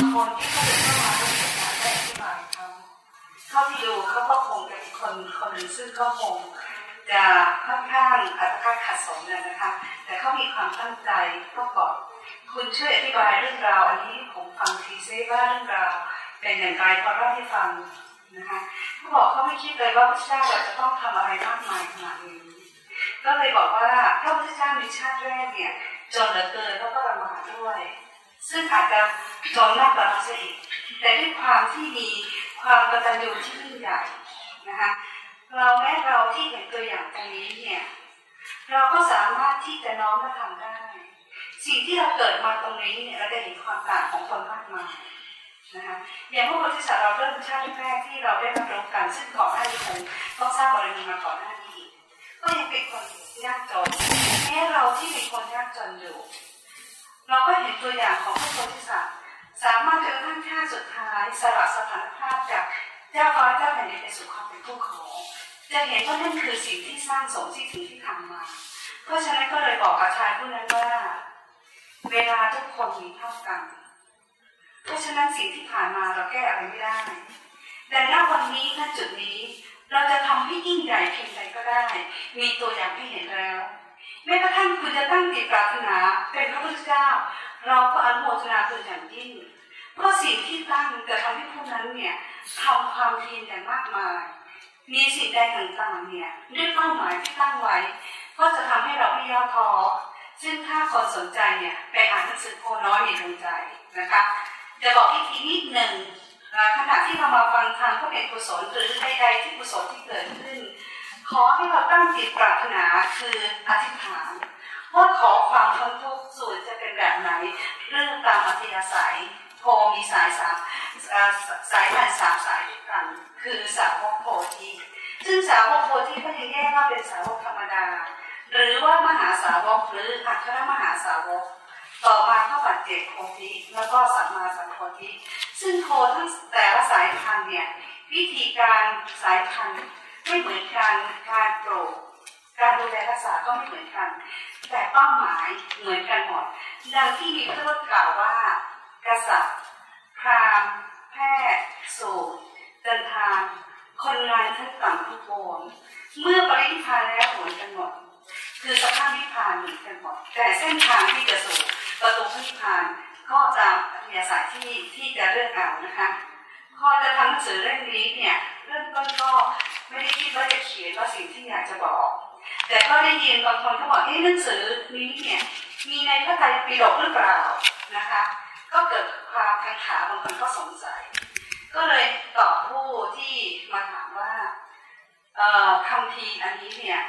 างคนที่เขาเดินเข้ามาแล้วมีกาได้อธิบายเขาเขาที่ดูเขาก็คงเป็นคนคนหนึ่งซึ่งก็คงจะค่อนข้างอัตราขัดสนนะคะ แต่เขามีความตั้งใจก็บอกคุณช่วยอธิบายเรื่องราวอันนี้ผมฟังทีซิว่าเรื่องราวเป็นอย่างไรพอเล่าให้ฟังนะคะเขาบอกเขาไม่คิดเลยว่าพระเจ้าจะต้องทำอะไรมากมายขนาดนี้ก็เลยบอกว่าถ้าพระเจ้ามีชาติแรกเนี่ยจนเหลือเกินแล้วก็ประมาทด้วย ซึ่งอาจจะจนมากกว่าเราซะอีกแต่ด้วยความที่มีความกตัญญูที่ยิ่งใหญ่นะคะเราแม้เราที่เห็นตัวอย่างตรงนี้เนี่ยเราก็สามารถที่จะน้อมมาทำได้ สิ่งที่เราเกิดมาตรงนี้เนี่ยเราจะเห็นความต่างของคนมากมายนะคะอย่างพวกบริษัทเราเริ่มชาติแรกที่เราได้รับรู้กันซึ่งก่อนหน้านี้คงต้องสร้างบริษัทมาก่อนหน้านี้ก็ยังเป็นคนยากจนแม้เราที่เป็นคนยากจนอยู่ เราก็เห็นตัวอย่างของพระโพธิสัตว์สามารถจนกระทั่งชาติสุดท้ายสละสถานภาพจากเจ้าฟ้าเจ้าแผ่นดินไปสู่ความเป็นผู้ของจะเห็นว่านั่นคือสิ่งที่สร้างสมสิ่ถึงที่ทำมา เพราะฉะนั้นก็เลยบอกกับชายผู้นั้นว่า เวลาทุกคนมีเท่ากัน เพราะฉะนั้นสิ่งที่ผ่านมาเราแก้อะไรไม่ได้ แต่ณวันนี้ณจุดนี้ เราจะทำให้ยิ่งใหญ่เพียงใดก็ได้ มีตัวอย่างให้เห็นแล้ว แม้กระทั่งคุณจะตั้งจิตปรารถนาเป็นพระพุทธเจ้า เราก็อนุโมทนาคุณอย่างยิ่งเพราะสิ่งที่ตั้งจะทำให้ผู้นั้นเนี่ยทำความเพียรอย่างมากมาย มีสิ่งใดต่างๆเนี่ยด้วยเป้าหมายที่ตั้งไว้ ก็จะทำให้เราไม่ย่อท้อซึ่งถ้าคนสนใจเนี่ยไปอ่านหนังสือโคน้อยในดวงใจนะคะจะบอกอีกทีนิดหนึ่งขณะที่เรามาฟังธรรมก็เป็นกุศลหรือใดๆที่กุศลที่เกิดขึ้น ขอให้เราตั้งจิตปรารถนาคืออธิษฐาน ว่าขอความพ้นทุกข์ส่วนจะเป็นแบบไหน เรื่องตามอัธยาศัยโพมีสายสามสายพันสามสายด้วยกัน คือสาวกโพธิซึ่งสาวกโพธิก็ยังแยกว่าเป็นสาวกธรรมดา หรือว่ามหาสาวกหรืออัครมหาสาวกต่อมาก็ปัจเจกโพธิแล้วก็สัมมาสัมโพธิซึ่งโพทั้งแต่ละสายพันธุ์เนี่ยวิธีการสายพันธุ์ ไม่เหมือนกันการโปรดการดูแลรักษาก็ไม่เหมือนกัน แต่เป้าหมายเหมือนกันหมดดังที่มีพระพุทธกล่าวว่า กษัตริย์พราหมณ์แพทย์สูตรเดินทาง คนงานทั้งต่ำทุกโนเมื่อปรินิพานแล้วเหมือนกันหมด คือสภาพนิพพานเหมือนกันหมด แต่เส้นทางที่จะสู่ประตูนิพพานก็ตามอัธยาศัยที่ที่จะเลือกเอานะคะ พอจะทำหนังสือเรื่องนี้เนี่ย เริ่มต้นก็ไม่ได้คิดว่าจะเขียนว่าสิ่งที่อยากจะบอก แต่ก็ได้ยินบางคนเขาบอกเอ้หนังสือนี้เนี่ยมีในพระไตรปิฎกหรือเปล่านะคะ ก็เกิดความกังขาบางคนก็สงสัย ก็เลยตอบผู้ที่มาถามว่าคำพีอันนี้เนี่ย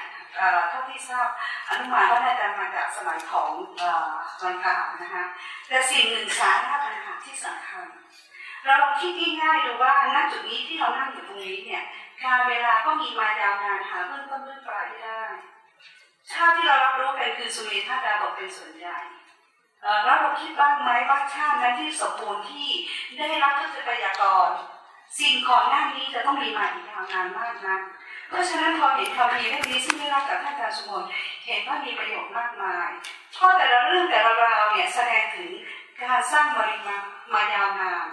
เท่าที่ทราบอนุมานว่าน่าจะมาจากสมัยของวันกานะคะแต่สิ่งหนึ่งสาระปัญหาที่สำคัญ เราคิดง่ายๆดูว่าณจุดนี้ที่เรานั่งอยู่ตรงนี้เนี่ยการเวลาก็มีมายาวนานหาเบื้องต้นเบื้องปลายไม่ได้ชาติที่เรารับรู้กันคือสุเมธาดาบอกเป็นส่วนใหญ่แล้วเราคิดบ้างไหมว่าชาตินั้นที่สมบูรณ์ที่ได้รับทรัพยากรสิ่งก่อนหน้านี้จะต้องมีมาอีกยาวนานมากนะเพราะฉะนั้นพอเห็นคำพีเรื่องนี้ซึ่งได้รับจากท่านอาจารย์สมนเห็นว่ามีประโยชน์มากมายข้อแต่ละเรื่องแต่ละราวเนี่ยแสดงถึงการสร้างบริมามายาวนาน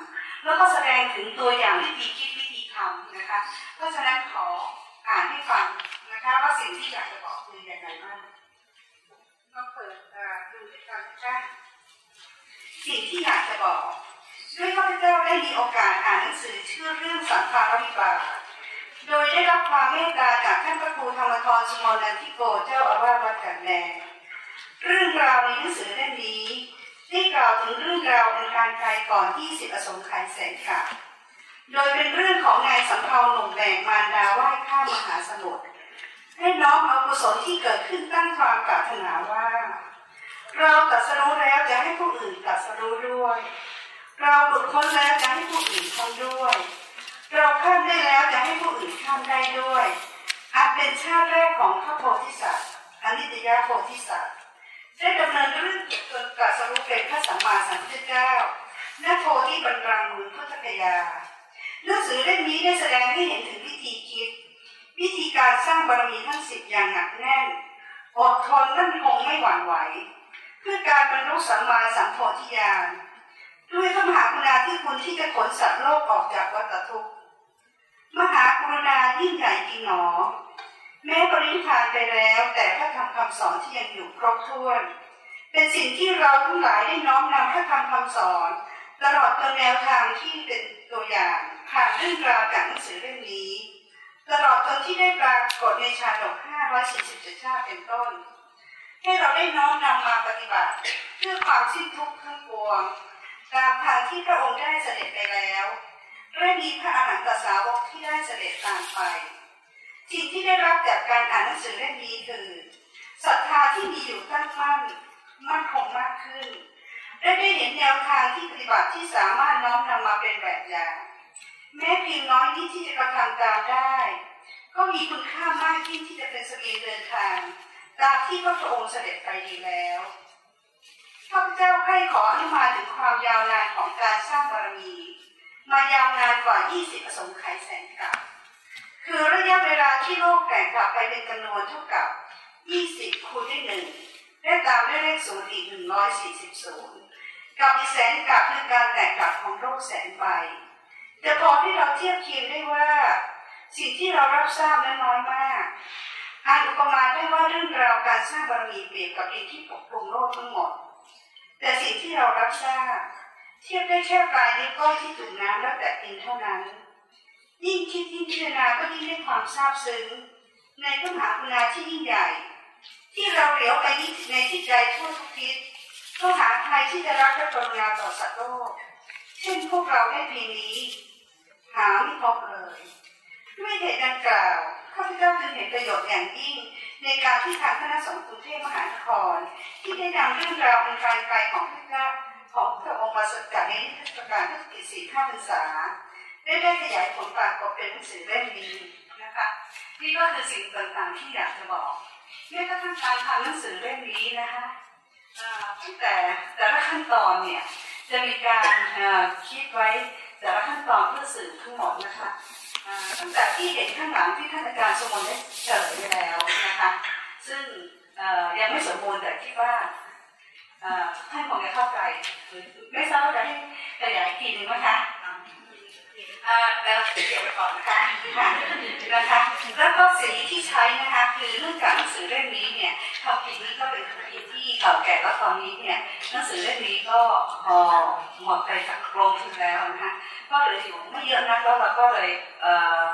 แล้วก็แสดงถึงตัวอย่างวิธีคิดวิธีทำนะคะ เพราะฉะนั้นขออ่านให้ฟังนะคะว่าสิ่งที่อยากจะบอกคืออย่างไรบ้างก็เปิดดูด้วยกันนะคะสิ่งที่อยากจะบอกด้วยข้าพเจ้าได้มีโอกาสอ่านหนังสือชื่อเรื่องสังขารวิบากโดยได้รับความเมตตาจากท่านพระครูธรรมทรสมนันทิโกเจ้าอาวาสวัดกันแดงเรื่องราวในหนังสือเล่มนี้ ได้กล่าวถึงเรื่องราวในการไกลก่อนที่สิบอสงไขยแสนค่ะโดยเป็นเรื่องของนายสำเภาหนุ่มแบกมารดาไหว้ข้ามหาสมุทรให้น้อมเอากุศลที่เกิดขึ้นตั้งความปรารถนาว่า เราตัดสรู้แล้วจะให้ผู้อื่นตัดสรู้ด้วย เราหลุดพ้นแล้วจะให้ผู้อื่นพ้นด้วย เราข้ามได้แล้วจะให้ผู้อื่นข้ามได้ด้วยอาจเป็นชาติแรกของพระโพธิสัตว์อนิตยโพธิสัตว์ ได้ดำเนินเรื่องจนตรัสรู้เป็นพระสัมมาสัมพุทธเจ้าณโพธิบรรลังมือพุทธกยาหนังสือเล่มนี้ได้แสดงให้เห็นถึงวิธีคิด วิธีการสร้างบารมีทั้งสิบอย่างหนักแน่น อดทนมั่นคงไม่หวั่นไหว เพื่อการบรรลุสัมมาสัมโพธิญาณด้วยพระมหากรุณาที่คุณที่จะขนสัตว์โลกออกจากวัฏทุกข์ มหากรุณายิ่งใหญ่จริงหนอ แม้ปรินิพานไปแล้ว แต่พระธรรมคำสอนที่ยังอยู่ครบถ้วน เป็นสิ่งที่เราทั้งหลายได้น้อมนำพระธรรมคำสอน ตลอดจนแนวทางที่เป็นตัวอย่างผ่านเรื่องราวจากหนังสือเล่มนี้ ตลอดจนที่ได้ปรากฏในชาดก547ชาติเป็นต้น ให้เราได้น้อมนำมาปฏิบัติ เพื่อความสิ้นทุกข์ทั้งปวงตามทางที่พระองค์ได้เสด็จไปแล้วและมีพระอรหันตสาวกที่ได้เสด็จตามไป สิ่งที่ได้รับจากการอ่านหนังสือเล่มนี้คือศรัทธาที่มีอยู่ตั้งมั่นมั่นคงมากขึ้นและได้เห็นแนวทางที่ปฏิบัติที่สามารถน้อมนำมาเป็นแบบอย่าง แม้เพียงน้อยนิดที่จะกระทำตามได้ ก็มีคุณค่ามากยิ่งที่จะเป็นสเกีเดินทาง ตามที่พระองค์เสด็จไปดีแล้วข้าพเจ้าให้ขออนุมาถึงความยาวนานของการสร้างบารมี มายาวนานกว่า 20 ประสงค์ไขแสนกับ คือระยะเวลาที่โลกแตกกลับไปเป็นจำนวนเท่ากับ 20คูณด้วยหนึ่งและตามด้วยเลขศูนย์อีก 140ศูนย์กับอีกแสนกับคือการแตกกลับของโลกแสนใบแต่พอที่เราเทียบเคียงได้ว่า สิ่งที่เรารับทราบนั้นน้อยมากอ่านอุปมาได้ว่าเรื่องราวการสร้างบารมีเปรียบกับดินที่ปกคลุมโลกทั้งหมด แต่สิ่งที่เรารับทราบ เทียบได้แค่ปลายนิ้วก้อยที่ถูกน้ำและแต่ดินเท่านั้น ยิ่งคิดยิ่งพิจารณาก็ยิ่งได้ความซาบซึ้งในพระมหากรุณาที่ยิ่งใหญ่ ที่เราเหลียวไปในที่ใจทั่วทุกทิศก็หาใครที่จะรักและกรุณาต่อสัตว์โลก เช่นพวกเราได้เพียงนี้ หาไม่พบเลยด้วยเหตุดังกล่าวข้าพเจ้าจึงเห็นประโยชน์อย่างยิ่ง ในการที่ทางคณะสงฆ์กรุงเทพมหานคร ที่ได้นำเรื่องราวอันไกลไกลของพระเจ้าของพระองค์มาสักการในเทศกาลเทศกิจสี่ข้าพรรษา ได้ได้ขยายผลปรากฏเป็นหนังสือเล่มนี้นะคะนี่ก็คือสิ่งต่างๆที่อยากจะบอกแม้กระทั่งการทำหนังสือเล่มนี้นะคะตั้งแต่แต่ละขั้นตอนเนี่ยจะมีการคิดไว้แต่ละขั้นตอนเพื่อสื่อทั้งหมดนะคะตั้งแต่ที่เห็นข้างหลังที่ท่านอาจารย์สมบูรณ์ได้เฉลยไปแล้วนะคะซึ่งยังไม่สมบูรณ์แต่คิดว่าท่านคงจะเข้าใจไม่ทราบว่าจะให้ขยายทีนึงไหมคะ แล้วเก็บไว้ก่อนนะคะนะคะแล้วก็สีที่ใช้นะคะคือเรื่องจากหนังสือเล่มนี้เนี่ยทำปีนี้ก็เป็นปีที่เก่าแก่แล้วตอนนี้เนี่ยหนังสือเล่มนี้ก็หมดไปจากโรงพิมพ์แล้วนะคะก็เหลืออยู่ไม่เยอะนักแล้วเราก็เลย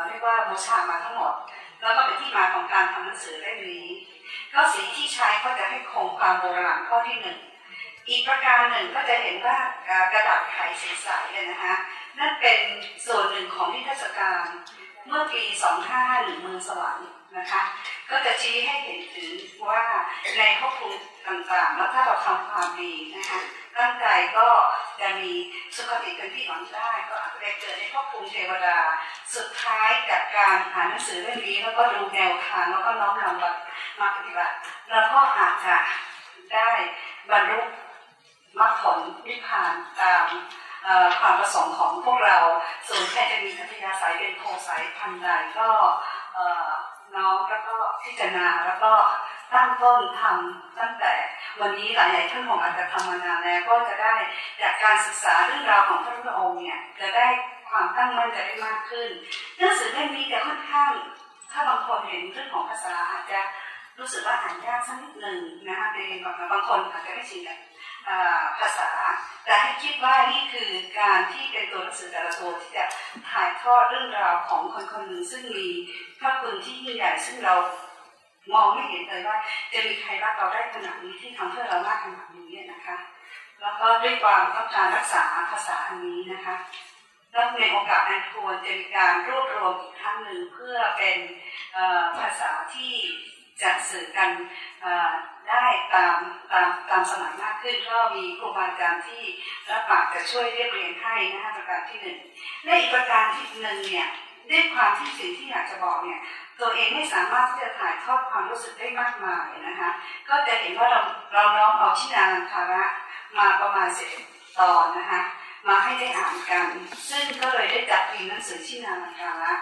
เรียกว่าบูชามาทั้งหมด แล้วก็เป็นที่มาของการทำหนังสือเล่มนี้ ก็สีที่ใช้ก็จะให้คงความโบราณข้อที่หนึ่ง อีกประการหนึ่งก็จะเห็นว่ากระดาษไขใสๆเลยนะคะนั่นเป็นส่วนหนึ่งของนิทรรศการเมื่อปี 251เมืองสวรรค์นะคะ ก็จะชี้ให้เห็นถึงว่าในภพภูมิต่างๆ แล้วถ้าเราทำความดีนะคะร่างกายก็จะมีสุขภาพเป็นที่หวังได้ก็อาจจะเกิดในภพภูมิเทวดา สุดท้ายจากการอ่านหนังสือเรื่องนี้แล้วก็ดูแนวทางแล้วก็น้อมนำมาปฏิบัติ แล้วก็อาจจะได้บรรลุ มรรคผลนิพพานตามความประสงค์ของพวกเราส่วนแค่จะมีอัธยาศัยเป็นโพสายพันใดก็น้องแล้วก็พิจารณาแล้วก็ตั้งต้นทำตั้งแต่วันนี้หลายๆท่านคงอาจจะทำมานานแล้วก็จะได้จากการศึกษาเรื่องราวของพระพุทธองค์เนี่ยจะได้ความตั้งมั่นจะได้มากขึ้นหนังสือเล่มนี้จะค่อนข้าง ถ้าบางคนเห็นเรื่องของภาษาอาจจะรู้สึกว่าอ่านยากสักนิดหนึ่งนะคะในบางบางคนอาจจะไม่ชินกับ ภาษา แต่ให้คิดว่านี่คือการที่เป็นตัวหนังสือแต่ละตัวที่จะถ่ายทอดเรื่องราวของคนคนหนึ่งซึ่งมีพระคุณที่ยิ่งใหญ่ซึ่งเรามองไม่เห็นเลยว่า จะมีใครรักเราได้ขนาดนี้ที่ทำเพื่อเรามากขนาดนี้นะคะ แล้วก็ด้วยความต้องการรักษาภาษาอันนี้นะคะแล้วในโอกาสนั้นควรจะมีการรวบรวมอีกครั้งหนึ่งเพื่อเป็นภาษาที่จะสื่อกัน ได้ตามตามตามสมัยมากขึ้นก็มีครูบาอาจารย์ที่รับปากจะช่วยเรียบเรียงให้นะคะประการที่หนึ่งและอีกประการที่หนึ่งเนี่ยด้วยความที่สิ่งที่อยากจะบอกเนี่ยตัวเองไม่สามารถที่จะถ่ายทอดความรู้สึกได้มากมายนะคะก็จะเห็นว่าเราเราน้องเอาชินาลังคาระมาประมาณสิบตอนนะคะมาให้ได้อ่านกัน ซึ่งก็เลยได้จัดพิมพ์หนังสือชินาลังคาระ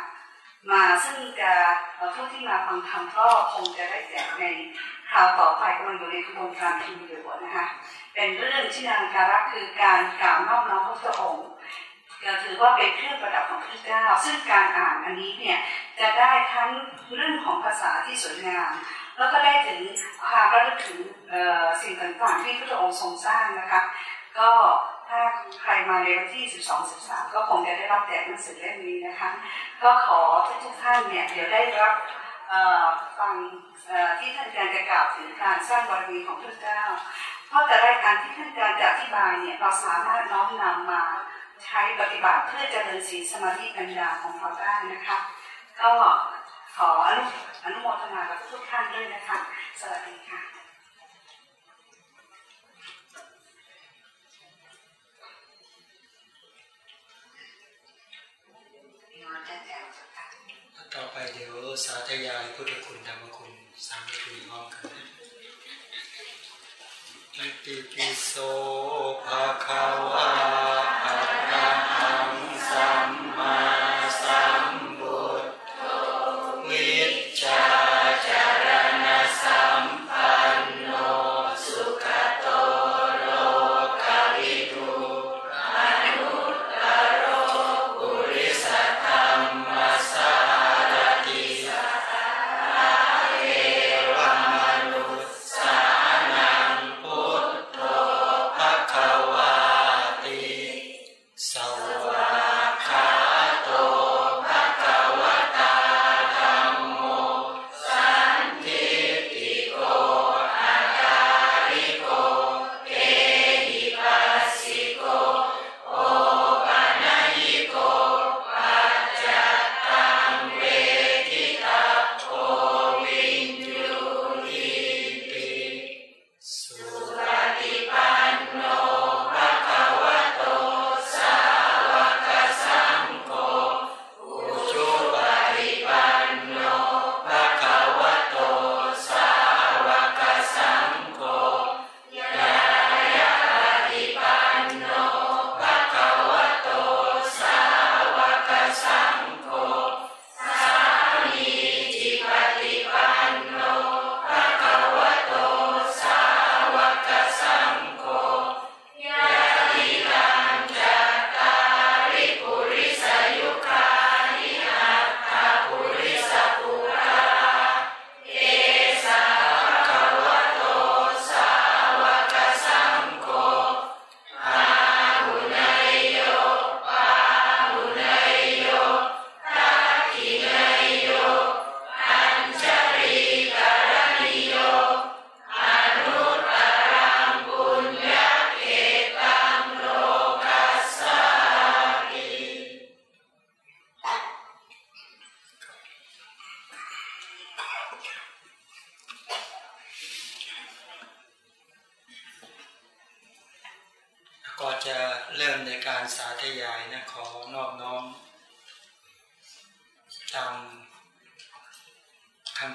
มาซึ่งจะผู้ที่มาฟังธรรมก็คงจะได้แจกในคราวต่อไปกำลังอยู่ในกระบวนการพิมพ์อยู่นะคะเป็นเรื่องที่นางการะคือการกล่าวนอบน้อมพระองค์ถือว่าเป็นเครื่องประดับของพระเจ้า ซึ่งการอ่านอันนี้เนี่ยจะได้ทั้งเรื่องของภาษาที่สวยงาม แล้วก็ได้ถึงความระลึกถึงสิ่งต่างๆที่พระองค์ทรงสร้างนะคะ ก็ ถ้าใครมาในวันที่ 12 13 ก็คงจะได้รับแจกหนังสือเล่มนี้นะคะ ก็ขอทุกท่านเนี่ยเดี๋ยวได้รับฟังที่ท่านอาจารย์จะกล่าวถึงการสร้างบารมีของพระเจ้า เพราะแต่รายการที่ท่านอาจารย์จะอธิบายเนี่ยเราสามารถน้อมนำมาใช้ปฏิบัติเพื่อเจริญศีลสมาธิปัญญาของเราได้นะคะ ก็ขออนุอนุโมทนากับทุกท่านด้วยนะคะ สวัสดีค่ะ ต่อไปเดี๋ยวสาธยายพุทธคุณธรรมคุณสามคุพร้อมกันอิติปิโสภาควา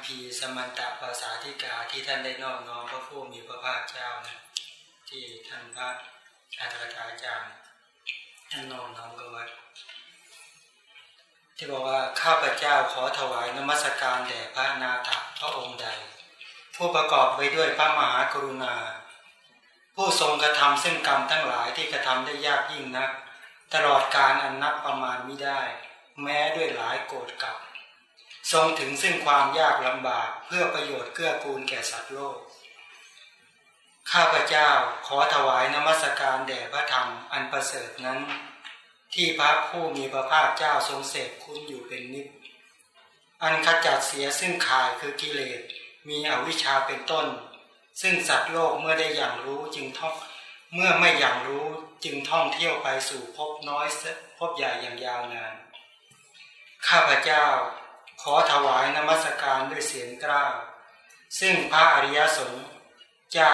พีสมันตะภาษาธิกาที่ท่านได้นอบน้อมพระผู้มีพระภาคเจ้านะที่ท่านพระอาจารย์อาจารย์ท่านนอบน้อมกันไว้ที่บอกว่าข้าพเจ้าขอถวายนมัสการแด่พระนาถพระองค์ใด ผู้ประกอบไว้ด้วยพระมหากรุณา ผู้ทรงกระทำซึ่งกรรมทั้งหลายที่กระทำได้ยากยิ่งนัก ตลอดการอันนับประมาณไม่ได้ แม้ด้วยหลายโกรธกับ ทรงถึงซึ่งความยากลำบากเพื่อประโยชน์เกื้อกูลแก่สัตว์โลก ข้าพเจ้าขอถวายนมัสการแด่พระธรรมอันประเสริฐนั้น ที่พระผู้มีพระภาคเจ้าทรงเสกคุณอยู่เป็นนิจอันขจัดเสียซึ่งขายคือกิเลสมีอวิชชาเป็นต้น ซึ่งสัตว์โลกเมื่อได้อย่างรู้จึงท่องเมื่อไม่อย่างรู้จึงท่องเที่ยวไปสู่พบน้อยพบใหญ่อย่างยาวนาน ข้าพเจ้า ขอถวายนมัสการด้วยเสียงกล้าวซึ่งพระอริยสงฆ์เจ้า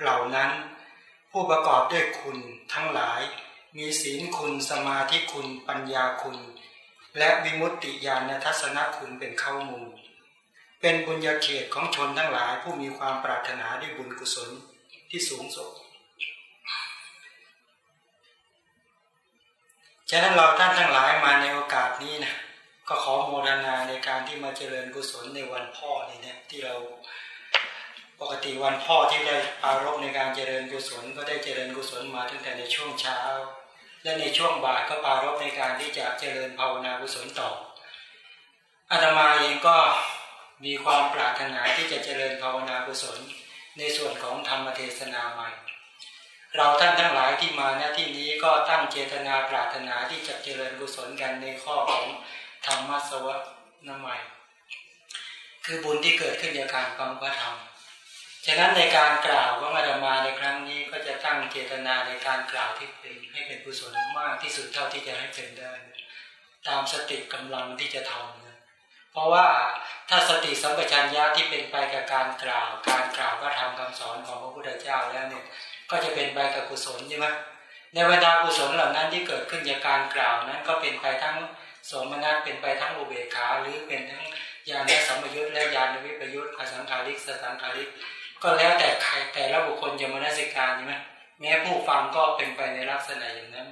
เหล่านั้น ผู้ประกอบด้วยคุณทั้งหลาย มีศีลคุณสมาธิคุณปัญญาคุณ และวิมุตติญาณทัศนคุณเป็นเข้ามูลเป็นบุญญาเขตของชนทั้งหลายผู้มีความปรารถนาด้วยบุญกุศลที่สูงส่งฉะนั้นเราท่านทั้งหลายมาในโอกาสนี้นะ ก็ขอโมทนาในการที่มาเจริญกุศลในวันพ่อนี่เนี่ยที่เราปกติวันพ่อที่ได้อารมในการเจริญกุศลก็ได้เจริญกุศลมาตั้งแต่ในช่วงเช้า และในช่วงบ่ายก็ปารบในการที่จะเจริญภาวนากุศลต่ออาตมาเองก็มีความปรารถนาที่จะเจริญภาวนากุศลในส่วนของธรรมเทศนาใหม่ เราท่านทั้งหลายที่มาณที่นี้ก็ตั้งเจตนาปรารถนาที่จะเจริญกุศลกันในข้อของ ธรรมสวะนาใหม่คือบุญที่เกิดขึ้นจากการฟังพระธรรมฉะนั้นในการกล่าวว่ามาดามาในครั้งนี้ก็จะตั้งเจตนาในการกล่าวที่เป็นให้เป็นกุศลมากที่สุดเท่าที่จะให้เป็นได้ ตามสติกำลังที่จะทำนะเพราะว่าถ้าสติสัมปชัญญะที่เป็นไปกับการกล่าว การกล่าวพระธรรมคำสอนของพระพุทธเจ้าแล้วเนี่ยก็จะเป็นไปกับกุศลใช่ไหมในบรรดากุศลเหล่านั้นที่เกิดขึ้นจากการกล่าวนั้นก็เป็นไปทั้ง สมนัตเป็นไปทั้งอุเบกขาหรือเป็นทั้งญาณสัมยุทธ์และญาณวิปยุทธ์อสังขาริกสสังขาริก ก็แล้วแต่ใครแต่ละบุคคลจะมนสิการใช่ไหมแม้ผู้ฟังก็เป็นไปในลักษณะอย่างนั้น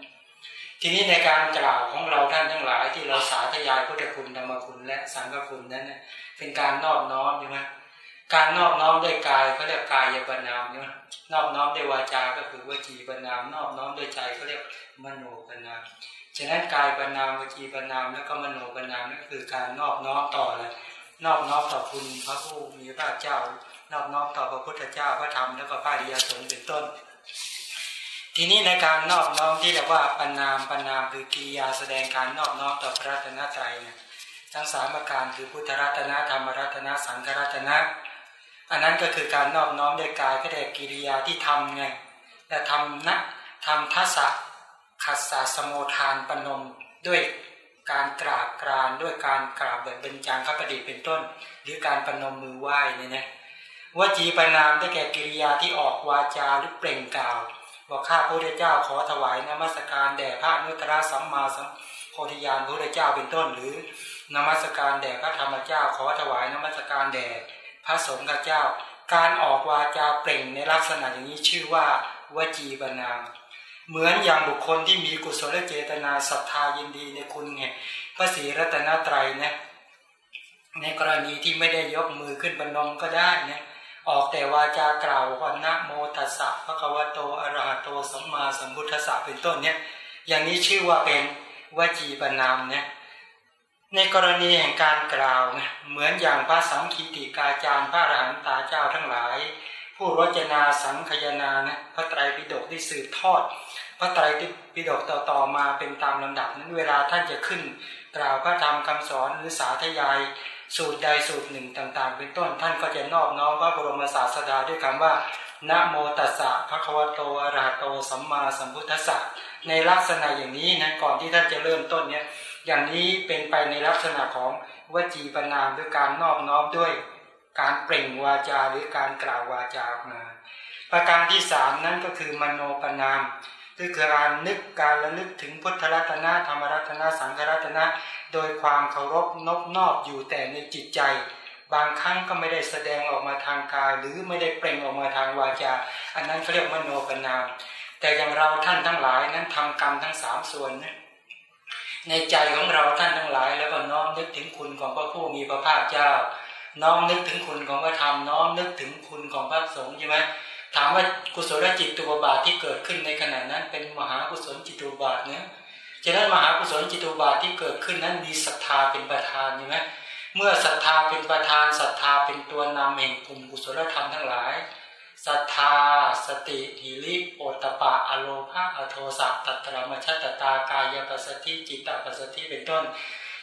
ทีนี้ในการกล่าวของเราท่านทั้งหลาย ที่เราสาธยายพุทธคุณธรรมคุณและสังฆคุณนั้นเป็นการนอบน้อมใช่ไหมการนอบน้อมด้วยกายเขาเรียกกายบรรนามใช่ไหมนอบน้อมด้วยวาจาก็คือวจีบรรนาม นอบน้อมด้วยใจเขาเรียกมโนบรรนาม ฉะนั้นกายบรรนามวจีบรรนามแล้วก็มโนบรรนามนั่นคือการนอบน้อมต่อเลยนอบน้อมต่อคุณพระผู้มีพระเจ้านอบน้อมต่อพระพุทธเจ้าพระธรรมแล้วก็พระริยสงฆ์เป็นต้น ทีนี้ในการนอบน้อมที่เรียกว่าปัญนามปัญนามคือกิริยาแสดงการนอบน้อมต่อพระรัตนตรัยเนี่ยทั้งสามประการคือพุทธรัตนะธรรมรัตนะสังฆรัตนะอันนั้นก็คือการนอบน้อมด้วยกายก็ได้กิริยาที่ทำไงแต่ทำนะทำทัศะ ขัดสาสโมทานปนมด้วยการกราบกรานด้วยการกราบแบบเบญจางคประดิษฐ์เป็นต้น หรือการปนมมือไหว้เนี่ยนะวจีปนามได้แก่กิริยาที่ออกวาจาหรือเปล่งกล่าวว่าข้าพระพุทธเจ้าขอถวายนมัสการแด่พระนุตตรสัมมาสัมโพธิญาณพระพุทธเจ้าเป็นต้น หรือนมัสการแด่พระธรรมเจ้า ขอถวายนมัสการแด่พระสงฆ์เจ้า การออกวาจาเปล่งในลักษณะอย่างนี้ชื่อว่าวจีปนาม เหมือนอย่างบุคคลที่มีกุศลเจตนาศรัทธายินดีในคุณไงพระศรีรัตนตรัยนะในกรณีที่ไม่ได้ยกมือขึ้นบรรนมก็ได้นะออกแต่วาจากล่าวว่านะโมตัสสะพระควโตอะระหะโตสัมมาสัมพุทธัสสะเป็นต้นเนี่ยอย่างนี้ชื่อว่าเป็นวจีปนามเนี่ยในกรณีแห่งการกล่าวเหมือนอย่างพระสังคีติกาจารย์พระอรหันตาเจ้าทั้งหลาย ผู้รจนาสังคยนานะพระไตรปิฎกที่สืบทอด ระไตรปิฎกต่อๆมาเป็นตามลำดับนั้นเวลาท่านจะขึ้น กล่าวพระธรรมคำสอนหรือสาธยาย สูตรใดสูตรหนึ่งต่าง ๆ เป็นต้นท่านก็จะนอบน้อมพระบรมศาสดาด้วยคำว่านะโมตัสสะภะคะวะโตอะระหะโตสัมมาสัมพุทธัสสะในลักษณะอย่างนี้นะก่อนที่ท่านจะเริ่มต้นเนี่ยอย่างนี้เป็นไปในลักษณะของวจีปนามด้วยการนอบน้อมด้วยการเปล่งวาจาหรือการกล่าววาจาออกมาประการที่สามนั่นก็คือมโนปนาม คือการนึกการระลึกถึงพุทธรัตนะธรรมรัตนะสังฆรัตนะโดยความเคารพนบนอบอยู่แต่ในจิตใจ บางครั้งก็ไม่ได้แสดงออกมาทางกาย หรือไม่ได้เปล่งออกมาทางวาจา อันนั้นเขาเรียกมโนปนาม แต่อย่างเราท่านทั้งหลายนั้นทำกรรมทั้งสามส่วนนะในใจของเราท่านทั้งหลาย แล้วก็น้อมนึกถึงคุณของพระผู้มีพระภาคเจ้า น้อมนึกถึงคุณของพระธรรมน้อมนึกถึงคุณของพระสงฆ์ใช่ไหม ถามว่ากุศลจิตตุบาทที่เกิดขึ้นในขณะนั้น เป็นมหากุศลจิตตุบาทเนี่ยฉะนั้นมหากุศลจิตตุบาทที่เกิดขึ้นนั้นมีศรัทธาเป็นประธานใช่ไหมเมื่อศรัทธาเป็นประธานศรัทธาเป็นตัวนำแห่งกลุ่มกุศลธรรมทั้งหลายศรัทธา สติหิริโอตปะ อโลภาอโทสะตัตระมชัตตากายปัสสติจิตตปัสสติเป็นต้น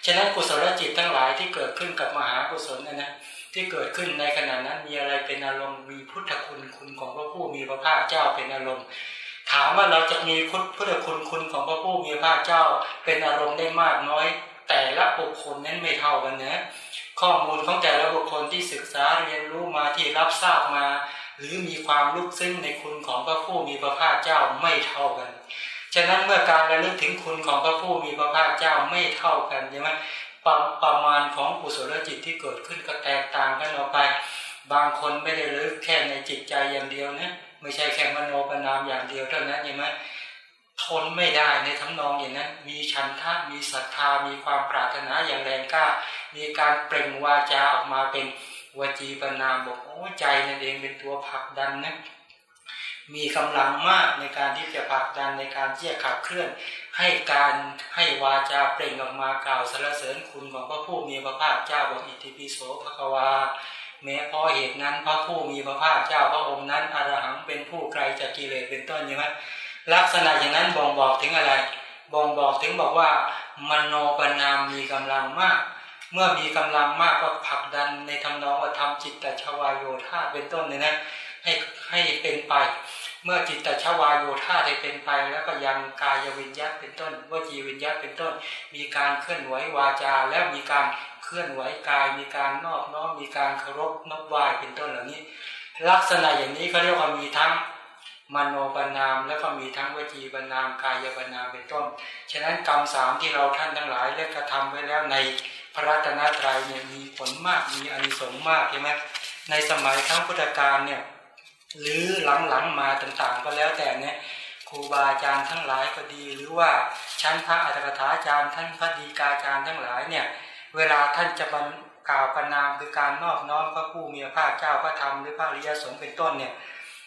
ฉะนั้นกุศลจิตทั้งหลายที่เกิดขึ้นกับมหากุศลนะนะ ที่เกิดขึ้นในขณะนั้นมีอะไรเป็นอารมณ์มีพุทธคุณคุณของพระผู้มีพระภาคเจ้าเป็นอารมณ์ ถามว่าเราจะมีพุทธคุณคุณของพระผู้มีพระภาคเจ้าเป็นอารมณ์ได้มากน้อย แต่ละบุคคลนั้นไม่เท่ากันนะข้อมูลของแต่ละบุคคลที่ศึกษาเรียนรู้มาที่รับทราบมา หรือมีความลึกซึ้งในคุณของพระผู้มีพระภาคเจ้าไม่เท่ากัน ฉะนั้นเมื่อการระลึกถึงคุณของพระผู้มีพระภาคเจ้าไม่เท่ากันใช่ไหม ประประมาณของกุศลจิตที่เกิดขึ้นก็แตกต่างกันออกไป บางคนไม่ได้ลึกแค่ในจิตใจอย่างเดียวนะไม่ใช่แค่มโนปนามอย่างเดียวเท่านั้นใช่ไหมทนไม่ได้ในทำนองอย่างนั้น มีฉันทะมีศรัทธามีความปรารถนาอย่างแรงกล้า มีการเปล่งวาจาออกมาเป็นวจีปนามบอกโอ้ใจนั่นเองเป็นตัวผลักดันนะมีกำลังมากในการที่จะผลักดันในการที่จะขับเคลื่อน ให้การให้วาจาเปล่งออกมากล่าวสรรเสริญคุณของพระผู้มีพระภาคเจ้าบอกอิติปิโสภควา แม้เพราะเหตุนั้นพระผู้มีพระภาคเจ้าพระองค์นั้นอรหังเป็นผู้ไกลจากกิเลสเป็นต้นใช่ไหมลักษณะอย่างนั้นบ่งบอกถึงอะไร บ่งบอกถึงบอกว่ามโนปนามมีกำลังมาก เมื่อมีกำลังมากก็ผลักดันในทำนองว่าทำจิตตชวายโยธาเป็นต้นเนี่ยนะให้ให้เป็นไป เมื่อจิตตชวายโยธาได้เป็นไปแล้วก็ยังกายวิญญาตเป็นต้นวจีวิญญาตเป็นต้น มีการเคลื่อนไหววาจา แล้วมีการเคลื่อนไหวกาย มีการนอบน้อมมีการเคารพนบไหวเป็นต้นเหล่านี้ ลักษณะอย่างนี้เขาเรียกว่ามีทั้งมโนปนาม แล้วก็มีทั้งวจีปนามกายปนามเป็นต้น ฉะนั้นกรรมสามที่เราท่านทั้งหลายได้กระทำไว้แล้วในพระรัตนตรัยเนี่ยมีผลมากมีอานิสงส์มากใช่ไหมในสมัยทั้งพุทธกาลเนี่ย หรือหลังๆมาต่างๆ ก็แล้วแต่เนี่ยครูบาอาจารย์ทั้งหลายก็ดี หรือว่าชั้นพระอัตถกถาอาจารย์ท่านพระดีกาอาจารย์ทั้งหลายเนี่ยเวลาท่านจะบรรกล่าวประนามคือการนอบน้อมพระผู้มีพระเจ้าพระธรรมหรือพระอริยสงฆ์เป็นต้นเนี่ย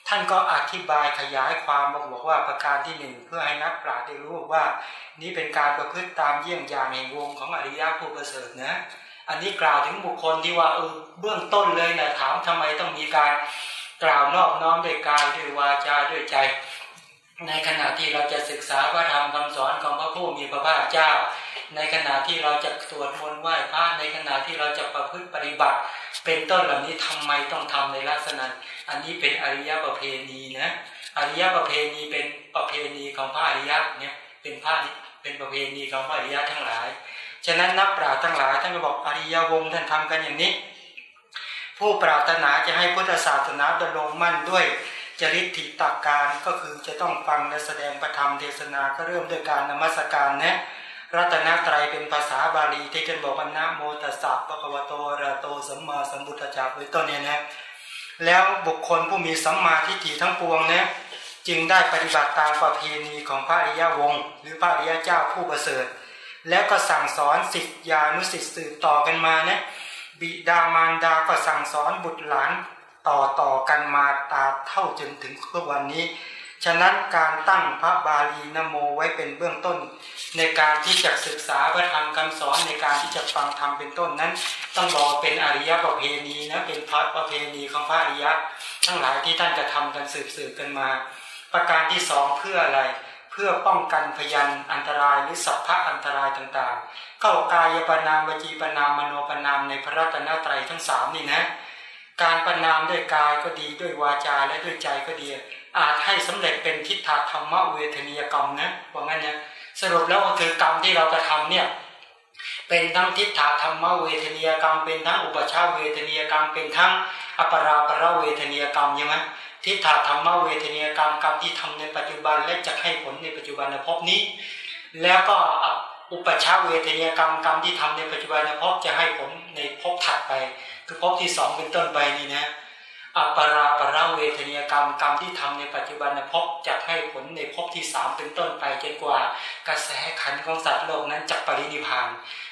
ท่านก็อธิบายขยายความบอกบอกว่าประการที่หนึ่งเพื่อให้นักปราชญ์ได้รู้ว่า นี่เป็นการประพฤติตามเยี่ยงอย่างแห่งวงของอริยะผู้ประเสริฐนะอันนี้กล่าวถึงบุคคลที่ว่าเออเบื้องต้นเลยนะถามทำไมต้องมีการ กล่าวนอบน้อมด้วยกายด้วยวาจาด้วยใจ ในขณะที่เราจะศึกษาพระธรรมคำสอนของพระผู้มีพระภาคเจ้า ในขณะที่เราจะสวดมนต์ไหว้พระในขณะที่เราจะประพฤติปฏิบัติ เป็นต้นเหล่านี้ทำไมต้องทำในลักษณะ อันนี้เป็นอริยประเพณีนะอริยประเพณีเป็นประเพณีของพระอริยะเนี่ยเป็นพระเป็นประเพณีของพระอริยะทั้งหลาย ฉะนั้นนักปราชญ์ทั้งหลายท่านก็บอกอริยวงศ์ท่านทำกันอย่างนี้ ผู้ปรารถนาจะให้พุทธศาสนาดำรงมั่นด้วยจริตถิตักการก็คือจะต้องฟังและแสดงประธรรมเทศนาก็เริ่มด้วยการนมัสการนะรัตนตรัยเป็นภาษาบาลีที่ท่านบอกว่านะโมตัสสะปะคะวโตอระโตสัมมาสัมพุทธเจ้าเป็นต้นเนี่ยนะแล้วบุคคลผู้มีสัมมาทิฏฐิทั้งปวงนี่ยจึงได้ปฏิบัติตามประเพณีของพระอริยวงศ์หรือพระอริยเจ้าผู้ประเสริฐ แล้วก็สั่งสอนสิทธิานุสิทธิสืบต่อกันมานี่ย บิดามารดาก็สั่งสอนบุตรหลานต่อต่อกันมาตาเท่าจนถึงทุกวันนี้ ฉะนั้นการตั้งพระบาลีนโมไว้เป็นเบื้องต้น ในการที่จะศึกษาพระธรรมคำสอนในการที่จะฟังธรรมเป็นต้นนั้น ต้องบอเป็นอริยประเพณีนะเป็นพระประเพณีของพระอริยะ ทั้งหลายที่ท่านจะทำกันสืบสืบกันมา ประการที่สองเพื่ออะไรเพื่อป้องกันพยันอันตรายหรือสัพพะอันตรายต่างๆ เข้ากายปนามวจีปนามมโนปนามในพระรัตนตรัยทั้งสามนี่นะ การปนามด้วยกายก็ดีด้วยวาจาและด้วยใจก็ดี อาจให้สำเร็จเป็นทิฏฐธรรมเวทนียกรรมนะว่างั้นนะสรุปแล้วก็คือกรรมที่เรากระทำเนี่ยเป็นทั้งทิฏฐธรรมเวทนียกรรมเป็นทั้งอุปชาเวทนียกรรมเป็นทั้งอปราประเวทนียกรรมใช่ไหม ทิฏฐธรรมเวทนียกรรมกรรมที่ทำในปัจจุบันและจะให้ผลในปัจจุบันภพนี้ แล้วก็อุปชาเวทนียกรรมกรรมที่ทำในปัจจุบันภพจะให้ผลในภพถัดไป คือภพที่สองเป็นต้นไปนี่นะอัปราปราเวทนียกรรมกรรมที่ทำในปัจจุบันภพจะให้ผลในภพที่สามเป็นต้นไปจนกว่ากระแสขันของสัตว์โลกนั้นจะปรินิพาน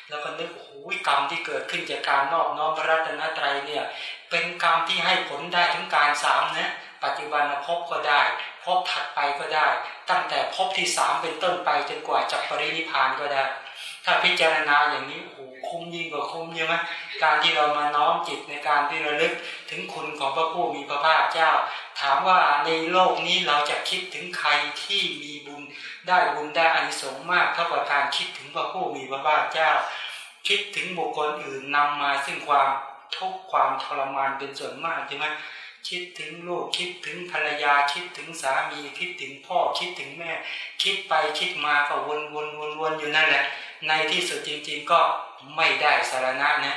แล้วก็นึกโอ้ยกรรมที่เกิดขึ้นจากการนอบน้อมพระรัตนตรัยเนี่ยเป็นกรรมที่ให้ผลได้ถึงการสามนะ ปัจจุบันภพก็ได้ภพถัดไปก็ได้ ตั้งแต่ภพที่สามเป็นต้นไปจนกว่าจะปรินิพานก็ได้ ถ้าพิจารณาอย่างนี้โอ้คุ้มยิ่งกว่าคุ้มใช่ไหมการที่เรามาน้อมจิตในการที่ระลึกถึงคุณของพระผู้มีพระภาคเจ้า ถามว่าในโลกนี้เราจะคิดถึงใครที่มีบุญได้บุญได้อานิสงส์มากเท่ากับการคิดถึงพระผู้มีพระภาคเจ้า คิดถึงบุคคลอื่นนำมาซึ่งความทุกข์ความทรมานเป็นส่วนมากใช่ไหม คิดถึงลูกคิดถึงภรรยาคิดถึงสามีคิดถึงพ่อคิดถึงแม่ คิดไปคิดมาก็วนวนวนวนอยู่นั่นแหละ ในที่สุดจริง ๆก็ไม่ได้สารณะนะ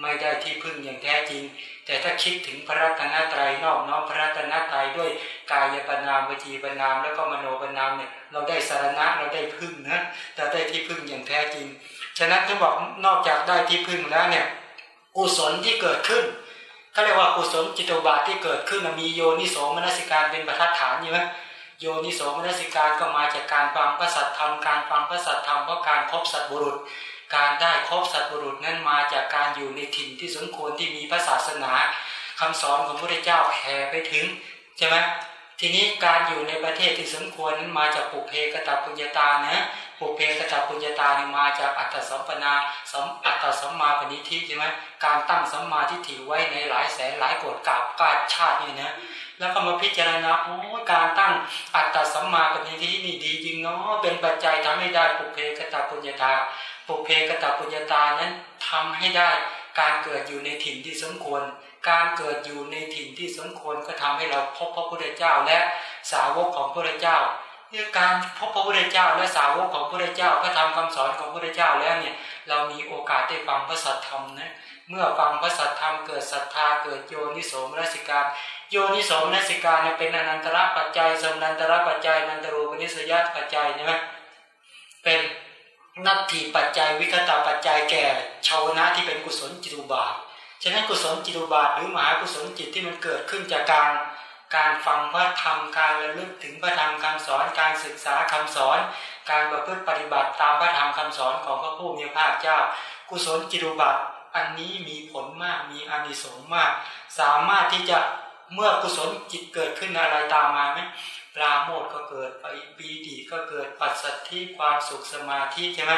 ไม่ได้ที่พึ่งอย่างแท้จริง แต่ถ้าคิดถึงพระรัตนตรัยนอกน้อมพระรัตนตรัยด้วยกายปนามวจีปนามแล้วก็มโนปนามเนี่ยเราได้สารณะเราได้พึ่งนะเราได้ที่พึ่งอย่างแท้จริง ฉะนั้นที่บอกนอกจากได้ที่พึ่งแล้วเนี่ยกุศลที่เกิดขึ้น เขาเรียกว่ากุศลจิตบาทที่เกิดขึ้นมีโยนิโสมนสิการเป็นประทัดฐานอยู่ไหมโยนิโสมนสิการก็มาจากการฟังพระสัทธรรมการฟังพระสัทธรรมเพราะการพบสัตบุรุษ การได้พบสัตบุรุษนั้นมาจากการอยู่ในถิ่นที่สมควรที่มีพระศาสนาคำสอนของพระพุทธเจ้าแผ่ไปถึงใช่ไหมทีนี้การอยู่ในประเทศที่สมควรนั้นมาจากปุเพกตปุญญาตานะปุเพกตปุญญาตานี่มาจากอัตตสัมปนาสัมอัตตสัมมาปณิทิใช่ไหมการตั้งสัมมาทิฏฐิไว้ในหลายแสนหลายโกดกาบกาชาตินี่นะแล้วก็มาพิจารณาโอ้การตั้งอัตตสัมมาปณิทินี่ดีจริงเนาะเป็นปัจจัยทำให้ได้ปุเพกตปุญญาตาปุเพกตปุญญาตานั้นทำให้ได้การเกิดอยู่ในถิ่นที่สมควร การเกิดอยู่ในถิ่นที่สมควรก็ทำให้เราพบพระพุทธเจ้าและสาวกของพระพุทธเจ้า เนี่ยการพบพระพุทธเจ้าและสาวกของพระพุทธเจ้าก็ทำคำสอนของพระพุทธเจ้าแล้วเนี่ยเรามีโอกาสได้ฟังพระสัทธรรมนะเมื่อฟังพระสัทธรรมเกิดศรัทธาเกิดโยนิโสมนสิการ โยนิโสมนสิการเนี่ยเป็นอนันตระปัจจัยสมนันตระปัจจัยนันตรูปนิสยปัจจัยใช่ไหมเป็นนัตถิปัจจัยวิคตาปัจจัยแก่ชาวนะที่เป็นกุศลจิตุบาท ฉะนั้นกุศลจิตุบาทหรือมหากุศลจิตที่มันเกิดขึ้นจากการ การฟังพระธรรมการระลึกถึงพระธรรมคำสอนการศึกษาคำสอน การประพฤติปฏิบัติตามพระธรรมคำสอนของพระผู้มีพระเจ้า กุศลจิตุบาทอันนี้มีผลมากมีอานิสงส์มาก สามารถที่จะเมื่อกุศลจิตเกิดขึ้นอะไรตามมาไหมปราโมทก็เกิดไปปีติก็เกิดปัสสัทธิความสุขสมาธิใช่ไหม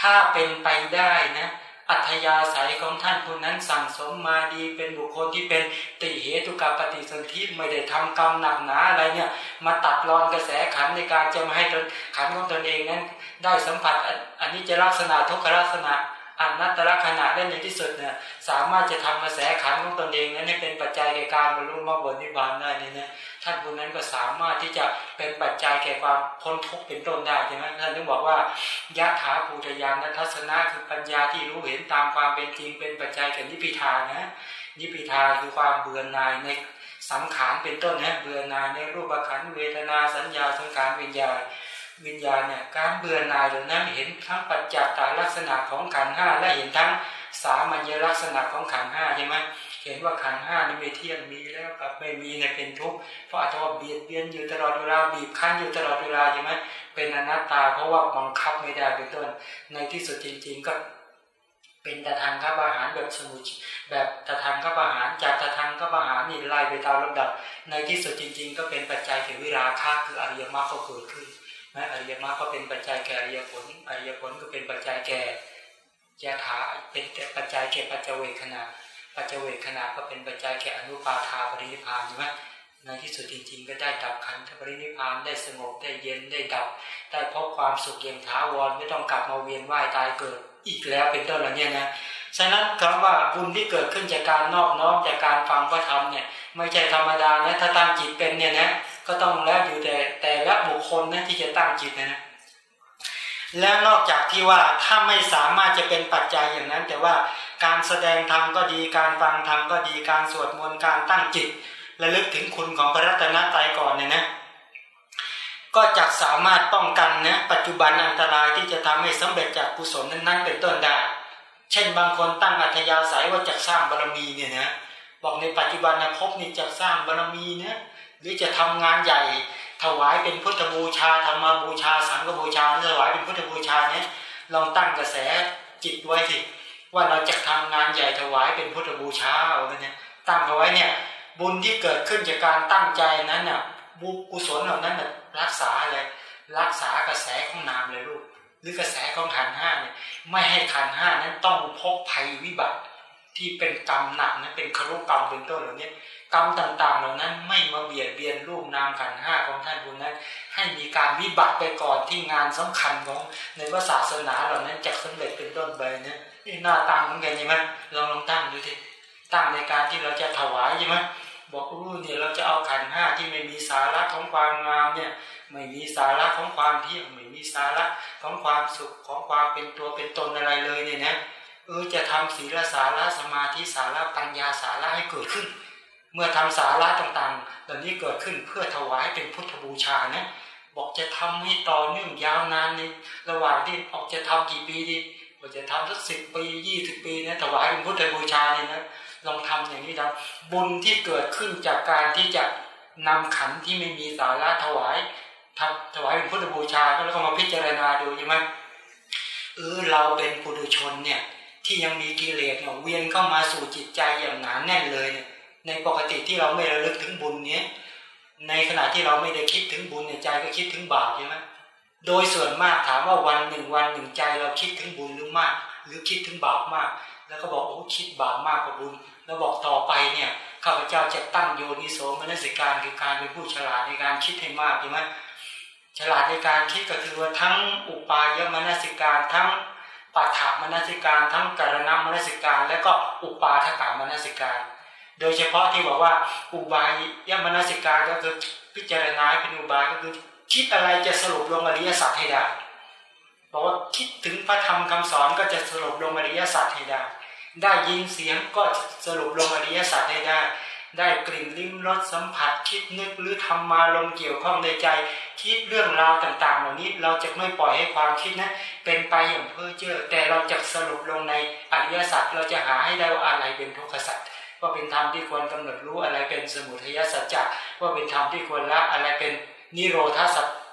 ถ้าเป็นไปได้นะ อัธยาศัยของท่านคนนั้นสั่งสมมาดีเป็นบุคคลที่เป็นติเหตุกับปฏิสนธิไม่ได้ทำกรรมหนักหนาอะไรเนี่ย มาตัดรอนกระแสขันในการจะมาให้ขันของตนเองนั้น ได้สัมผัสอันนี้จะลักษณะทุกขลักษณะอันนัตตลักษณะได้ในที่สุดเนี่ยสามารถจะทำกระแสขันของตนเองนั้นให้เป็นป แก่การบรรลุมรรคผลนิพพานได้นี่นะท่านคนนั้นก็สามารถที่จะเป็นปัจจัยแก่ความพ้นทุกข์เป็นต้นได้ใช่ไหมท่านถึงบอกว่ายะถาภูตยานทัศนะคือปัญญาที่รู้เห็นตามความเป็นจริง เป็นปัจจัยแก่นิพพิทานะนิพพิทาคือความเบื่อหน่ายในสังขารเป็นต้นนะเบื่อหน่ายในรูปขันเวทนาสัญญาสังขารวิญญาณวิญญาณเนี่ยการเบื่อหน่ายเหล่านั้นเห็นทั้งปัจจัยตาลักษณะของขันห้าและเห็นทั้งสามัญลักษณะของขันห้าใช่ไหม เห็นว่าขันห้านี่ไม่เที่ยงมีแล้วกับไม่มีเนี่ยเป็นทุกข์เพราะอาจจะว่าเบียดเบียนอยู่ตลอดเวลาบีบคั้นอยู่ตลอดเวลาใช่ไหมเป็นอนัตตา เพราะว่าบังคับไม่ได้เป็นต้น ในที่สุดจริง ๆ ก็เป็นตะทางข้าอาหารแบบสมุชแบบตะทางข้าอาหารจากตะทางข้าอาหารนี่ไล่ไปตามลำดับ ในที่สุดจริง ๆ ก็เป็นปัจจัยแก่วิราคะคืออริยมรรคก็เกิดขึ้นนะอริยมรรคก็เป็นปัจจัยแก่อริยผลอริยผลก็เป็นปัจจัยแก่ยะถาเป็นปัจจัยแก่ปัจเจเวขณะ ปัจเจเวขณะก็เป็นปัจจัยแก่อนุปาทาปรินิพานใช่ไหมในที่สุดจริง ๆ ก็ได้ดับขันธปรินิพานได้สงบได้เย็นได้ดับ ได้พบความสุขเย็นท้าวรไม่ต้องกลับมาเวียนว่ายตายเกิดอีกแล้วเป็นต้นเหล่านี้นะฉะนั้นคำว่าบุญที่เกิดขึ้นจากการนอบน้อมจากการฟังพระธรรมเนี่ยไม่ใช่ธรรมดานะถ้าตั้งจิตเป็นเนี่ยนะก็ต้องแล้วอยู่แต่แต่ละบุคคลนะที่จะตั้งจิตนะนะแล้วนอกจากที่ว่าถ้าไม่สามารถจะเป็นปัจจัยอย่างนั้น แต่ว่า การแสดงธรรมก็ดีการฟังธรรมก็ดีการสวดมนต์การตั้งจิตระลึกถึงคุณของพระรัตนตรัยก่อนเนี่ยนะก็จะสามารถป้องกันนะปัจจุบันอันตรายที่จะทำให้สำเร็จจากกุศลนั้นๆเป็นต้นได้ เช่นบางคนตั้งอัธยาศัยว่าจะสร้างบารมีเนี่ยนะบอกในปัจจุบันนะพบนี่จะสร้างบารมีเนี่ยหรือจะทำงานใหญ่ ถวายเป็นพุทธบูชาธรรมบูชา สังฆบูชาถวายเป็นพุทธบูชาเนี่ยลองตั้งกระแสจิตไว้สิ ว่าเราจะทำงานใหญ่ถวายเป็นพุทธบูชาเอาเนี่ยตั้งเอาไว้เนี่ย บุญที่เกิดขึ้นจากการตั้งใจนั้นน่ะบุกุศลเหล่านั้นน่ะรักษาอะไรรักษากระแสของนามเลยลูกหรือกระแสของขันห้าเนี่ยไม่ให้ขันห้านั้นต้องพบภัยวิบัติที่เป็นกรรมหนักนั้นเป็นครุกรรมเป็นต้นเหล่านี้กรรมต่างๆ เหล่านั้นไม่มาเบียดเบียนรูปนามขันห้าของท่านบุญนั้น ให้มีการวิบัติไปก่อนที่งานสำคัญของในศาสนาเหล่านั้นจะสำเร็จเป็นต้นไปเนี่ย นี่หน้าตั้งเหมือนกันใช่ไหมลองลองตั้งดูทีตั้งในการที่เราจะถวายใช่ไหมบอกรู้เนี่ยเราจะเอาขันห้าที่ไม่มีสาระของความงามเนี่ยไม่มีสาระของความเที่ยงไม่มีสาระของความสุขของความเป็นตัวเป็นตนอะไรเลยเนี่ยนะเออจะทำศีลสาระสมาธิสาระปัญญาสาระให้เกิดขึ้น เมื่อทำสาระต่างๆเหล่านี้เกิดขึ้นเพื่อถวายเป็นพุทธบูชานะบอกจะทำให้ต่อเนื่องยาวนานในระหว่างที่ออกจะทำกี่ปีดี บอกจะทำสักสิบปียี่สิบปีเนะถวายเป็นพุทธบูชาเนี่ยนะลองทำอย่างนี้นะบุญที่เกิดขึ้นจากการที่จะนำขันที่ไม่มีสาระถวายทำถวายเป็นพุทธบูชาแล้วก็มาพิจารณาดูใช่ไหมเออเราเป็นปุถุชนเนี่ยที่ยังมีกิเลสเนี่ยเวียนเข้ามาสู่จิตใจอย่างหนาแน่นเลยเนี่ยในปกติที่เราไม่ระลึกถึงบุญเนี้ยในขณะที่เราไม่ได้คิดถึงบุญเนี่ยใจก็คิดถึงบาปใช่ไหม โดยส่วนมากถามว่าวันหนึ่งวันหนึ่งใจเราคิดถึงบุญหรือมาก หรือคิดถึงบาปมาก แล้วก็บอกโอ้คิดบาปมากกว่าบุญ แล้วบอกต่อไปเนี่ยข้าพเจ้าจะตั้งโยนิโสมนสิการคือการเป็นผู้ฉลาดในการคิดให้มากใช่ไหมฉลาดในการคิดก็คือว่าทั้งอุปายมนสิการทั้งปัฏฐามนสิการ ทั้งกรณมนสิการ และก็อุปาทกามนสิการ โดยเฉพาะที่บอกว่าอุบายยมนสิการก็คือพิจารณาเป็นอุบายก็คือ คิดอะไรจะสรุปลงอริยสัจให้ได้บอกว่าคิดถึงพระธรรมคำสอนก็จะสรุปลงอริยสัจให้ได้ ได้ยินเสียงก็สรุปลงอริยสัจให้ได้ ได้กลิ่นลิ้มรสสัมผัส คิดนึกหรือทำมาลมเกี่ยวข้องในใจ คิดเรื่องราวต่างๆ เหล่านี้เราจะไม่ปล่อยให้ความคิดนะเป็นไปอย่างเพ้อเจ้อแต่เราจะสรุปลงในอริยสัจเราจะหาให้ได้ว่าอะไรเป็นทุกขสัจว่าเป็นธรรมที่ควรกำหนดรู้อะไรเป็นสมุทัยสัจจะว่าเป็นธรรมที่ควรละอะไรเป็น นิโรธา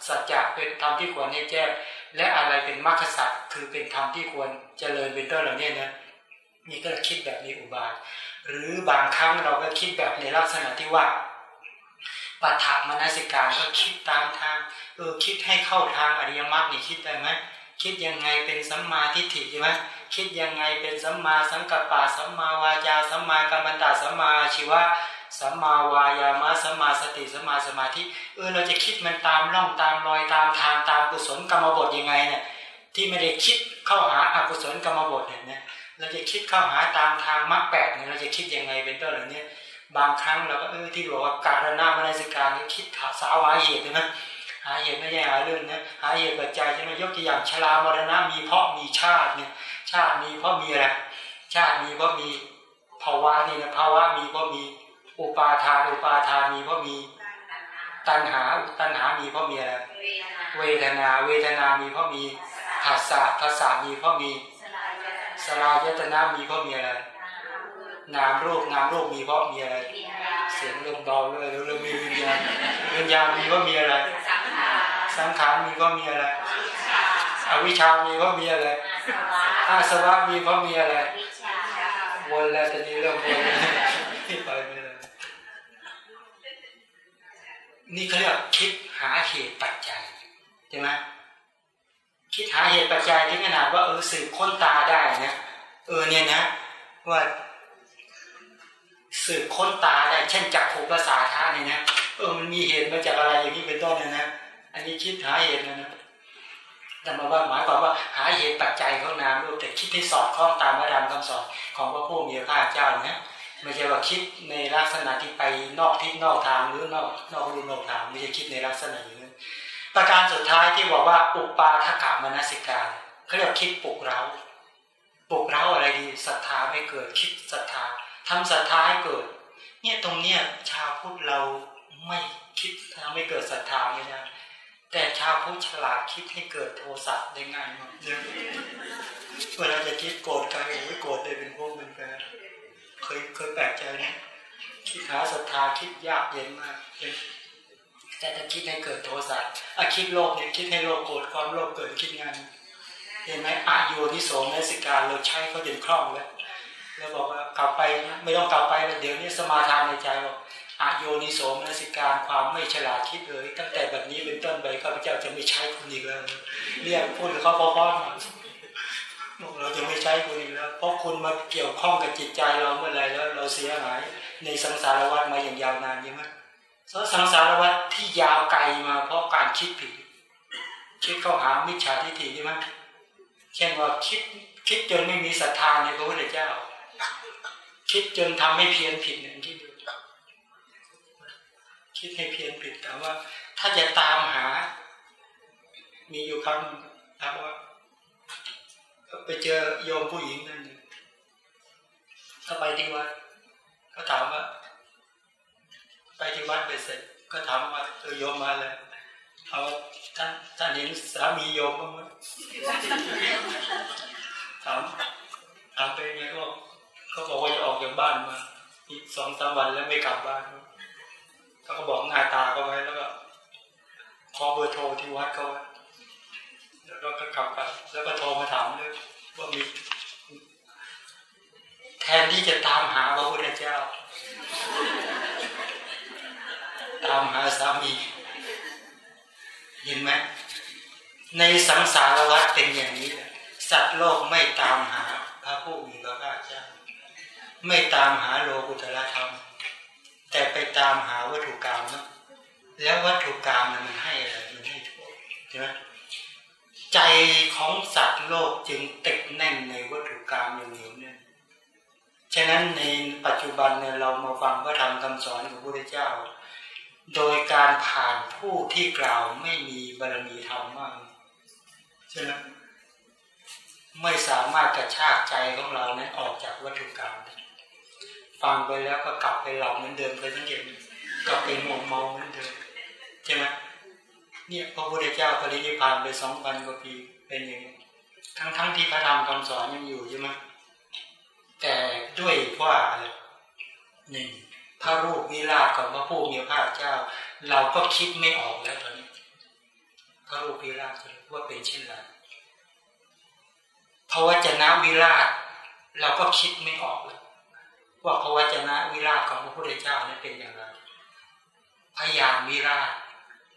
สัจจะเป็นธรรมที่ควรให้แจ้งและอะไรเป็นมรรคสัจคือเป็นธรรมที่ควรเจริญเป็นต้นเหล่านี้นะนี่ก็คิดแบบนี้อุบายหรือบางครั้งเราก็คิดแบบในลักษณะที่ว่าปัฏฐามนสิการก็คิดตามทางเออคิดให้เข้าทางอริยมรรคนี่คิดได้ไหมคิดยังไงเป็นสัมมาทิฏฐิใช่ไหมคิดยังไงเป็นสัมมาสังกัปปะสัมมาวาจาสัมมากรรมตาสัมมาชีวะ สัมมาวายามะสัมมาสติสัมมาสมาธิเออเราจะคิดมันตามร่องตามรอยตามทางตามกุศลกรรมบทยังไงเนี่ยที่ไม่ได้คิดเข้าหาอกุศลกรรมบทเนี่ยเราจะคิดเข้าหาตามทางมรรคแปดเนี่ยเราจะคิดยังไงเป็นต้นเหล่านี้บางครั้งเราก็เออที่บอกว่าการณามนสิการนี่คิดสาวาเหตุใช่ไหมหาเหตุไม่ใช่หาเรื่องนะหาเหตุปัจจัยใช่ไหมยกตัวอย่างชรามรณะมีเพราะมีชาติเนี่ยชาติมีเพราะมีอะไรชาติมีเพราะมีภาวะนี่นะภาวะมีเพราะมี อุปาทานอุปาทานมีเพราะมี ตัณหาตัณหามีเพราะมีอะไรเวทนาเวทนามีเพราะมีภาษาภาษามีเพราะมีสลายตนะมีเพราะมีอะไรนามรูปนามรูปมีเพราะมีอะไร เสียงลมเบาเลยแล้วเรามีวิญญาณวิญญาณมีเพราะมีอะไร สังขารมีเพราะมีอะไรอวิชชามีเพราะมีอะไรอาสวะมีเพราะมีอะไรวนแล้วตอนนี้เริ่มวนที่ไป นี่เขาเรียกคิดหาเหตุปัจจัยใช่ไหมคิดหาเหตุปัจจัยที่ขนาดว่าเออสืบค้นตาได้นะเออเนี่ยนะว่าสืบค้นตาได้ เช่นจักผูภาษาท่าเนี่ยนะเออมันมีเหตุมาจากอะไรอย่างนี้เป็นต้นนะนะอันนี้คิดหาเหตุนะนะแต่มาว่าหมายความว่าหาเหตุปัจจัยของนามรูปแต่คิดให้สอดคล้องตามพระธรรมคำสอนของพระผู้มีพระภาคเจ้าเนี่ย ไม่ใช่ว่าคิดในลักษณะที่ไปนอกทิศนอกทางหรือนอกนอกรูนอกทางไม่ใช่คิดในลักษณะอย่างนั้นประการสุดท้ายที่บอกว่าอุปาทกามนสิการเขาเรียกคิดปลุกเราปลุกเราอะไรดีศรัทธาไม่เกิดคิดศรัทธาทำศรัทธาให้เกิด เนี่ยตรงเนี้ยชาวพุทธเราไม่คิดทำให้เกิดศรัทธาไม่ได้แต่ชาวพุทธฉลาดคิดให้เกิดโทสะได้ง่ายมากเวลาจะคิดโกรธใครไม่โกรธได้เป็นพวกเป็นแฟน เคยเคยแปลกใจนะคิดหาศรัทธาคิดยากเย็นมากแต่ถ้าคิดให้เกิดโทสะอคิดโลภเนี่ยคิดให้โลภโกรธความโลภเกิดคิดงานเห็นไหมอาโยนิโสมนสิการเราใช้เขาจนคล่องแล้วแล้วบอกว่ากลับไปไม่ต้องกลับไปแล้วเดี๋ยวนี้สมาทานในใจบอกอาโยนิโสมนสิการความไม่ฉลาดคิดเลย ตั้งแต่แบบนี้เป็นต้นไปข้าพเจ้าจะไม่ใช้คุณอีกแล้วเรียกพูดเขาพ่อพ่อ เราจะไม่ใช้คุณอีกแล้ว เพราะคุณมาเกี่ยวข้องกับจิตใจเราเมื่อไรแล้ว เราเสียหายในสังสารวัฏมาอย่างยาวนานใช่ไหมเพราะสังสารวัฏที่ยาวไกลมาเพราะการคิดผิด คิดเข้าหามิจฉาทิฏฐิใช่ไหมเช่นว่าคิดคิดจนไม่มีศรัทธาในพระพุทธเจ้า คิดจนทำให้เพี้ยนผิดเนี่ยคิดดูคิดให้เพี้ยนผิดแต่ว่า ถ้าจะตามหา มีอยู่ครั้งถามว่า ไปเจอโยมผู้หญิงนั่นก็ไปที่วัดก็ถามว่า ไปที่วัดไปเสร็จ ก็ถามว่าเออโยมมาเลยเอาท่านท่านเห็นสามีโยมบ้างไหมถามถามไปยังไงก็เขาบอกว่าจะออกจากบ้านมาอีกสองสามวันแล้วไม่กลับบ้านก็แล้วก็บอกหน้าตาเขาไว้แล้วก็ขอเบอร์โทรที่วัดเขาไว้ แล้วก็กลับไปแล้วก็โทรมาถามด้วยว่ามีแทนที่จะตามหาพระพุทธเจ้า ตามหาสามีเห็นไหมในสังสารวัฏเป็นอย่างนี้ สัตว์โลกไม่ตามหาพระผู้มีพระภาคเจ้า ไม่ตามหาโลกุตละธรรม แต่ไปตามหาวัตถุกรรมนะแล้ววัตถุกรรมมันให้อะไรมันให้โทษใช่ไหม ใจของสัตว์โลกจึงติดแน่นในวัตถุกรรมอย่างเหนียวแน่นฉะนั้นในปัจจุบันเนี่ยเรามาฟังพระธรรมคำสอนของพระพุทธเจ้า โดยการผ่านผู้ที่กล่าวไม่มีบารมีธรรมมากใช่ไหมไม่สามารถกระชากใจของเรานั้นออกจากวัตถุกรรมฟังไปแล้วก็กลับไปหลับเหมือนเดิมเคยสังเกตกลับไปมองมองเหมือนเดิมใช่ไหม เนี่ยพระพุทธเจ้าปรินิพพานไปสองพันกว่าปีเป็นอย่างนี้ทั้งทั้งที่พระธรรมคำสอนยังอยู่ใช่ไหมแต่ด้วยว่าอะไรหนึ่งพระรูปวิราชของพระผู้มีพระเจ้า เราก็คิดไม่ออกแล้วตอนนี้ พระรูปวิราชว่าเป็นเช่นไรพระวจนะวิราช เราก็คิดไม่ออกเลยว่าพระวจนะวิราชของพระพุทธเจ้านั้นเป็นอย่างไรพยานวิราช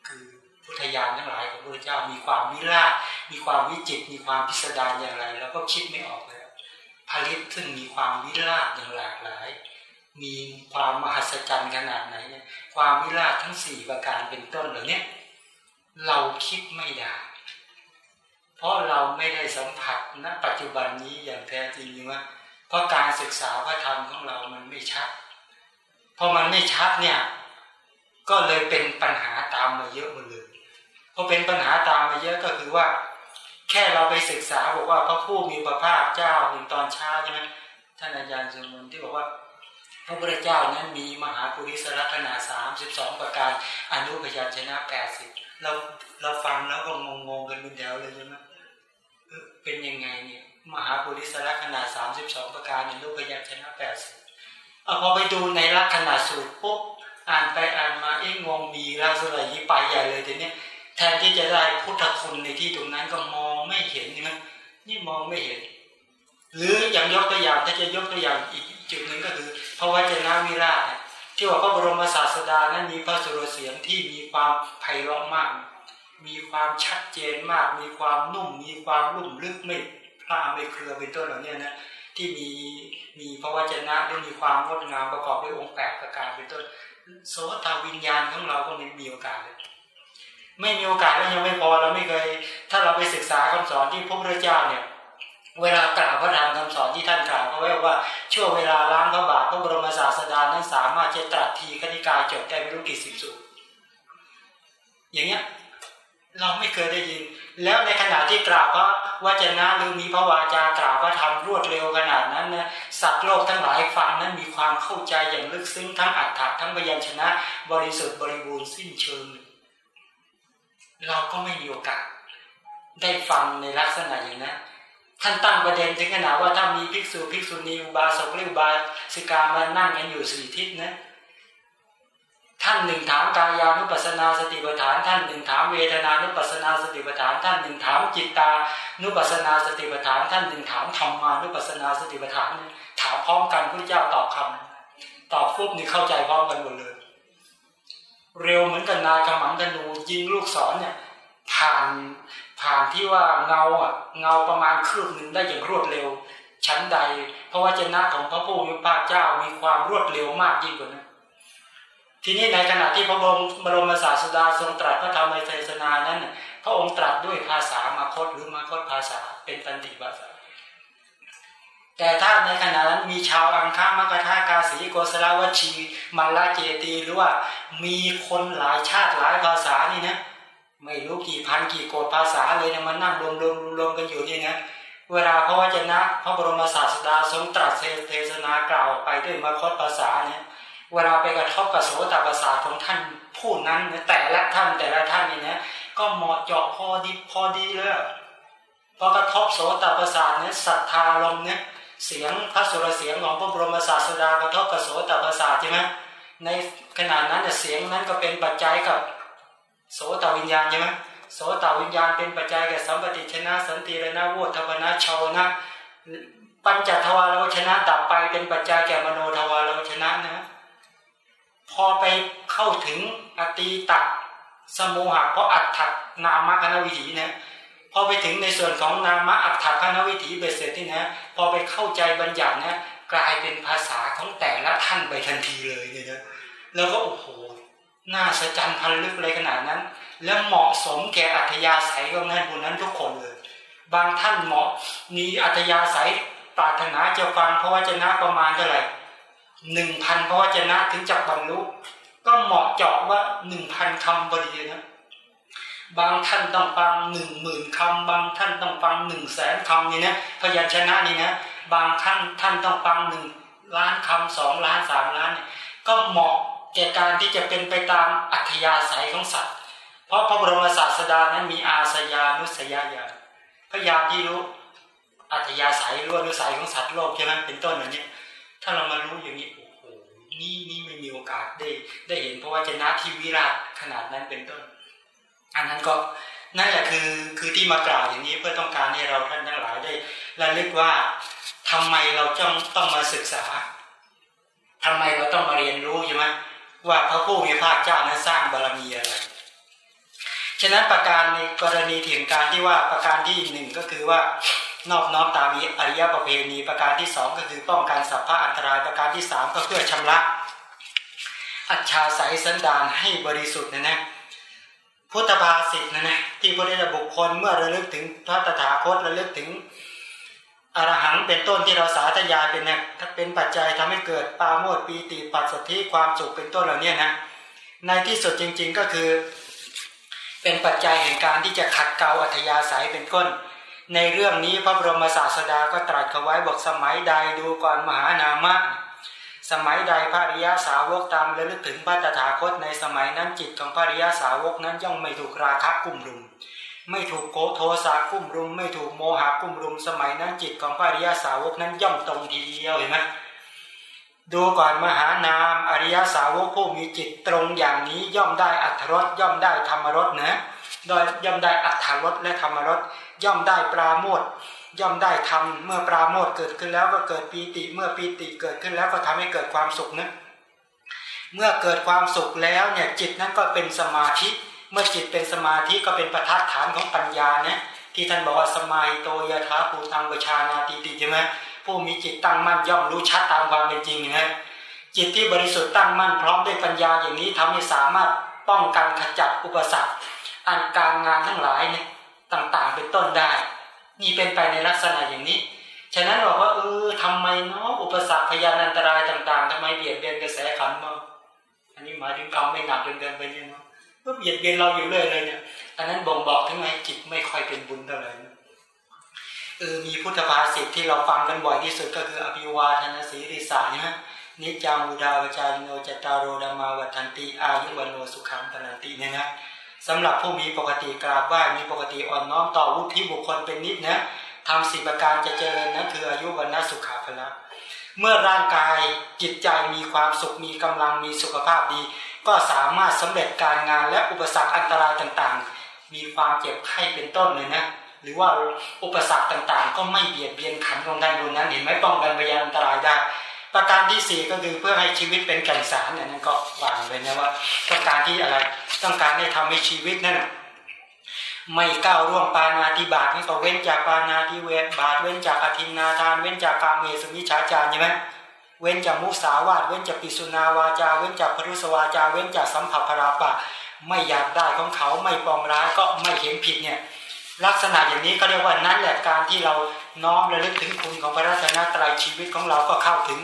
คือ พุทธญาณทั้งหลายของพระพุทธเจ้ามีความวิราชมีความวิจิต มีความพิสดารอย่างไรเราก็คิดไม่ออกเลยผลิตซึ่งมีความวิราชอย่างหลากหลาย มีความมหัศจรรย์ขนาดไหนเนี่ยความวิราชทั้งสี่ประการเป็นต้นเหล่านี้เราคิดไม่ได้ เพราะเราไม่ได้สัมผัสณปัจจุบันนี้อย่างแท้จริงว่าเพราะการศึกษาพระธรรมของเรามันไม่ชัดพอมันไม่ชัดเนี่ย ก็เลยเป็นปัญหาตามมาเยอะมดเลย พอเป็นปัญหาตามมาเยอะก็คือว่า แค่เราไปศึกษาบอกว่าพระผู้มีพระภาคเจ้าในตอนเช้าใช่ไหมท่านอาจารย์สมุนที่บอกว่า พระพุทธเจ้านั้นมีมหาปุริสลักษณะสามสิบสองประการอนุพยัญชนะแปดสิบเราเราฟังแล้วก็งงงกันเป็นแถวเลยใช่ไหมเป็นยังไงเนี่ย มหาปุริสลักษณะสามสิบสองประการอนุพยัญชนะแปดสิบเอาพอไปดูในลักษณะสูตรปุ๊บอ่านไปอ่านมาเอ๊ะงงมีลักษณะยี่ไปใหญ่เลยทีนี้ แทนที่จะได้พุทธคุณในที่ตรงนั้นก็มองไม่เห็นนะนี่มองไม่เห็น หรืออย่างยกตัวอย่างถ้าจะยกตัวอย่างอีกจุดหนึ่งก็คือพระวจนะวิราชที่ว่าพระบรมศาสดานั้นมีพระสุรเสียงที่มีความไพเราะมาก มีความชัดเจนมาก มีความนุ่ม มีความลุ่มลึกไม่พลาไม่เครือเป็นต้นเหล่านี้นะที่มีมีพระวจนะได้มีความงดงามประกอบด้วยองค์แปดประการเป็นต้นโสตวิญญาณของเราก็ม่มีโอกาสเลย ไม่มีโอกาสแล้วยังไม่พอเราไม่เคย ถ้าเราไปศึกษาคำสอนที่พระพุทธเจ้าเนี่ย เวลากล่าวพระธรรมคำสอนที่ท่านกล่าวเขาไว้ว่าช่วงเวลาล้างพระบาทพระบรมศาสดานั้นสามารถจะตรัสทีคณิกายจบได้ไม่รู้กี่สิบสูตรอย่างเงี้ยเราไม่เคยได้ยิน แล้วในขณะที่กล่าวพระวจนะหรือมีพระวาจากล่าวพระธรรมรวดเร็วขนาดนั้นนะสัตว์โลกทั้งหลายฟังนั้นมีความเข้าใจอย่างลึกซึ้งทั้งอัฏฐะทั้งพยัญชนะ บริสุทธิ์บริบูรณ์สิ้นเชิงเเราก็ไม่มีโอกาส ได้ฟังในลักษณะอย่างนั้นท่านตั้งประเด็นถึงขนาดว่าถ้ามีภิกษุภิกษุณีอุบาสกหรืออุบาสิกามานั่งกันอยู่สี่ทิศนะท่านหนึ่งถามกายานุปัสนาสติปัฏฐาน ท่านหนึ่งถามเวทนานุปัสนาสติปัฏฐาน ท่านหนึ่งถามจิตตานุปัสนาสติปัฏฐาน ท่านหนึ่งถามธรรมานุปัสนาสติปัฏฐาน ถามพร้อมกันพระเจ้าตอบคำตอบฟุบนี่เข้าใจพร้อมกันหมดเลย เร็วเหมือนกันนายกำมังธนูยิงลูกศรเนี่ยผ่านผ่านที่ว่าเงาอะเงาประมาณคืบหนึ่งได้อย่างรวดเร็ว ชั้นใด เพราะว่าเจนะของพระผู้มีพระเจ้ามีความรวดเร็วมากยิ่งกว่านั้นทีนี้ในขณะที่พระบรมศาสดาทรงตรัสพระธรรมเทศนานั้น พระองค์ตรัสด้วยภาษามาคตหรือมาคตภาษาเป็นตันติภาษา แต่ถ้าในขณะนั้นมีชาวอังคามกทากาสีโกสลาวชีมาลาเจตีหรือว่ามีคนหลายชาติหลายภาษานี่นะไม่รู้กี่พันกี่โกดภาษาเลยนะมันนั่งรวมรวมรวมกันอยู่นี่นะเวลาพระวจนะ พระบรมศาสดาทรงตรัสเทศนากล่าวไปด้วยมาคตภาษาเนี่ยเวลาไปกระทบกับโสตประสาทของท่านผู้นั้นแต่ละท่านแต่ละท่านนี่นะก็เหมาะเจาะพอดีพอดีเลยพอกระทบโสตประสาทเนี่ยศรัทธาลมเนี่ย เสียงพระสุรเสียงของพระบรมศาสดากระทบกับโสตประสาทใช่ไหมในขณะนั้นเสียงนั้นก็เป็นปัจจัยกับโสตวิญญาณใช่ไหมโสตวิญญาณเป็นปัจจัยกับสัมปติชนะสันติรนะวุฒวนะชาวนะปัญจทวารวชนะดับไปเป็นปัจจัยแก่มโนทวารวชนะนะพอไปเข้าถึงอตีตักสมุหะเพราะอัตถักนามคณวิถีนะ พอไปถึงในส่วนของนามะอัตถักคณวิถีเบสเสร็จที่นะ พอไปเข้าใจบัญญัตินะกลายเป็นภาษาของแต่ละท่านไปทันทีเลยเนี่ยนะแล้วก็โอ้โหน่าสะจันพันลึกเลยขนาดนั้น แล้วเหมาะสมแก่อัธยาศัยของท่านบุญนั้นทุกคนเลย บางท่านเหมาะมีอัธยาศัยปรารถนาจะฟังพระวจนะประมาณเท่าไหร่หนึ่งพันพระวจนะถึงจะบรรลุก็เหมาะเจาะว่าหนึ่งพันคำพอดีนะ บางท่านต้องฟังหนึ่งหมื่นคำบางท่านต้องฟังหนึ่งแสนคำนี่นะพยัญชนะนี่นะบางท่านท่านต้องฟังหนึ่งล้านคำสองล้านสามล้านเนี่ยก็เหมาะแก่การที่จะเป็นไปตามอัธยาศัยของสัตว์ เพราะพระบรมศาสดานั้นมีอาสยานุสยาญาพยานที่รู้อัธยาศัยรู้อนุสัยของสัตว์โลกใช่ไหมเป็นต้นอย่างนี้ถ้าเรามารู้อย่างนี้โอ้โหนี่นี่ไม่มีโอกาสได้ได้เห็นเพราะว่าจะนาที่วิราชขนาดนั้นเป็นต้น อันนั้นก็นั่นแหละคือคือที่มากล่าวอย่างนี้เพื่อต้องการให้เราท่านทั้งหลายได้ระลึกว่าทำไมเราจ้องต้องมาศึกษาทำไมเราต้องมาเรียนรู้ใช่ไหมว่าพระผู้มีพระเจ้านั้นสร้างบารมีอะไรฉะนั้นประการในกรณีถึงการที่ว่าประการที่หนึ่งก็คือว่านอบน้อมตามอริยประเพณี ประการที่สองก็คือป้องกันสัพพะอันตรายประการที่สามก็เพื่อชำระอัจฉาสายสันดานให้บริสุทธิ์นะนะ พุทธภาษิตนะนะที่พระเดชบุคคลเมื่อระลึกถึงพระตถาคตระลึกถึงอรหังเป็นต้นที่เราสาธยายเป็นเนี่ยถ้าเป็นปัจจัยทำให้เกิดปาโมดปีติปัสสธิความสุขเป็นต้นเหล่านี้นะในที่สุดจริง ๆก็คือ เป็นปัจจัยแห่งการที่จะขัดเกลาอัธยาศัยเป็นต้น ในเรื่องนี้พระบรมศาสดาก็ตรัสเอาไว้บอกสมัยใดดูก่อนมหานามะ สมัยใดพระริยาสาวกตามระลึกถึงพระตถาคตในสมัยนั้นจิตของพระริยาสาวกนั้นย่อมไม่ถูกราคะกุ้มรุม ไม่ถูกโกโทสากุ้มรุม ไม่ถูกโมหะกุ้มรุม สมัยนั้นจิตของพระริยาสาวกนั้นย่อมตรงทีเดียวเห็นไหมดูก่อนมหานามอริยสาวกผู้มีจิตตรงอย่างนี้ย่อมได้อัตรสย่อมได้ธรรมรสนะโดยย่อมได้อัตถรสและธรรมรสย่อมได้ปราโมท ย่อมได้ทำเมื่อปราโมทเกิดขึ้นแล้วก็เกิดปีติ เมื่อปีติเกิดขึ้นแล้วก็ทำให้เกิดความสุขนะเมื่อเกิดความสุขแล้วเนี่ยจิตนั้นก็เป็นสมาธิ เมื่อจิตเป็นสมาธิก็เป็นประทัดฐานของปัญญานะที่ท่านบอกว่าสมัยโตยถาภูตังวชานาติติใช่ไหมผู้มีจิตตั้งมั่นย่อมรู้ชัดตามความเป็นจริงนะจิตที่บริสุทธิ์ตั้งมั่นพร้อมด้วยปัญญาอย่างนี้ทำให้สามารถป้องกันขจัดอุปสรรคอันการงานทั้งหลายเนี่ยต่างๆ เป็นต้นได้ นี่เป็นไปในลักษณะอย่างนี้ ฉะนั้นบอกว่าเออทำไมเนาะอุปสรรคพยานอันตรายต่าง ๆทำไมเบียดเบียนกระแสขันมาอันนี้หมายถึงกรรมไม่หนักเกินไปเนี่ยเนาะก็เบียดเบียนเราอยู่เรื่อยเลยเนี่ย อันนั้นบ่งบอกถึงไงจิตไม่ค่อยเป็นบุญเท่าไหร่เออมีพุทธภาษิตที่เราฟังกันบ่อยที่สุดก็คืออภิวาทนาสีริสานะนิจังอุดาวจายโนจตารโรดามาวัฏันติอายุวโนสุขังปนันติเนี่ยนะ สำหรับผู้มีปกติกราบไหว้มีปกติอ่อนน้อมต่อวุฒิบุคคลเป็นนิดนะทำสิบประการจะเจริญนะคืออายุวันนสุขาพละเมื่อร่างกายจิตใจมีความสุขมีกำลังมีสุขภาพดี ก็สามารถสำเร็จการงานและอุปสรรคอันตรายต่างๆ มีความเจ็บไข้เป็นต้นเลยนะ หรือว่าอุปสรรคต่างๆ ก็ไม่เบียดเบียนขันของท่านบนนั้นเห็นไหมป้องกันพยานอันตรายได้ ประการที่สี่ก็คือเพื่อให้ชีวิตเป็นแก่นสารเนี่ยนั่นก็วางเลยนะว่าต้องการที่อะไรต้องการให้ทำให้ชีวิตนั่นไม่ก้าวร่วงปานาธิบาตนี่ก็เว้นจากปานาธิเวบาทเว้นจากอธินาทาน เว้นจากกาเมสุมิชาจารใช่ไหมเว้นจากมุสาวาทเว้นจากปิสุนาวาจา เว้นจากพรุสวาจา เว้นจากสัมผัสพราปะ ไม่อยากได้ของเขาไม่ปองร้ายก็ไม่เห็นผิดเนี่ยลักษณะอย่างนี้ก็เรียกว่านั่นแหละการที่เราน้อมระลึกถึงคุณของพระรัตนตรัยชีวิตของเราก็เข้าถึง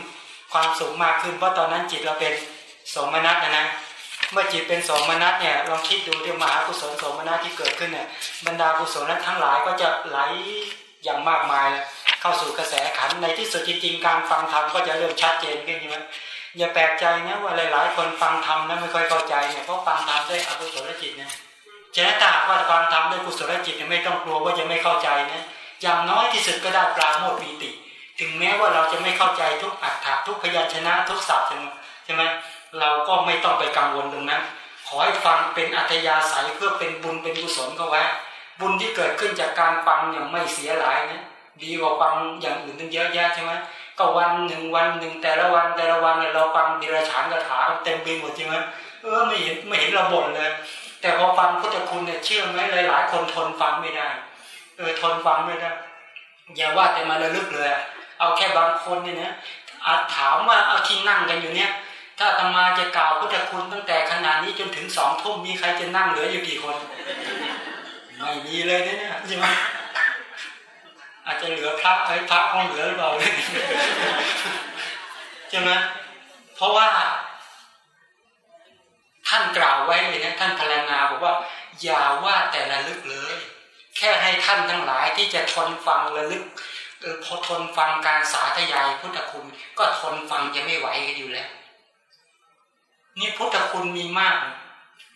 ความสุขมากขึ้นเพราะตอนนั้นจิตเราเป็นสมนัตนะนะเมื่อจิตเป็นสมนัตเนี่ยลองคิดดูที่มหากุศลสมนัตที่เกิดขึ้นเนี่ยบรรดากุศลนั้นทั้งหลายก็จะไหลอย่างมากมายแล้วเข้าสู่กระแสขันในที่สุดจริงๆการฟังธรรมก็จะเริ่มชัดเจนขึ้นใช่ไหมอย่าแปลกใจนะว่าหลายๆ คนฟังธรรมนั้นไม่ค่อยเข้าใจเนี่ยเพราะฟังธรรมด้วยอกุศลจิตเนี่ยฉะนั้นถ้าว่าฟังธรรมด้วยกุศลจิตเนี่ยไม่ต้องกลัวว่าจะไม่เข้าใจนะอย่างน้อยที่สุดก็ได้ปราโมทปีติ ถึงแม้ว่าเราจะไม่เข้าใจทุกอัฏฐะทุกพยัญชนะทุกศัพท์ใช่ไหมเราก็ไม่ต้องไปกังวลตรงนั้น ขอให้ฟังเป็นอัธยาศัยเพื่อเป็นบุญเป็นกุศลก็ไว้บุญที่เกิดขึ้นจากการฟังอย่างไม่เสียหลายนะดีกว่าฟังอย่างอื่นตั้งเยอะแยะใช่ไหมก็วันหนึ่งวันหนึ่งแต่ละวันแต่ละวันเราฟังดีราฉานคาถาเต็มไปหมดใช่ไหมเออไม่เห็นไม่เห็นเราบ่นเลย แต่พอฟังพุทธคุณเนี่ยเชื่อไหมหลายๆคนทนฟังไม่ได้เออทนฟังไม่ได้อย่าว่าแต่มาระลึกเลย เอาแค่บางคนเนี่ยนะอาจถามว่าเอาที่นั่งกันอยู่เนี่ย ถ้าธรรมาจะกล่าวพุทธคุณตั้งแต่ขนาดนี้จนถึงสองทุ่มมีใครจะนั่งเหลืออยู่กี่คน ไม่มีเลยเนี่ยใช่ไหมอาจจะเหลือพระไอ้พระคงเหลือหรือเปล่าใช่ไหมเพราะว่า ท่านกล่าวไว้เลยนะท่านพลังงาบอกว่า อย่าว่าแต่ระลึกเลย แค่ให้ท่านทั้งหลายที่จะทนฟังระลึก เออพอทนฟังการสาธยายพุทธคุณ ก็ทนฟังจะไม่ไหวกันอยู่แล้ว นี่พุทธคุณมีมาก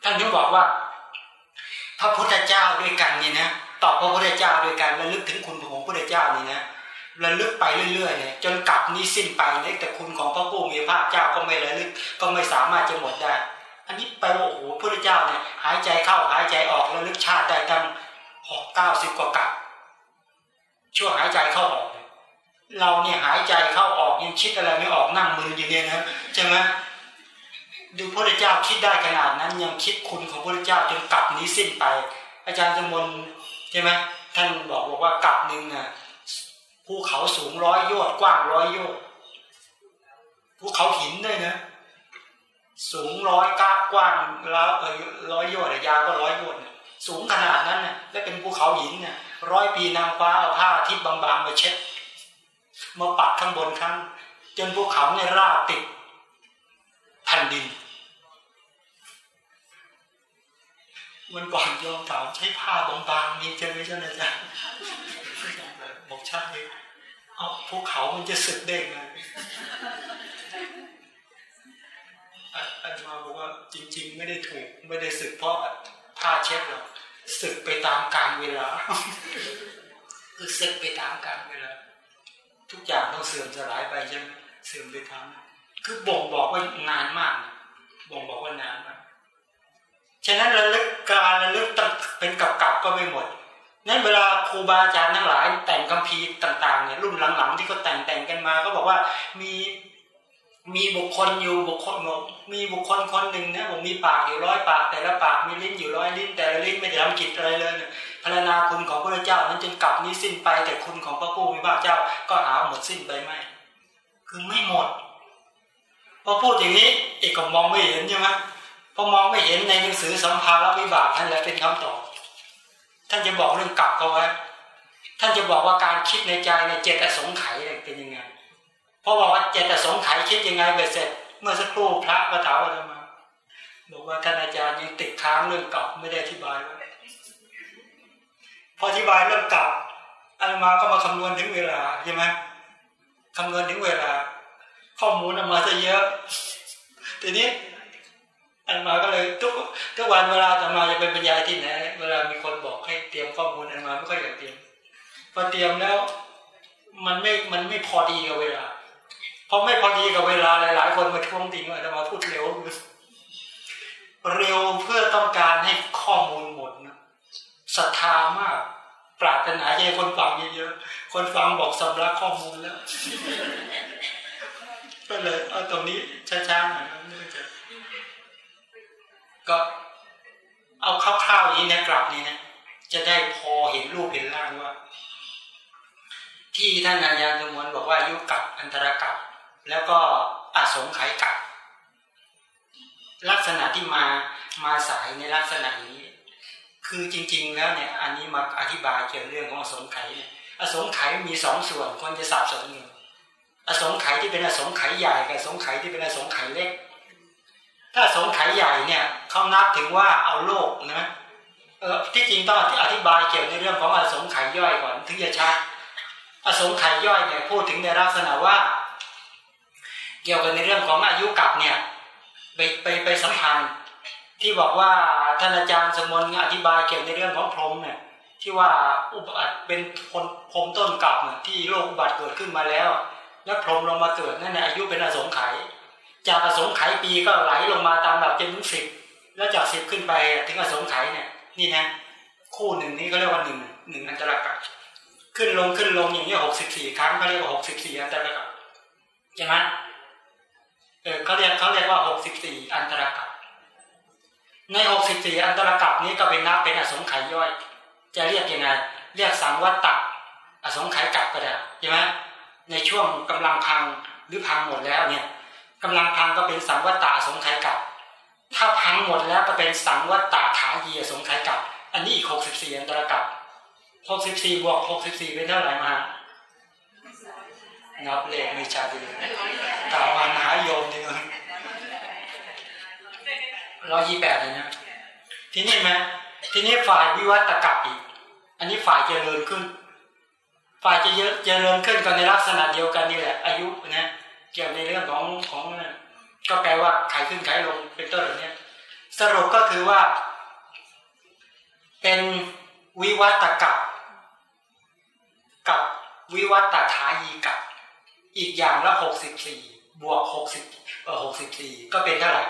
ท่านถึงบอกว่า พระพุทธเจ้าด้วยกันนี่นะต่อพระพุทธเจ้าด้วยกันระลึกถึงคุณของพระพุทธเจ้านี่นะระลึกไปเรื่อยๆเนี่ยจนกลับนี้สิ้นไปเนี่ยแต่คุณของพระผู้มีพระเจ้าก็ไม่ระลึกก็ไม่สามารถจะหมดได้ อันนี้แปว่าโอ้โหพระพุทธเจ้าเนี่ยหายใจเข้าหายใจออกระลึกชาติได้ตั้งหกเก้าสิบกว่ากับ ช่วงหายใจเข้าออก เราเนี่ยหายใจเข้าออกยังคิดอะไรไม่ออกนั่งมืออยู่เนี่ยนะใช่ไหมดูพระเจ้าคิดได้ขนาดนั้น ยังคิดคุณของพระเจ้าจนกลับนี้สิ้นไป อาจารย์สมนใช่ไหมท่านบอกบอกว่ากลับหนึ่งน่ะภูเขาสูงร้อยโยชน์กว้างร้อยโยชน์ภูเขาหินด้วยนะสูงร้อยก้ากว้างแล้วเออร้อยโยชน์ยาวก็ร้อยโยชน์สูงขนาดนั้นน่ะและเป็นภูเขาหินเนี่ย ร้อยปีนางฟ้าเอาผ้าที่บางๆมาเช็ดมาปัดข้างบนข้างจนภูเขาเนี่ยราบติดแผ่นดินวันก่อนโยมถามใช้ผ้าบางๆมีใช่ไหมเจ้าอาจารย์บอกใช่เอาภูเขามันจะสึกได้ไงอาจารย์บอกว่าจริง ๆ ไม่ได้ถูกไม่ได้สึกเพราะผ้าเช็ดหรอก สึกไปตามกาลเวลา คือสึกไปตามกาลเวลา ทุกอย่างต้องเสื่อมสลายไปใช่ไหมเสื่อมไปทำคือบ่งบอกว่านานมาก บ่งบอกว่านานมาก ฉะนั้นระลึกการระลึกเป็นกับกับก็ไม่หมดนั้นเวลาครูบาอาจารย์ทั้งหลาย แต่งคัมภีร์ต่างๆเนี่ยรุ่นหลังๆ ที่เขาแต่งแต่งกันมา ก็บอกว่ามี มีบุคคลอยู่บุคคลมีบุคคลคนหนึ่งนะผมมีปากอยู่ร้อยปาก แต่ละปากมีลิ้นอยู่ร้อยลิ้น แต่ละลิ้นไม่ได้ทำกิจอะไรเลยเนี่ยพรณนาคุณของพระเจ้านั้นจนกลับนี้สิ้นไป แต่คุณของพระผู้มีพระเจ้าก็หาหมดสิ้นไปไม่คือไม่หมดพอพูดอย่างนี้เอกก็มองไม่เห็นใช่ไหมพอมองไม่เห็นในหนังสือสัมภาระวิบากนั่นแหละเป็นคำตอบท่านจะบอกเรื่องกลับเขาไว้ท่านจะบอกว่าการคิดในใจในเจตสงไขยเป็นยังไง เพราะบอกว่าเจตสงไขยคิดยังไงเบ็ดเสร็จ เมื่อสักครู่พระก็ถามว่าทำไมบอกว่าท่านอาจารย์ยังติดค้างเรื่องเกลับไม่ได้อธิบายไว้พออธิบายเรื่องกลับอามาก็มาคำนวณถึงเวลาใช่ไหมคำนวณถึงเวลา ข้อมูลออกมาซะเยอะ ทีนี้อันมาก็เลยทุกทุกวันเวลาจะมาจะเป็นบรรยายที่ไหนเวลามีคนบอกให้เตรียมข้อมูลอันมาไม่ค่อยอยากเตรียมพอเตรียมแล้ว มันไม่มันไม่พอดีกับเวลา พอไม่พอดีกับเวลาหลาย ๆ คนมาทวงติงว่าจะมาพูดเร็วเร็วเพื่อต้องการให้ข้อมูลหมดนะศรัทธามาก ปรารถนาให้คนฟังเยอะๆคนฟังบอกสำลักข้อมูลแล้วก็เลยเอาตรงนี้ช้าๆหน่อยก็เอาคร่าวๆนี้นะกลับนี้นะจะได้พอเห็นรูปเห็นร่างว่า ที่ท่านอาจารย์สมวนบอกว่ายุกับอันตรกับ แล้วก็อาสงไขยกับ ลักษณะที่มามาสายในลักษณะนี้ คือจริง ๆ แล้วเนี่ยอันนี้มาอธิบายเกี่ยวเรื่องของอสงไขยเนี่ยอสงไขยมีสองส่วนคนจะสับสนอยู่อสงไขยที่เป็นอสงไขยใหญ่กับอสงไขยที่เป็นอสงไขยเล็ก ถ้าอสงไขยใหญ่เนี่ยเขานับถึงว่าเอาโลกนะเออที่จริงต้องอธิบายเกี่ยวในเรื่องของอสงไขยย่อยก่อนถึงจะชัดอสงไขยย่อยเนี่ยพูดถึงในลักษณะว่า เกี่ยวกับในเรื่องของอายุกับเนี่ยไปไปไปสัมพันธ์ที่บอกว่าท่านอาจารย์สมนอธิบายเกี่ยวในเรื่องของพรหมเนี่ยที่ว่าอุบัติเป็นคนพรมต้นกับเนี่ยที่โลกอุบัติเกิดขึ้นมาแล้ว แล้วพรหมลงมาเกิดนั่นเนี่ยอายุเป็นอสงไขยจากอสงไขยปีก็ไหลลงมาตามแบบจนถึงสิบแล้วจากสิบขึ้นไปถึงอสงไขยเนี่ยนี่นะคู่หนึ่งนี้ก็เรียกว่าหนึ่งหนึ่งอันตรกับขึ้นลงขึ้นลงอย่างนี้หกสิบสี่ครั้งเขาเรียกว่าหกสิบสี่อันตรกับใช่ไหม เออเขาเรียกเขาเรียกว่าหกสิบสี่อันตรกับในหกสิบสี่อันตรกับนี้ก็เป็นนับเป็นอสงไขยย่อย จะเรียกยังไงเรียกสังวัตตะอสงไขยกับก็ได้ใช่ไหมในช่วงกำลังพังหรือพังหมดแล้วเนี่ยกำลังพังก็เป็นสังวัตตะอสงไขยกับถ้าพังหมดแล้วก็เป็นสังวัตตะขายีอสงไขยกับอันนี้อีกหกสิบสี่อันตรกับหกสิบสี่บวกหกสิบสี่เป็นเท่าไหร่มา นับเลขไม่ชัดเลยกล่าวมามหาโยมนี่เลยร้อยยี่แปดเลยนะทีนี้ไหมทีนี้ฝ่ายวิวัตกับอีก อันนี้ฝ่ายเจริญขึ้น ฝ่ายจะเยอะเจริญขึ้นกันในลักษณะเดียวกันนี่แหละ อายุนะเกี่ยวในเรื่องของของก็แปลว่าขายขึ้นขายลงเป็นต้นแบบนี้สรุปก็คือว่า เป็นวิวัตกับกับวิวัตถายีกับ อีกอย่างละหกสิบสี่บวกหกสิบเออหกสิบสี่ก็เป็นเท่าไหร่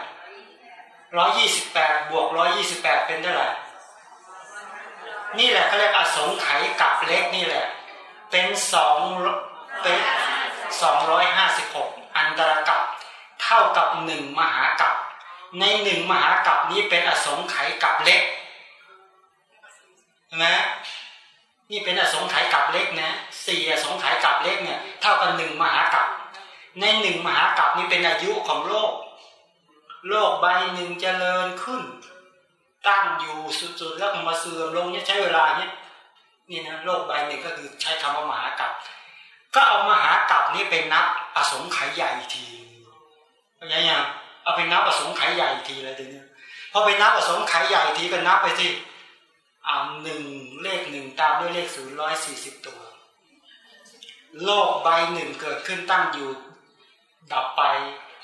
ร้อยี่สิบแปดบวกร้อยี่สิบแปดเป็นเท่าไหร่นี่แหละเขาเรียกอสงไขยกับเล็กนี่แหละ เป็นสองเป็นสองร้อยห้าสิบหกอันตรกับเท่ากับหนึ่งมหากับในหนึ่งมหากับนี้เป็นอสงไขยกับเล็กใช่ไหม นี่เป็นอสงไขยกับเล็กนะสี่อสงไขยกับเล็กเนี่ยเท่ากับหนึ่งมหากับในหนึ่งมหากับนี้เป็นอายุของโลก โลกใบหนึ่งเจริญขึ้น ตั้งอยู่สุดๆแล้วมาเสื่อมลงเนี่ยใช้เวลาเนี่ยนี่นะโลกใบหนึ่งก็คือใช้คำว่ามหากับก็เอามหากับนี้เป็นนับอสงไขยใหญ่ทียังไงเอาไปนับอสงไขยใหญ่ทีเลยทีนี้พอไปนับอสงไขยใหญ่ทีก็นับไปที่ อาหนึ่งเลขหนึ่งตามด้วยเลขศูนย์ร้อยสี่สิบตัว โลกใบหนึ่งเกิดขึ้นตั้งอยู่ ดับไป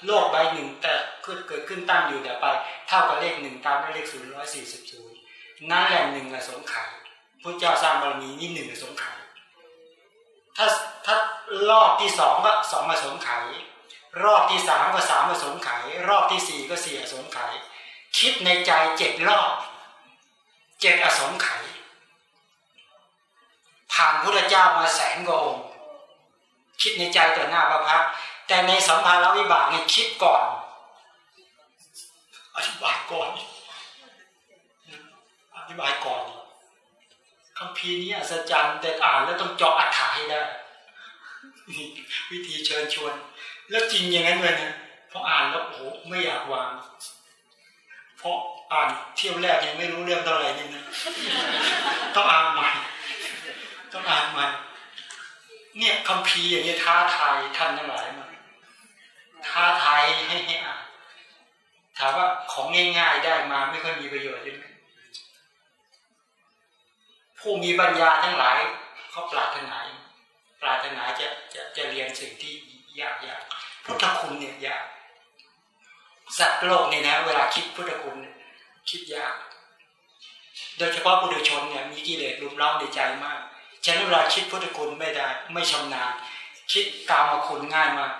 โลกใบหนึ่งแต่เกิดขึ้นตั้งอยู่ดับไป เท่ากับเลขหนึ่งตามด้วยเลขศูนย์ร้อยสี่สิบศูนย์นั่นแหละหนึ่งอสงไขยพระเจ้าสร้างบารมีนี่หนึ่งอสงไขยถ้าถ้ารอบที่สองก็สองอสงไขยรอบที่สามก็สามอสงไขยรอบที่สี่ก็สี่อสงไขยคิดในใจเจ็ดรอบ เจ็ดอสงไขยผ่านพระเจ้ามาแสนกว่าองค์ คิดในใจต่อหน้าพระพักแต่ในสัมภาระวิบากเนี่ยคิดก่อนอธิบายก่อนอธิบายก่อนคำพีนี้อัศจรรย์แต่อ่านแล้วต้องเจาะอัฏฐาให้ได้ วิธีเชิญชวน แล้วจริงอย่างนั้นเลยนะพออ่านแล้วโอ้โหไม่อยากวาง เพราะอ่านเที่ยวแรกยังไม่รู้เรื่องเท่าไหร่นี่นะต้องอ่านใหม่ต้องอ่านใหม่เนี่ยคำพีอย่างนี้ท้าทายท่านทั้งหลายมาท้าทายให้ให้อ่านถามว่าของง่ายๆได้มาไม่ค่อยมีประโยชน์ใช่ไหมผู้มีปัญญาทั้งหลายเขาปรารถนาปรารถนาจะจะจะเรียนสิ่งที่ยากยากพุทธคุณเนี่ยยาก สัตว์โลกเนี่ยนะ เวลาคิดพุทธคุณคิดยาก โดยเฉพาะปุถุชนเนี่ยมีกิเลสรุมเร้าในใจมากฉะนั้นเวลาคิดพุทธคุณไม่ได้ ไม่ชำนาญ คิดกามคุณง่ายมาก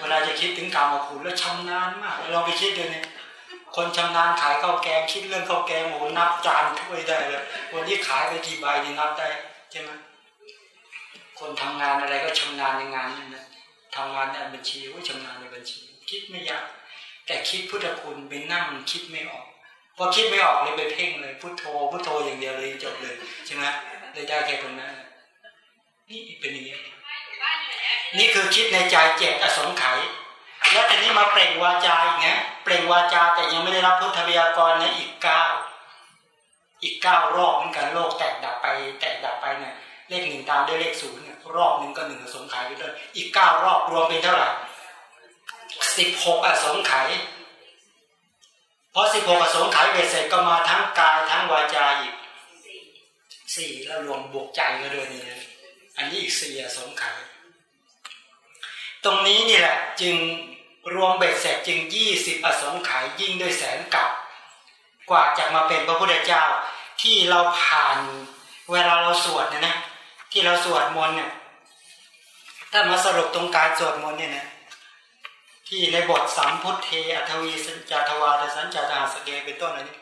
เวลาจะคิดถึงกามคุณแล้วชำนาญมากเราไปคิดดูเนี่ยคนชำนาญขายข้าวแกงคิดเรื่องข้าวแกงโอ้นับจานถ้วยได้เลยวันนี้ขายไปกี่ใบนี่นับได้ใช่ไหมคนทำงานอะไรก็ชำนาญในงานนั่นนะทำงานในบัญชีว่าชำนาญในบัญชี คิดไม่ยาก แต่คิดพุทธคุณไปนั่งคิดไม่ออกพอคิดไม่ออกเลยไปเพ่งเลยพุทโธพุทโธอย่างเดียวเลยจบเลยใช่ไหมเลยได้แค่คนนั้นนี่เป็นอย่างนี้นี่คือคิดในใจเจ็ดอสงไขยแล้วทีนี้มาเปล่งวาจาอีกนะเปล่งวาจาแต่ยังไม่ได้รับพุทธวิยากรนะอีกเก้าอีกเก้ารอบเหมือนกันโลกแตกดับไป แตกดับไปเนี่ยเลขหนึ่งตามด้วยเลขศูนย์เนี่ยรอบหนึ่งก็หนึ่งอสงไขยไปด้วยอีกเก้ารอบรวมเป็นเท่าไหร่ สิบหกอสงไขยพอสิบหกอสงไขยเบ็ดเสร็จก็มาทั้งกายทั้งวาจาอีกสี่แล้วรวมบวกใจก็ด้วยนี่อันนี้อีกสี่อสงไขยตรงนี้นี่แหละจึงรวมเบ็ดเสร็จจึงยี่สิบอสงไขยยิ่งด้วยแสนกับกว่าจะมาเป็นพระพุทธเจ้าที่เราผ่านเวลาเราสวดเนี่ยนะที่เราสวดมนต์เนี่ยถ้ามาสรุปตรงการสวดมนต์เนี่ยนะ ที่ในบทสัมพุทเทอัทวีสัญจทวาตสัญจาตหสเกเป็นต้นอะไรนี้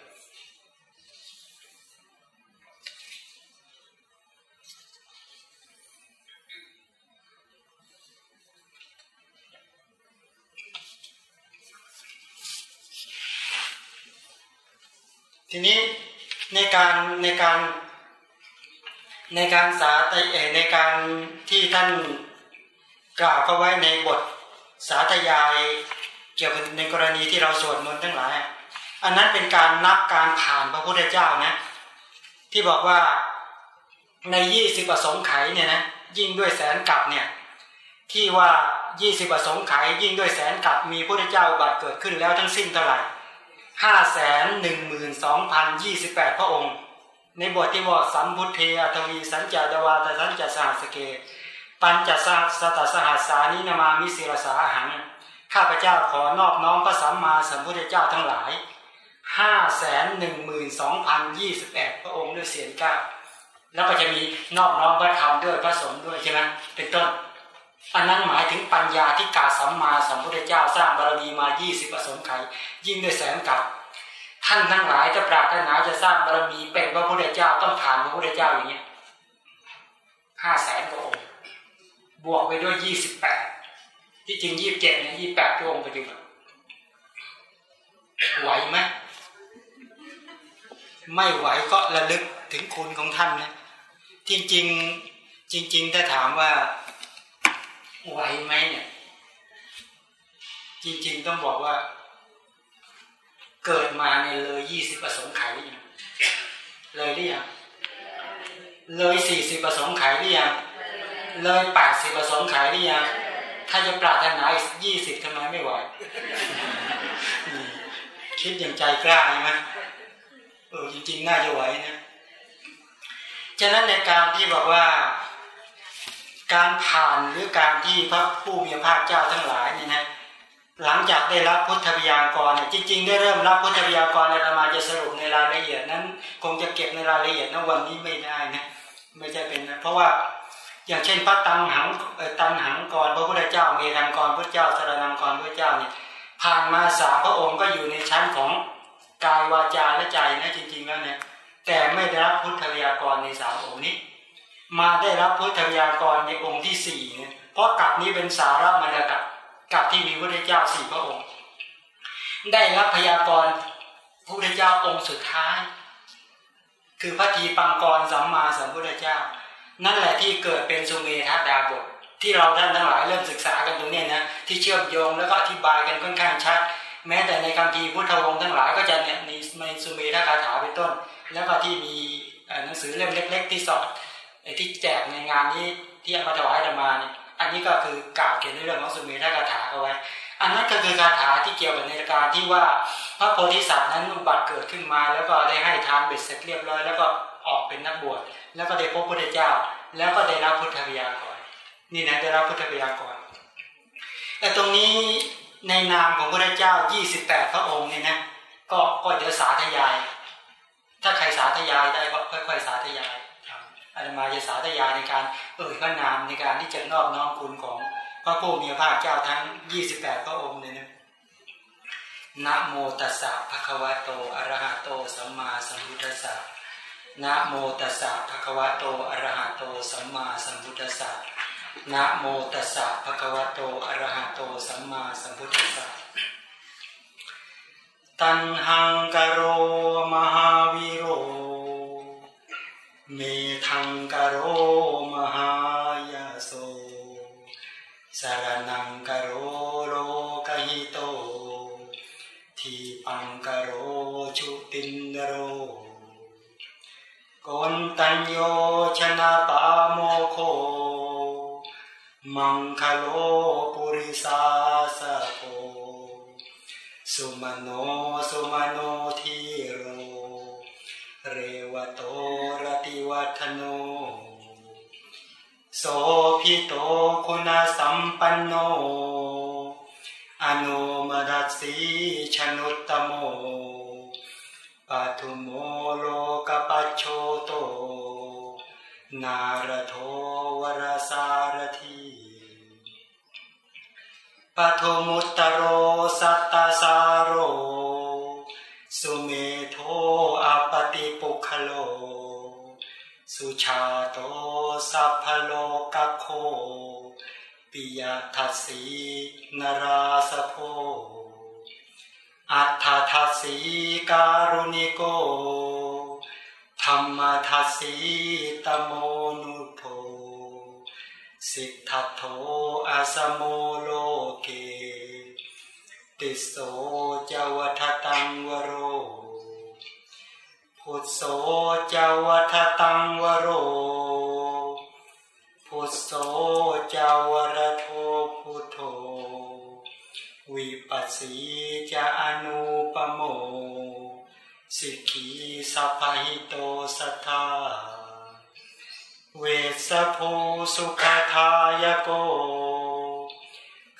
ทีนี้ในการในการในการสาธยในการที่ท่านกล่าวก็ไว้ในบท สาธยายเกี่ยวกับในกรณีที่เราสวดมนต์ทั้งหลาย อันนั้นเป็นการนับการผ่านพระพุทธเจ้านะ ที่บอกว่าในยี่สิบประสงค์ไขเนี่ยนะยิ่งด้วยแสนกับเนี่ยที่ว่ายี่สิบประสงค์ไขยิ่งด้วยแสนกับมีพระพุทธเจ้าบัตรเกิดขึ้นแล้วทั้งสิ้นเท่าไหร่ห้าแสนหนึ่งหมื่นสองพันยี่สิบแปดพระองค์ ในบทที่ว่าสัมพุทเทอทวีสัญจาดวาตสัญจาสหัสเก ปัญจสสตสหัสสานินามามิสิรสาหัง ข้าพเจ้าขอนอบน้อมพระสัมมาสัมพุทธเจ้าทั้งหลายห้าแสนหนึ่งหมื่นสองพันยี่สิบแปดพระองค์ด้วยเสียงก้าแล้วก็จะมีนอบน้อมพระธรรมด้วยพระสงฆ์ด้วยใช่ไหมเป็นต้น อันนั้นหมายถึงปัญญาที่กาสัมมาสัมพุทธเจ้าสร้างบารมีมายี่สิบประสงค์ไขยิ่งด้วยแสนกับท่านทั้งหลายจะปรารถนาจะสร้างบารมีเป็นพระพุทธเจ้าต้องผ่านพระพุทธเจ้าอย่างเนี้ห้าแสนพระองค์ บวกไปด้วยยี่สิบแปดที่จริงยี่สิบเจ็ดเนี่ยยี่แปดพระองค์ปัจจุบันไหวไหมไม่ไหวก็ระลึกถึงคุณของท่านนะจริงๆจริง ๆ ถ้าถามว่าไหวไหมเนี่ย จริง ๆ ต้องบอกว่า เกิดมาในเลยยี่สิบประสงค์ไขหรือยังเลยหรือยังเลยสี่สิบประสงค์ไขหรือยัง เลยแปดสิบประสงค์ไขหรือยังถ้าจะปรารถนาอีกยี่สิบทำไมไม่ไหวคิดอย่างใจกล้าใช่ไหมเออจริงๆน่าจะไหวนะฉะนั้นในการที่บอกว่า การผ่านหรือการที่พระผู้มีพระเจ้าทั้งหลายนี่นะหลังจากได้รับพุทธวิยากรเนี่ยจริง ๆ ได้เริ่มรับพุทธวิยากรแล้วมาจะสรุปในรายละเอียดนั้น คงจะเก็บในรายละเอียดนะวันนี้ไม่ได้นะไม่ใช่เป็นนะเพราะว่า อย่างเช่นพระตังหังตังหังกรพระพุทธเจ้าเมธังกรพระเจ้าสารนังกรพระเจ้าเนี่ยผ่านมาสามพระองค์ก็อยู่ในชั้นของกายวาจาและใจนะจริง ๆ แล้วเนี่ยแต่ไม่ได้รับพุทธวิยากรในสามองค์นี้ มาได้รับพุทธวิยากรในองค์ที่สี่เนี่ยเพราะกับนี้เป็นสาระมรรกับกับที่มีพระพุทธเจ้าสี่พระองค์ ได้รับพยากรณ์พระพุทธเจ้าองค์สุดท้าย คือพระทีปังกรสัมมาสัมพุทธเจ้า นั่นแหละที่เกิดเป็นสุเมธาดาบท ที่เราท่านทั้งหลายเริ่มศึกษากันตรงนี้นะที่เชื่อมโยงแล้วก็อธิบายกันค่อนข้างชัด แม้แต่ในคำพีพุทธวงศ์ทั้งหลายก็จะเนี่ยมีในสุเมธาคาถาเป็นต้น แล้วก็ที่มีหนังสือเล่มเล็ก ๆ ที่สอนที่แจกในงานนี้ที่เอามาถวายธรรมาเนี่ยอันนี้ก็คือกล่าวเกี่ยวในเรื่องของสุเมธาคาถาเอาไว้ อันนั้นก็คือคาถาที่เกี่ยวกับในการที่ว่าพระโพธิสัตว์นั้นอุบัติเกิดขึ้นมา แล้วก็ได้ให้ทานเบ็ดเสร็จเรียบร้อยแล้วก็ ออกเป็นนักบวชแล้วก็ได้พบพระพุทธเจ้า แล้วก็ได้รับพุทธวิยากรนี่นะได้รับพุทธวิยากรแต่ตรงนี้ในนามของพระเจ้า 28 พระองค์เนี่ยนะก็ก็เดี๋ยวสาธยาย ถ้าใครสาธยายได้ก็ค่อยๆสาธยายอาตมาจะสาธยายในการเอ่ยพระนามในการที่จะนอบน้อมคุณของพระผู้มีพระภาคเจ้าทั้ง 28 พระองค์เนี่ยนะนะโมตัสสะภะคะวะโตอะระหะโตสัมมาสัมพุทธัสสะ นะโมตัสสะภะคะวะโตอะระหะโตสัมมาสัมพุทธัสสะนะโมตัสสะภะคะวะโตอะระหะโตสัมมาสัมพุทธัสสะตันหังกโรมหาวิโรเมทังกโร ตัญโยชนะปาโมโค มังคโลปุริสาสะโกสุมโนสุมโนทีโร เรวโตรติวัฒโน โสพิโตคุณสัมปันโน อนุมรัสสีชนุตตโม ปทุโมโลกปัชโชโต นารโทวรสารถี ปทุมุตตโรสัตตสาโร สุเมโธ อัปปฏิปุคคโล สุชาโตสัพพโลกัคโคปิยทัสสีนราสโพ อัฏฐทัสสีการุณิโก ธรรมทัสสีตโมนุโทสิทธโทอาสโมโลเก ติโสจวัฏตังวโร พุทโสจวัฏตังวโร พุทโสจวรโทพุทโธ วิปัสสีจะอนุปโม สิกีสัพพิโตสัทธา เวสภูสุขทายโก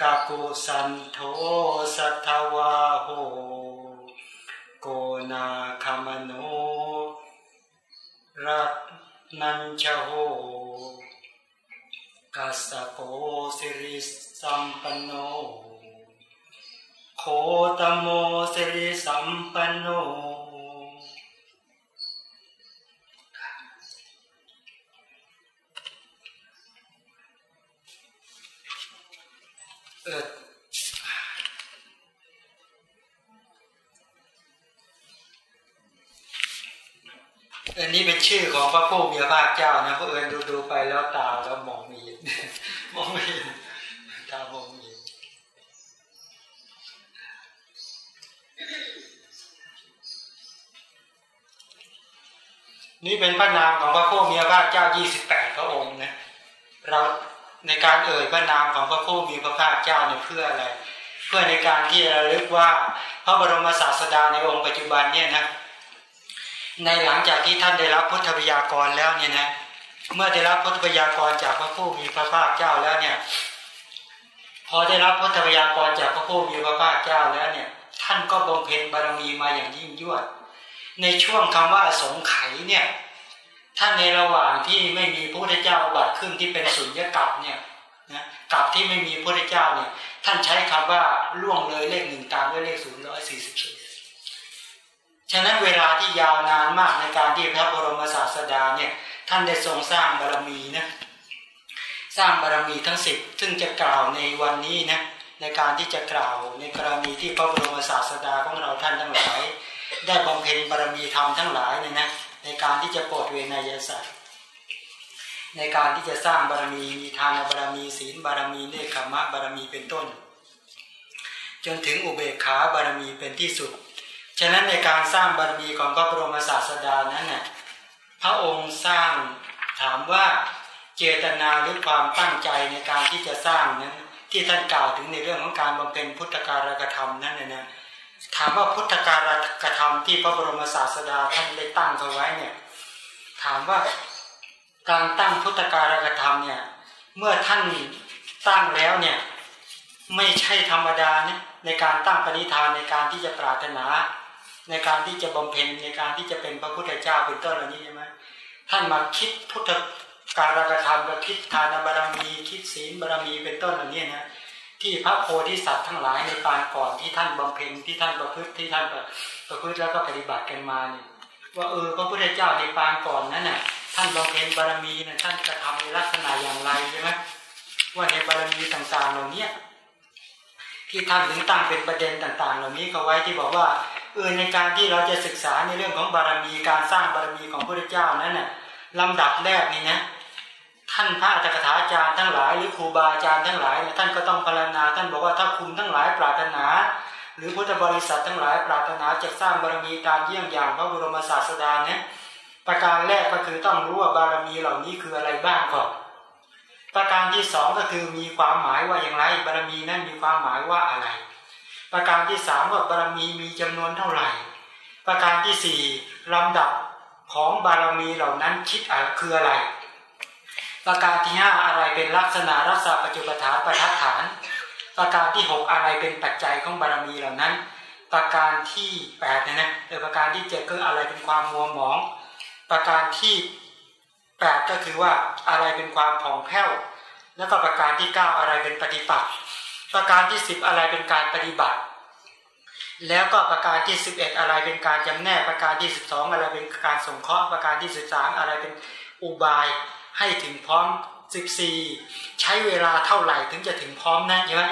กากุสันโทสัทธวาโห โกนาคมโนรัตนัญชโหกัสโปสิริสัมปโน โคตโมสิริสัมปันโนเอออันนี้เป็นชื่อของพระผู้มีพระภาคเจ้านะพระเอิญดูดูไปแล้วตาแล้วมองไม่เห็นมองไม่เห็น นี่เป็นพระนามของพระผู้มีพระภาคเจ้า 28 พระองค์นะเราในการเอ่ยพระนามของพระผู้มีพระภาคเจ้าเนี่ยเพื่ออะไร เพื่อในการที่เราลึกว่าพระบรมศาสดาในองค์ปัจจุบันเนี่ยนะในหลังจากที่ท่านได้รับพุทธพยากรแล้วเนี่ยนะเมื่อได้รับพุทธพยากรจากพระผู้มีพระภาคเจ้าแล้วเนี่ย พอได้รับพุทธพยากรจากพระผู้มีพระภาคเจ้าแล้วเนี่ย ท่านก็บำเพ็ญบารมีมาอย่างยิ่งยวด ในช่วงคำว่าสงไขเนี่ยถ้าในระหว่างที่ไม่มีพระพุทธเจ้าบัตรขึ้นที่เป็นสุญญากาศเนี่ยนะกับที่ไม่มีพระพุทธเจ้าเนี่ยท่านใช้คำว่าล่วงเลยเลขหนึ่งตามด้วยเลขศูนย์ร้อยสี่สิบสี่ฉะนั้นเวลาที่ยาวนานมากในการที่พระบรมศาสดาเนี่ยท่านได้ทรงสร้างบารมีนะสร้างบารมีทั้งสิบซึ่งจะกล่าวในวันนี้นะในการที่จะกล่าวในกรณีที่พระบรมศาสดาของเราท่านทั้งหลาย ได้บำเพ็ญบารมีธรรมทั้งหลายเนี่ยนะในการที่จะโปรดเวนยสัตว์ในการที่จะสร้างบารมีมีทานบารมีศีลบารมีเนคขมะบารมีเป็นต้น จนถึงอุเบกขาบารมีเป็นที่สุด ฉะนั้นในการสร้างบารมีของพระบรมศาสดานั้นน่ะพระองค์สร้างถามว่าเจตนาหรือความตั้งใจในการที่จะสร้างนั้นที่ท่านกล่าวถึงในเรื่องของการบำเพ็ญพุทธการกธรรมนั้นนะ ถามว่าพุทธการกธรรมที่พระบรมศาสดาท่านได้ตั้งเอาไว้เนี่ยถามว่าการตั้งพุทธการกธรรมเนี่ยเมื่อท่านตั้งแล้วเนี่ยไม่ใช่ธรรมดาเนี่ยในการตั้งปณิธานในการที่จะปรารถนา ในการที่จะบำเพ็ญในการที่จะเป็นพระพุทธเจ้าเป็นต้นเหล่านี้ใช่ไหมท่านมาคิดพุทธการกธรรมก็คิดทานบารมีคิดศีลบารมีเป็นต้นเหล่านี้นะ ที่พระโพธิสัตว์ทั้งหลายในปางก่อนที่ท่านบำเพ็ญที่ท่านประพฤติที่ท่านประพฤติแล้วก็ปฏิบัติกันมาเนี่ยว่าเออพระพุทธเจ้าในปางก่อนนั้นน่ะท่านบำเพ็ญบารมีน่ะท่านกระทำในลักษณะอย่างไรใช่ไหมว่าในบารมีต่างๆเหล่านี้ที่ท่านถึงตั้งเป็นประเด็นต่าง ๆ เหล่านี้เขาไว้ที่บอกว่าเออในการที่เราจะศึกษาในเรื่องของบารมีการสร้างบารมีของพระพุทธเจ้านั้นน่ะลำดับแรกนี่นะ ท่านพระอัตถกถาจารย์ทั้งหลายหรือครูบาอาจารย์ทั้งหลายเนี่ยท่านก็ต้องพารณาท่านบอกว่าถ้าคุณทั้งหลายปรารถนา หรือพุทธบริษัททั้งหลายปรารถนาจะสร้างบารมีตามเยี่ยงอย่างพระบรมศาสดาเนี่ยประการแรกก็คือต้องรู้ว่าบารมีเหล่านี้คืออะไรบ้างก่อนประการที่สองก็คือมีความหมายว่าอย่างไรบารมีนั้นมีความหมายว่าอะไร ประการที่สามว่าบารมีมีจำนวนเท่าไหร่ ประการที่สี่ลำดับของบารมีเหล่านั้นคิดอะคืออะไร ประการที่ห้าอะไรเป็นลักษณะรักษาปัจจุบัฐานประทัดฐาน ประการที่หกอะไรเป็นปัจจัยของบารมีเหล่านั้น ประการที่แปดนะนะเออประการที่เจ็ดก็อะไรเป็นความมัวหมอง ประการที่แปดก็คือว่าอะไรเป็นความผ่องแผ้วแล้วก็ประการที่เก้าอะไรเป็นปฏิปักษ์ประการที่สิบอะไรเป็นการปฏิบัติ แล้วก็ประการที่สิบเอ็ดอะไรเป็นการจำแนกประการที่สิบสองอะไรเป็นการสงเคราะห์ประการที่สิบสามอะไรเป็นอุบาย ให้ถึงพร้อมสิบสี่ใช้เวลาเท่าไหร่ถึงจะถึงพร้อมนะใช่ไหม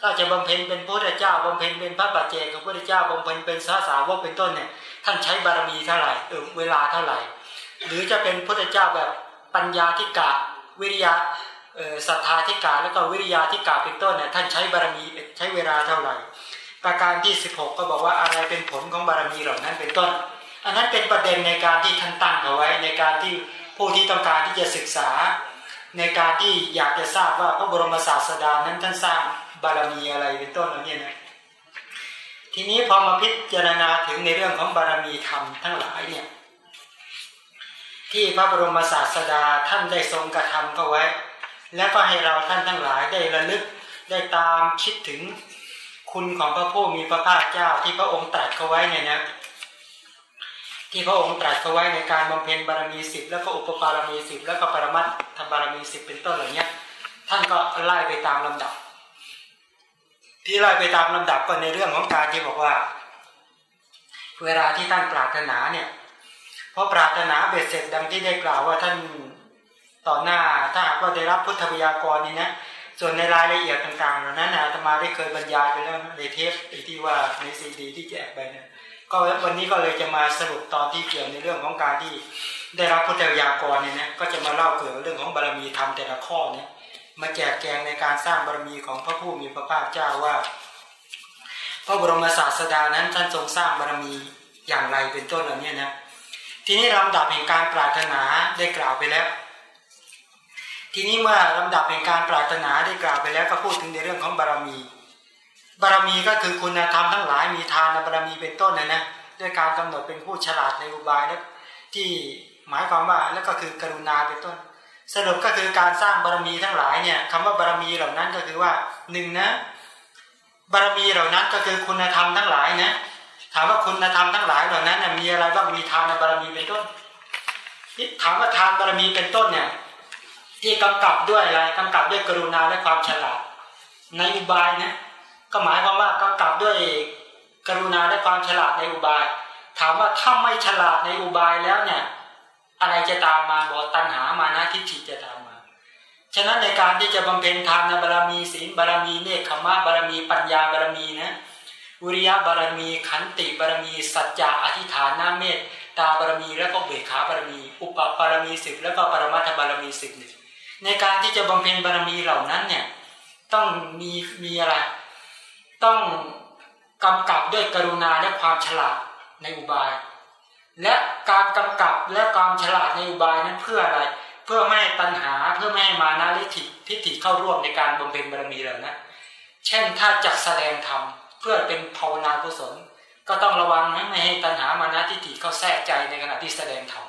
ถ้าจะบำเพ็ญเป็นพระพุทธเจ้าบำเพ็ญเป็นพระปัจเจกพระพุทธเจ้าบำเพ็ญเป็นสาสาวกเป็นต้นเนี่ยท่านใช้บารมีเท่าไหร่เออเวลาเท่าไหร่ หรือจะเป็นพุทธเจ้าแบบปัญญาธิกะวิริยะศรัทธาธิกาแล้วก็วิริยาธิกาเป็นต้นเนี่ยท่านใช้บารมีใช้เวลาเท่าไหร่ ประการที่ 16 ก็บอกว่าอะไรเป็นผลของบารมีเหล่านั้นเป็นต้น อันนั้นเป็นประเด็นในการที่ท่านตั้งเอาไว้ในการที่ ผู้ที่ต้องการที่จะศึกษา ในการที่อยากจะทราบว่าพระบรมศาสดานั้นท่านสร้างบารมีอะไรเป็นต้นแล้วเนี่ยนะทีนี้พอมาพิจารณาถึงในเรื่องของบารมีธรรมทั้งหลายเนี่ยที่พระบรมศาสดาท่านได้ทรงกระทำเขาไว้ แล้วก็ให้เราท่านทั้งหลายได้ระลึกได้ตามคิดถึงคุณของพระผู้มีพระภาคเจ้าที่พระองค์ตรัสเขาไว้เนี่ยนะ ที่พระองค์ตรัสเขาไว้ในการบำเพ็ญบารมีสิบแล้วก็อุปปารมีสิบแล้วก็ปรมัตถบารมีสิบเป็นต้นเหล่านี้ท่านก็ไล่ไปตามลำดับ ที่ไล่ไปตามลำดับก็ในเรื่องของการที่บอกว่า เวลาที่ท่านปรารถนาเนี่ยเพราะปรารถนาเบ็ดเสร็จดังที่ได้กล่าวว่าท่านต่อหน้าถ้าหากว่าได้รับพุทธพยากรนี่นะส่วนในรายละเอียดต่างๆเหล่านั้นอาตมาได้เคยบรรยายไปแล้วในเทปที่ว่าในซีดีที่แจกไปเนี่ย ก็วันนี้ก็เลยจะมาสรุปตอนที่เกี่ยวในเรื่องของการที่ได้รับพุทธยากรเนี่ยนะก็จะมาเล่าเกี่ยวกับเรื่องของบารมีธรรมแต่ละข้อเนี่ยมาแจกแจงในการสร้างบารมีของพระผู้มีพระภาคเจ้าว่า พระบรมศาสดานั้นท่านทรงสร้างบารมีอย่างไรเป็นต้นเหล่านี้นะทีนี้ลำดับแห่งการปรารถนาได้กล่าวไปแล้ว ทีนี้เมื่อลำดับแห่งการปรารถนาได้กล่าวไปแล้วก็พูดถึงในเรื่องของบารมี บารมีก็คือคุณธรรมทั้งหลายมีทานบารมีเป็นต้นนะนะด้วยการกำหนดเป็นผู้ฉลาดในอุบายแล้วที่หมายความว่าแล้วก็คือกรุณาเป็นต้น สรุปก็คือการสร้างบารมีทั้งหลายเนี่ยคำว่าบารมีเหล่านั้นก็คือว่าหนึ่งนะบารมีเหล่านั้นก็คือคุณธรรมทั้งหลายนะถามว่าคุณธรรมทั้งหลายเหล่านั้นมีอะไรบ้างมีทานบารมีเป็นต้นถามว่าทานบารมีเป็นต้นเนี่ยที่กำกับด้วยอะไรกำกับด้วยกรุณาและความฉลาด ในอุบายนะ ก็หมายความว่ากำกับด้วยกรุณาและความฉลาดในอุบาย ถามว่าถ้าไม่ฉลาดในอุบายแล้วเนี่ย อะไรจะตามมาบอกตัณหามานะทิฏฐิจะตามมา ฉะนั้นในการที่จะบำเพ็ญทานบารมีศีลบารมีเนคขมะบารมีปัญญาบารมีนะวิริยะบารมีขันติบารมี สัจจะอธิฐานนาเมตตาบารมีแล้วก็เบขาบารมี อุปบารมีสิบแล้วก็ปรมัตถบารมีสิบในการที่จะบำเพ็ญบารมีเหล่านั้นเนี่ยต้องมีมีอะไร ต้องกำกับด้วยกรุณาและความฉลาดในอุบาย และการกำกับและความฉลาดในอุบายนั้นเพื่ออะไร เพื่อไม่ให้ตัณหาเพื่อไม่ให้มานาลิธิทิฏฐิเข้าร่วมในการบำเพ็ญบารมีเหล่านั้นเช่นถ้าจักแสดงธรรมเพื่อเป็นภาวนากุศล ก็ต้องระวังไม่ให้ตัณหามานะทิฏฐิเข้าแทรกใจในขณะที่แสดงธรรม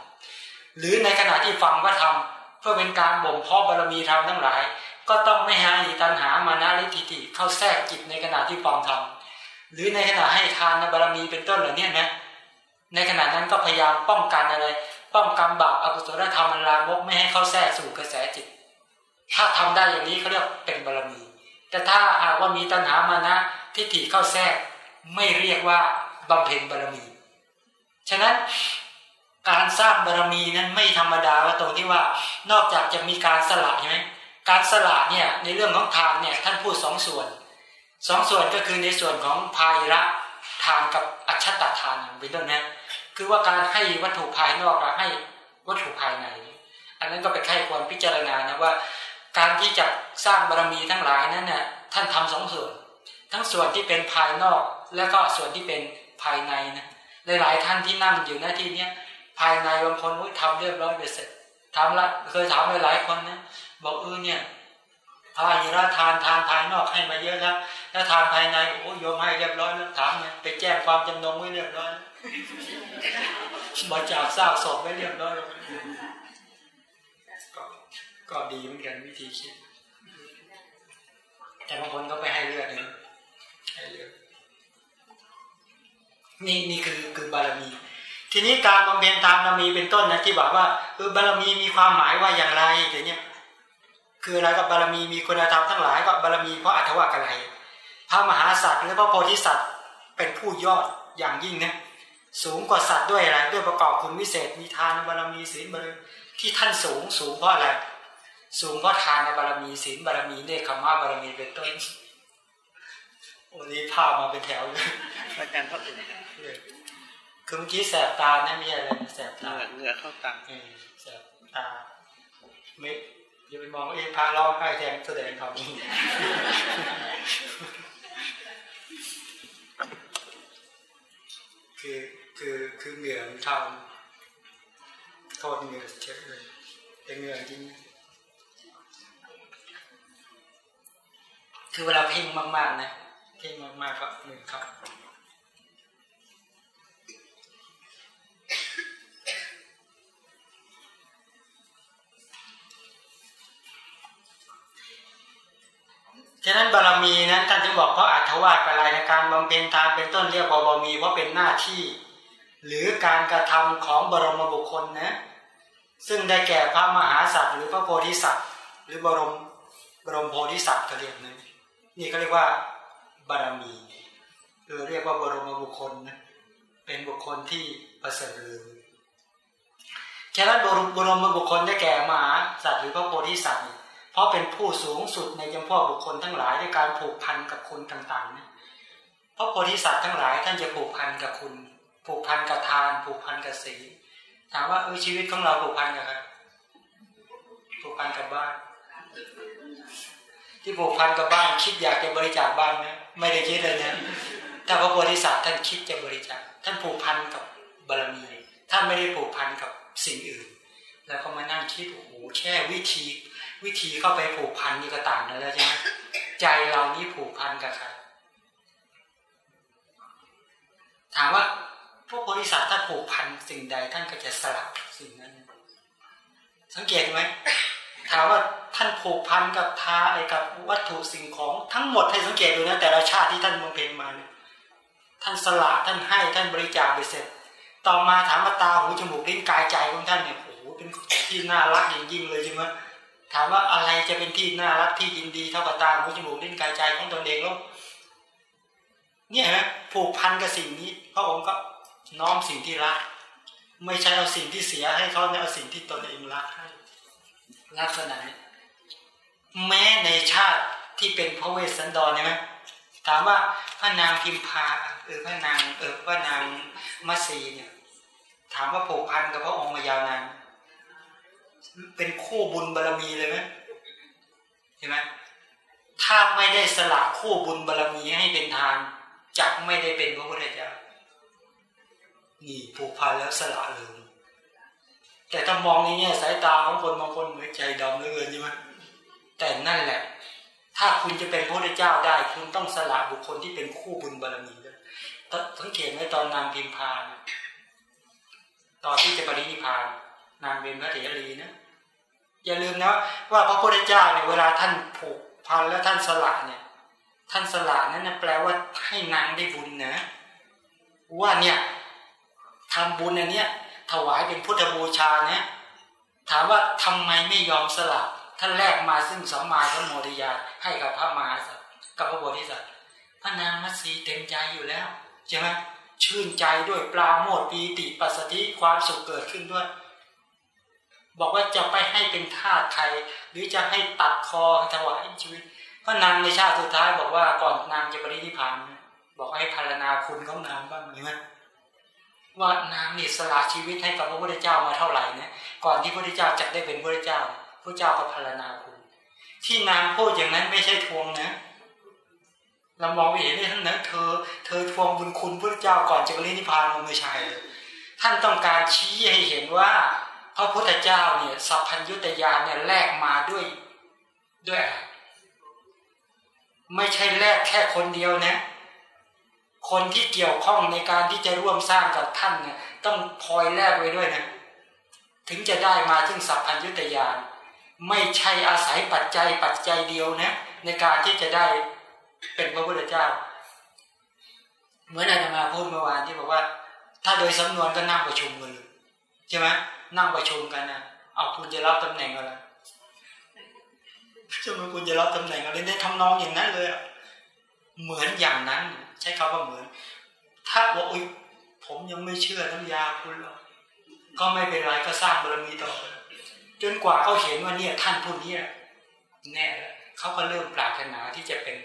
หรือในขณะที่ฟังว่าธรรมเพื่อเป็นการบ่มเพาะบารมีธรรมทั้งหลาย ก็ต้องไม่ให้ตัณหามานะทิฏฐิเข้าแทรกจิตในขณะที่ฟังธรรมหรือในขณะให้ทานบารมีเป็นต้นเหล่านี้นะในขณะนั้นก็พยายามป้องกันอะไร ป้องกันบาปอกุศลธรรมมันลามกไม่ให้เข้าแทรกสู่กระแสจิต ถ้าทำได้อย่างนี้เขาเรียกเป็นบารมี แต่ถ้าหากว่ามีตัณหามานะทิฏฐิเข้าแทรกไม่เรียกว่าบำเพ็ญบารมี ฉะนั้นการสร้างบารมีนั้นไม่ธรรมดาว่าตรงที่ว่านอกจากจะมีการสละใช่ไหม การสละเนี่ยในเรื่องของทานเนี่ยท่านพูดสองส่วนสองส่วนก็คือในส่วนของภายระทานกับอัจฉตทานเป็นต้นนะคือว่าการให้วัตถุภายนอกกับให้วัตถุภายใน อันนั้นก็ไปใครควรพิจารณานะว่าการที่จะสร้างบารมีทั้งหลายนั้นเนี่ยท่านทำสองส่วน ทั้งส่วนที่เป็นภายนอก และก็ส่วนที่เป็นภายในนะหลายๆท่านที่นั่งอยู่หน้าที่เนี้ยภายในบางคนทำเรียบร้อยเสร็จทำละเคยถามหลายๆคนนะ บอกเออเนี่ยภายระทานทานภายนอกให้มาเยอะแล้วแล้วทานภายในโอ้โยมให้เรียบร้อยแล้วถามเนี่ยไปแจ้งความจำนงไว้เรียบร้อยบริจาคสร้างศพไว้เรียบร้อยก็ก็ดีเหมือนกันวิธีคิด แต่บางคนก็ไปให้เลือดนะให้เลือดนี่นี่คือคือบารมี ทีนี้การบำเพ็ญตามบารมีเป็นต้นนะที่บอกว่าเออบารมีมีความหมายว่าอย่างไรแต่เนี้ย คืออะไรกับบารมีมีคุณธรรมทั้งหลายก็บารมีเพราะอัตวะอะไรพระมหาสัตว์หรือพระโพธิสัตว์เป็นผู้ยอดอย่างยิ่งนะสูงกว่าสัตว์ด้วยอะไรด้วยประกอบคุณวิเศษมีทานบารมีศีลบารมีที่ท่านสูงสูงเพราะอะไรสูงเพราะทานบารมีศีลบารมีเนคขมาบารมีเป็นต้นวันนี้พามาเป็นแถวเลยอาจารย์เขาอื่นคือเมื่อกี้แสบตานะไม่ใช่อะไรนะแสบเหตางื่อเหงื่อเข้าตาเออแสบตาไม่ อย่าไปมองเอ๊ะพาร้องไห้แทนแสดงความคือคือคือเหงื่อมันเข้าโทษเหงื่อเฉยเลยแต่เหงื่อจริงคือเวลาเพ่งมากๆนะเพ่งมากๆก็เหงื่อเข้า ฉะนั้นบารมีนั้นท่านจึงบอกเพราะอัตวาดอะไรในการบำเพ็ญทานเป็นต้นเรียกว่าบารมีว่าเป็นหน้าที่ หรือการกระทำของบรมบุคคลนะซึ่งได้แก่พระมหาสัตว์หรือพระโพธิสัตว์ หรือบรมบรมโพธิสัตว์เขาเรียกนะนี่เขาเรียกว่าบารมีหรือเรียกว่าบรมบุคคลนะเป็นบุคคลที่ประเสริฐเลยฉะนั้นบรมบุคคลได้แก่มหาสัตว์หรือพระโพธิสัตว์ เพราะเป็นผู้สูงสุดในจำพวกบุคคลทั้งหลายในการผูกพันกับคนต่างๆนะเพราะโพธิสัตว์ทั้งหลายท่านจะผูกพันกับคุณ ผูกพันกับทาน ผูกพันกับศีถามว่าเออชีวิตของเราผูกพันกับใครผูกพันกับบ้าน ที่ผูกพันกับบ้านคิดอยากจะบริจาคบ้านไหมไม่ได้คิดเลยนะถ้าพระโพธิสัตว์ท่านคิดจะบริจาคท่านผูกพันกับบารมีท่านไม่ได้ผูกพันกับสิ่งอื่น แล้วก็มานั่งคิดโอ้โหแค่วิธี วิธีเข้าไปผูกพันนี่ก็ต่างกันแล้วใช่ไหมใจเรานี่ผูกพันกับใครถามว่าพวกบริษัทถ้าผูกพันสิ่งใดท่านก็จะสลับสิ่งนั้น สังเกตไหมถามว่าท่านผูกพันกับทาไอ้กับวัตถุสิ่งของทั้งหมดให้สังเกตดูนะแต่ละชาติที่ท่านมองเพนมาเนี่ยท่านสละท่านให้ท่านบริจาคไปเสร็จ ต่อมาถามว่าตาหูจมูกลิ้นกายใจของท่านเนี่ยโอ้โหเป็นที่น่ารักอย่างยิ่งเลยใช่ไหม ถามว่าอะไรจะเป็นที่น่ารักที่ยินดีเท่ากับตาหูจมูกลิ้นกายใจของตนเองลูกเนี่ยนะผูกพันกับสิ่งนี้ พระองค์ก็น้อมสิ่งที่รัก ไม่ใช่เอาสิ่งที่เสียให้เขาเนี่ยเอาสิ่งที่ตนเองรักให้ลักษณะนี้แม้ในชาติที่เป็นพระเวสสันดรใช่ไหมถามว่าพระนางพิมพาเออพระนางเออพระนางมัสีเนี่ย ถามว่าผูกพันกับพระองค์มายาวนาน เป็นคู่บุญบารรมีเลยไหมเห็นไหมถ้าไม่ได้สละคู่บุญบารรมีให้เป็นทานจักไม่ได้เป็นพระพุทธเจ้านี่ผูกพันแล้วสละเลยแต่ถ้ามองในแง่สายตาของคนบางคนเหมือนใจดำเหลือเกินใช่ไหมแต่นั่นแหละ ถ้าคุณจะเป็นพระพุทธเจ้าได้ คุณต้องสละบุคคลที่เป็นคู่บุญบารรมีด้วยสังเกตไหมตอนนางพิมพานตอนที่จะปรินิพพาน นางเป็นพระเถรีนะอย่าลืมนะว่าพระพุทธเจ้าเนี่ยเวลาท่านผูกพันแล้วท่านสละเนี่ยท่านสละนั่นนะแปลว่าให้นางได้บุญนะ ว่าเนี่ยทำบุญอันเนี้ยถวายเป็นพุทธบูชาเนี่ยถามว่าทำไมไม่ยอมสละท่านแรกมาซึ่งสัมมาสัมโมทิยาให้กับพระมหาสัตว์กับพระโพธิสัตว์พระนางมัตสีเต็มใจอยู่แล้วใช่ไหมชื่นใจด้วยปลาโมดปีติปัสสติความสุขเกิดขึ้นด้วย บอกว่าจะไปให้เป็นทาสใคร หรือจะให้ตัดคอถวายชีวิตพระนางในชาติสุดท้ายบอกว่าก่อนนางจะปรินิพพานบอกให้พารณาคุณของนางบ้างเห็นไหมว่านางนี่สละชีวิตให้กับพระพุทธเจ้ามาเท่าไหร่เนี่ยก่อนที่พระพุทธเจ้าจะได้เป็นพระพุทธเจ้าพระเจ้าก็พารณาคุณ ที่นางพูดอย่างนั้นไม่ใช่ทวงนะเรามองไปเห็นนี่ท่านนั้นเธอ เธอทวงบุญคุณพระเจ้าก่อนจะปรินิพพานมันไม่ใช่ท่านต้องการชี้ให้เห็นว่า ระพุทธเจ้าเนี่ยสัพพัญญุตยานเนี่ยแลกมาด้วยด้วย ไม่ใช่แลกแค่คนเดียวนะคนที่เกี่ยวข้องในการที่จะร่วมสร้างกับท่านเนี่ยต้องพลอยแลกไว้ด้วยนะถึงจะได้มาซึ่งสัพพัญญุตยานไม่ใช่อาศัยปัจจัยปัจจัยเดียวนะในการที่จะได้เป็นพระพุทธเจ้า เหมือนอาจารย์มาพูดเมื่อวานที่บอกว่า ถ้าโดยสำนวนก็นั่งประชุมกันเลยใช่ไหม นั่งประชุมกันนะเอาคุณจะรับตำแหน่งอะไรใช่ไหมคุณจะรับตำแหน่งอะไรได้ทำนองอย่างนั้นเลยเหมือนอย่างนั้น ใช้คำว่าเหมือน ถ้าว่าอุ้ยผมยังไม่เชื่อน้ำยาคุณหรอกก็ไม่เป็นไรก็สร้างบารมีต่อไปจนกว่าเขาเห็นว่าเนี่ยท่านผู้นี้แน่แล้วเขาก็เริ่มปรารถนาที่จะเป็น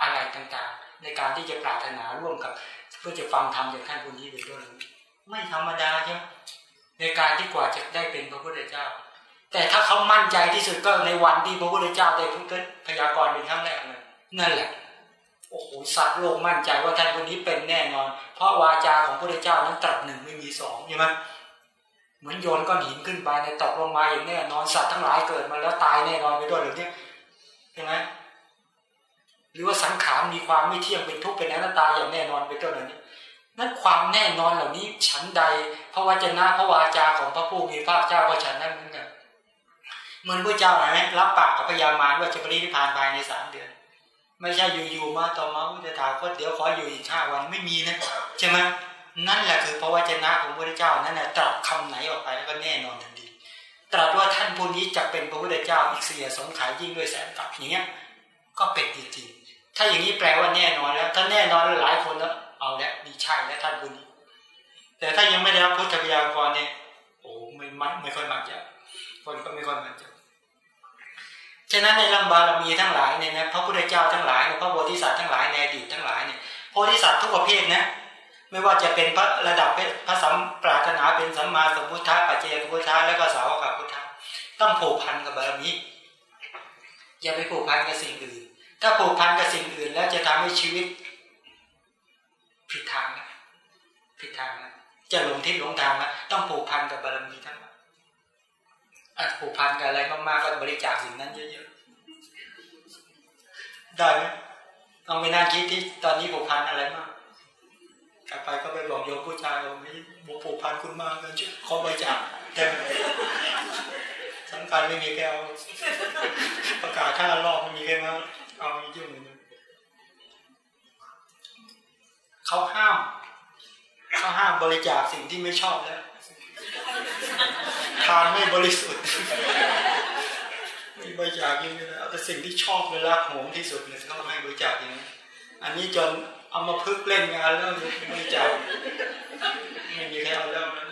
อะไรต่างๆ ในการที่จะปรารถนาร่วมกับ เพื่อจะฟังธรรมจากท่านผู้นี้เป็นต้นไม่ธรรมดาใช่ไหม ในการที่กว่าจะได้เป็นพระพุทธเจ้า แต่ถ้าเขามั่นใจที่สุดก็ในวันที่พระพุทธเจ้าได้พูดพยากรณ์เป็นครั้งแรกเลยนั่นแหละโอ้โหสัตว์โลกมั่นใจว่าท่านคนนี้เป็นแน่นอน เพราะวาจาของพระพุทธเจ้านั้นตรัสหนึ่งไม่มีสองใช่ไหมเหมือนโยนก้อนหินขึ้นไปในตกลงมาอย่างแน่นอนสัตว์ทั้งหลายเกิดมาแล้วตายแน่นอนไปด้วยหรือเนี่ยใช่ไหมหรือว่าสังขารมีความไม่เที่ยงเป็นทุกข์เป็นอนัตตาอย่างแน่นอนไปด้วยหรือเนี่ย นั้นความแน่นอนเหล่านี้ฉันใด พระวจนะพระวาจาของพระผู้มีพระเจ้าก็ฉันนั้นเหมือนกันเหมือนพระเจ้าไหมรับปากกับพญามารว่าจะปรินิพพานภายในสามเดือน ไม่ใช่อยู่ๆมาต่อมาจะถามว่าเดี๋ยวขออยู่อีกห้าวันไม่มีนะใช่ไหมนั่นแหละคือพระวจนะของพระเจ้านั่นแหละตรัสคำไหนออกไปแล้วก็แน่นอนทันทีตรัสว่าท่านผู้นี้จะเป็นพระพุทธเจ้าอีกเสียสงขายยิ่งด้วยแสนกับอย่างเงี้ยก็เป็นจริงๆถ้าอย่างนี้แปลว่าแน่นอนแล้ว ถ้าแน่นอนหลายคนแล้ว เอาแล้วมีใช่แล้วท่านผู้นี้ แต่ถ้ายังไม่ได้รับพุทธพยากรเนี่ยโอ้ไม่ไม่ไม่ค่อยมั่นใจคนก็ไม่ค่อยมั่นใจฉะนั้นในลำบารมีทั้งหลายเนี่ยนะพระพุทธเจ้าทั้งหลายพระโพธิสัตว์ทั้งหลายในอดีตทั้งหลายเนี่ยโพธิสัตว์ทุกประเภทนะไม่ว่าจะเป็นพระระดับพระสัมปรารถนาเป็นสัมมาสัมพุทธะปัจเจกพุทธะแล้วก็สาวกพุทธะต้องผูกพันกับบารมีอย่าไปผูกพันกับสิ่งอื่น ถ้าผูกพันกับสิ่งอื่นแล้วจะทำให้ชีวิต ผิดทางนะผิดทางนะจะหลงทิศหลงทางนะต้องผูกพันกับบารมีทั้งหมดผูกพันกับอะไรมากๆก็บริจาคสิ่งนั้นเยอะๆได้ไหมต้องไปนั่งคิดที่ตอนนี้ผูกพันอะไรมากกลับไปก็ไปบอกโยมผู้ชายว่าไม่บุผูกพันคุณมากเลยขอบริจาคแต่สำคัญไม่มีแก้วประกาศค่ารอบไม่มีแก้วเอายุ่งเลย เขาห้ามเขาห้ามบริจาคสิ่งที่ไม่ชอบแล้วทานไม่บริสุทธิ์ไม่บริจาคยังไงเอาแต่สิ่งที่ชอบเลยรักหวงที่สุดเนี่ยเขาให้บริจาคอย่างนี้อันนี้จนเอามาพึกเล่นงานแล้วบริจาคไม่มีใครเอาแล้วนะ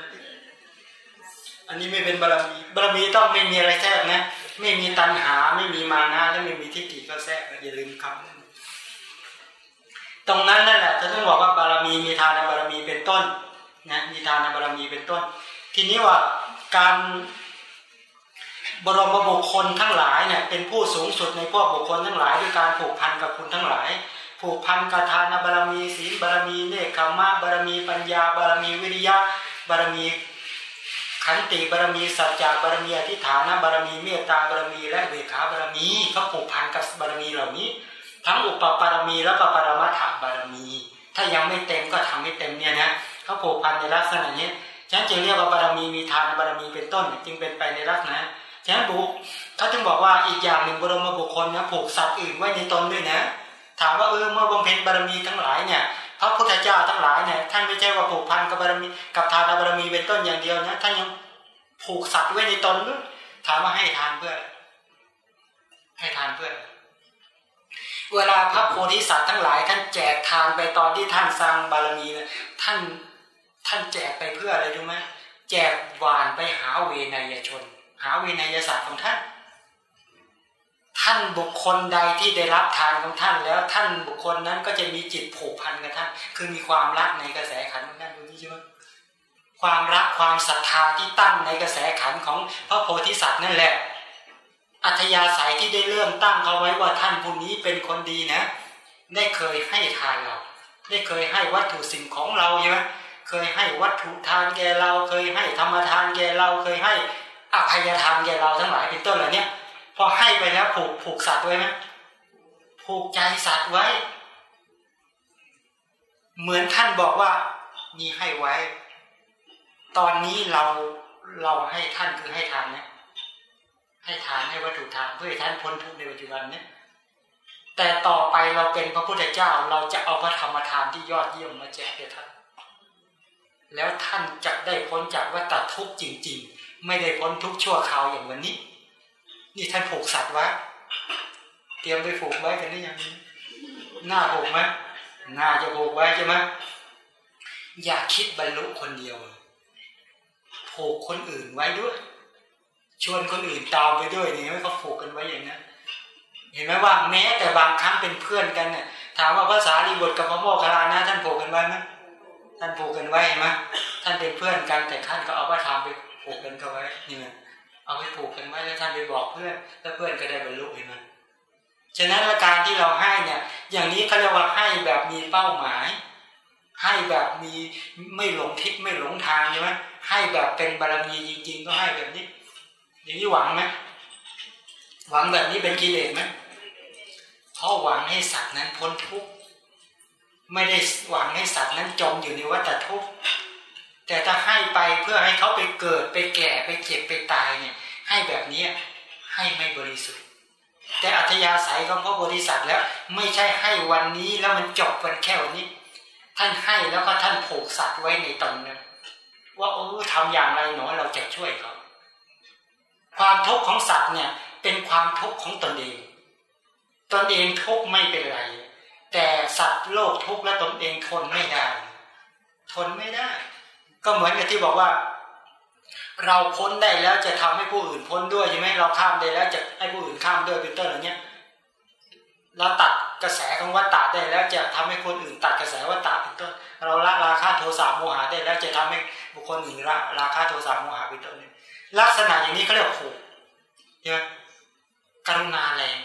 อันนี้ไม่เป็นบารมีบารมีต้องไม่มีอะไรแทรกนะ ไม่มีตัณหาไม่มีมานะและไม่มีทิฏฐิก็แทรกอย่าลืมคำ ตรงนั้นนั่นแหละจะต้องบอกว่าบารมีมีทานบารมีเป็นต้นนะมีทานบารมีเป็นต้น ทีนี้ว่าการบรมบุคคลทั้งหลายเนี่ยเป็นผู้สูงสุดในพวกบุคคลทั้งหลายด้วยการผูกพันกับคุณทั้งหลาย ผูกพันกับทานบารมีศีลบารมีเนคขมะบารมีปัญญาบารมีวิริยะบารมีขันติบารมีสัจจะบารมีอธิฐานบารมีเมตตาบารมีและเวขาบารมีเขาผูกพันกับบารมีเหล่านี้ ทั้งอุปปารมีแล้วก็ปรมัตถบารมี ถ้ายังไม่เต็มก็ทำให้เต็มเนี่ยนะเขาผูกพันในลักษณะนี้ฉะนั้นจึงเรียกว่าบารมีมีทานบารมีเป็นต้น จึงเป็นไปในลักษณะฉะนั้นบุคเขาจึงบอกว่าอีกอย่างหนึ่งบรมบุคคลนะผูกสัตว์อื่นไว้ในตนด้วยนะ ถามว่าเออเมื่อบำเพ็ญบารมีทั้งหลายเนี่ยพระพุทธเจ้าทั้งหลายเนี่ยท่านไม่ใช่ว่าผูกพันกับบารมีกับทานบารมีเป็นต้นอย่างเดียวนะท่านยังผูกสัตว์ไว้ในตนด้วยถามว่าให้ทานเพื่อ ให้ทานเพื่อ เวลาพระโพธิสัตว์ทั้งหลาย ท่านแจกทานไปตอนที่ท่านสร้างบารมีเนี่ยท่านท่านแจกไปเพื่ออะไรรู้ไหมแจกหวานไปหาเวนยชน หาเวนยศาสตร์ของท่าน ท่านบุคคลใดที่ได้รับทานของท่าน แล้วท่านบุคคลนั้นก็จะมีจิตผูกพันกับท่าน คือมีความรักในกระแสขันของท่านดูนี่ใช่ไหมความรักความศรัทธาที่ตั้งในกระแสขันของพระโพธิสัตว์นั่นแหละ อัธยาศัยที่ได้เริ่มตั้งเขาไว้ว่าท่านผู้นี้เป็นคนดีนะ ได้เคยให้ทานเรา ได้เคยให้วัตถุสิ่งของเราใช่ไหมเคยให้วัตถุทานแก่เรา เคยให้ธรรมทานแก่เรา เคยให้อภัยทานแก่เราทั้งหลายเป็นต้นเหล่านี้พอให้ไปแล้วผูกผูกสัตว์ไว้ไหมผูกใจสัตว์ไว้ เหมือนท่านบอกว่ามีให้ไว้ ตอนนี้เราเราให้ท่านคือให้ทานนะ ให้ทานให้วัตถุทานเพื่อให้ท่านพ้นทุกข์ในปัจจุบันเนี่ยแต่ต่อไปเราเป็นพระพุทธเจ้าเราจะเอาพระธรรมทานที่ยอดเยี่ยมมาแจกให้ท่าน แล้วท่านจะได้พ้นจากวัฏทุกข์จริง ๆ ไม่ได้พ้นทุกข์ชั่วคราวอย่างวันนี้ นี่ท่านผูกสัตว์ไว้เตรียมไปผูกไว้กันนี่อย่างหน้าผูกไหมหน้าจะผูกไว้ใช่ไหมอย่าคิดบรรลุคนเดียว ผูกคนอื่นไว้ด้วย ชวนคนอื่นตามไปด้วยนี่ไม่เขาผูกกันไว้อย่างนั้นเห็นไหมว่าแม้แต่บางครั้งเป็นเพื่อนกันเนี่ยถามว่าภาษาลีบทกับพระโมคคัลลานะท่านผูกกันไว้ไหมท่านผูกกันไว้ไหมท่านเป็นเพื่อนกันแต่ท่านก็เอาพระธรรมไปผูกกันเขาไว้นี่มันเอาไปผูกกันไว้แล้วท่านไปบอกเพื่อนแล้วเพื่อนก็ได้บรรลุเห็นไหมฉะนั้นการที่เราให้เนี่ย อย่างนี้เขาเรียกว่าให้แบบมีเป้าหมาย ให้แบบมีไม่หลงทิศไม่หลงทางใช่ไหมให้แบบเป็นบารมีจริง ๆ ก็ให้แบบนี้ อย่างนี้หวังไหมหวังแบบนี้เป็นกิเลสไหมเพราะหวังให้สัตว์นั้นพ้นทุกข์ไม่ได้หวังให้สัตว์นั้นจมอยู่ในวัฏทุกข์แต่ถ้าให้ไปเพื่อให้เขาไปเกิดไปแก่ไปเจ็บไปตายเนี่ย ให้แบบนี้ให้ไม่บริสุทธิ์ แต่อัธยาศัยของพระโพธิสัตว์แล้ว ไม่ใช่ให้วันนี้แล้วมันจบกันแค่วันนี้ ท่านให้แล้วก็ท่านผูกสัตว์ไว้ในตนนั้นว่าโอ้ทำอย่างไรหนอเราจะช่วยเขา ความทุกข์ของสัตว์เนี่ยเป็นความทุกข์ของตนเอง ตนเองทุกข์ไม่เป็นไร แต่สัตว์โลกทุกข์และตนเองทนไม่ได้ ทนไม่ได้ ก็เหมือนกับที่บอกว่า เราพ้นได้แล้วจะทำให้ผู้อื่นพ้นด้วยใช่ไหมเราข้ามได้แล้วจะให้ผู้อื่นข้ามด้วยเป็นต้นอะไรเงี้ยเราตัดกระแสของวัฏฏะได้แล้วจะทำให้คนอื่นตัดกระแสวัฏฏะเป็นต้น เราละราคาโทสะโมหะได้แล้วจะทำให้บุคคลอื่นละราคาโทสะโมหะเป็นต้น ลักษณะอย่างนี้เขาเรียกผูกใช่ไหมกรุณาแรง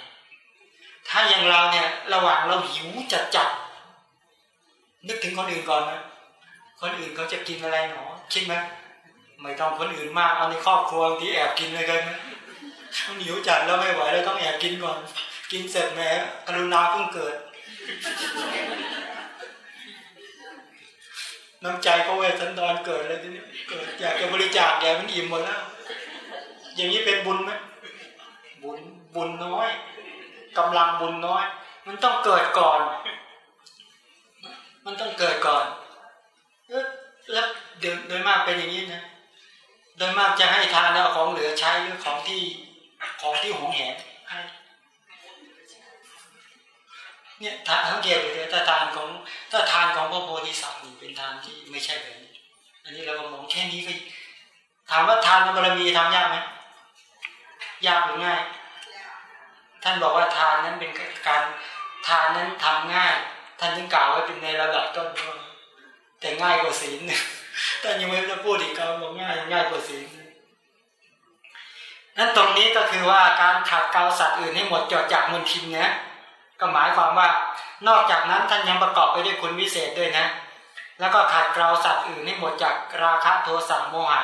ถ้าอย่างเราเนี่ย ระหว่างเราหิวจัดจัดนึกถึงคนอื่นก่อนนะคนอื่นเขาจะกินอะไรหนอคิดไหมไม่ต้องคนอื่นมากเอาในครอบครัวที่แอบกินเลยกันนะหิวจัดแล้วไม่ไหวแล้วต้องแอบกินก่อน กินเสร็จแม้กรุณาเพิ่งเกิดน้ำใจพระเวสสันดรเกิดเลยทีนี้เกิดอยากจะบริจาคแกมันอิ่มหมดแล้ว อย่างนี้เป็นบุญไหมบุญบุญน้อยกำลังบุญน้อย มันต้องเกิดก่อน มันต้องเกิดก่อนแล้วเดินโดยมากเป็นอย่างนี้นะโดยมากจะให้ทานแล้วของเหลือใช้หรือของที่ของที่หงแหนให้เนี่ยทานทั้งเกียรติเลยถ้าทานของถ้าทานของพระโพธิสัตว์นี่เป็นทานที่ไม่ใช่แบบนี้ อันนี้เราก็มองแค่นี้ก็ถามว่าทานบารมีทำยากไหม ยากหรือง่าย ท่านบอกว่าทานนั้นเป็นการทานนั้นทำง่าย ท่านจึงกล่าวไว้เป็นในระดับต้นแต่ง่ายกว่าศีลท่านยังไม่ได้พูดอีกก็บอกง่ายง่ายกว่าศีลนั้นตรงนี้ก็คือว่าการขัดเกลาสัตว์อื่นให้หมดจดจากมลทินนะก็หมายความว่านอกจากนั้นท่านยังประกอบไปด้วยคุณวิเศษด้วยนะ แล้วก็ขัดเกลาสัตว์อื่นให้หมดจากราคะโทสะโมหะ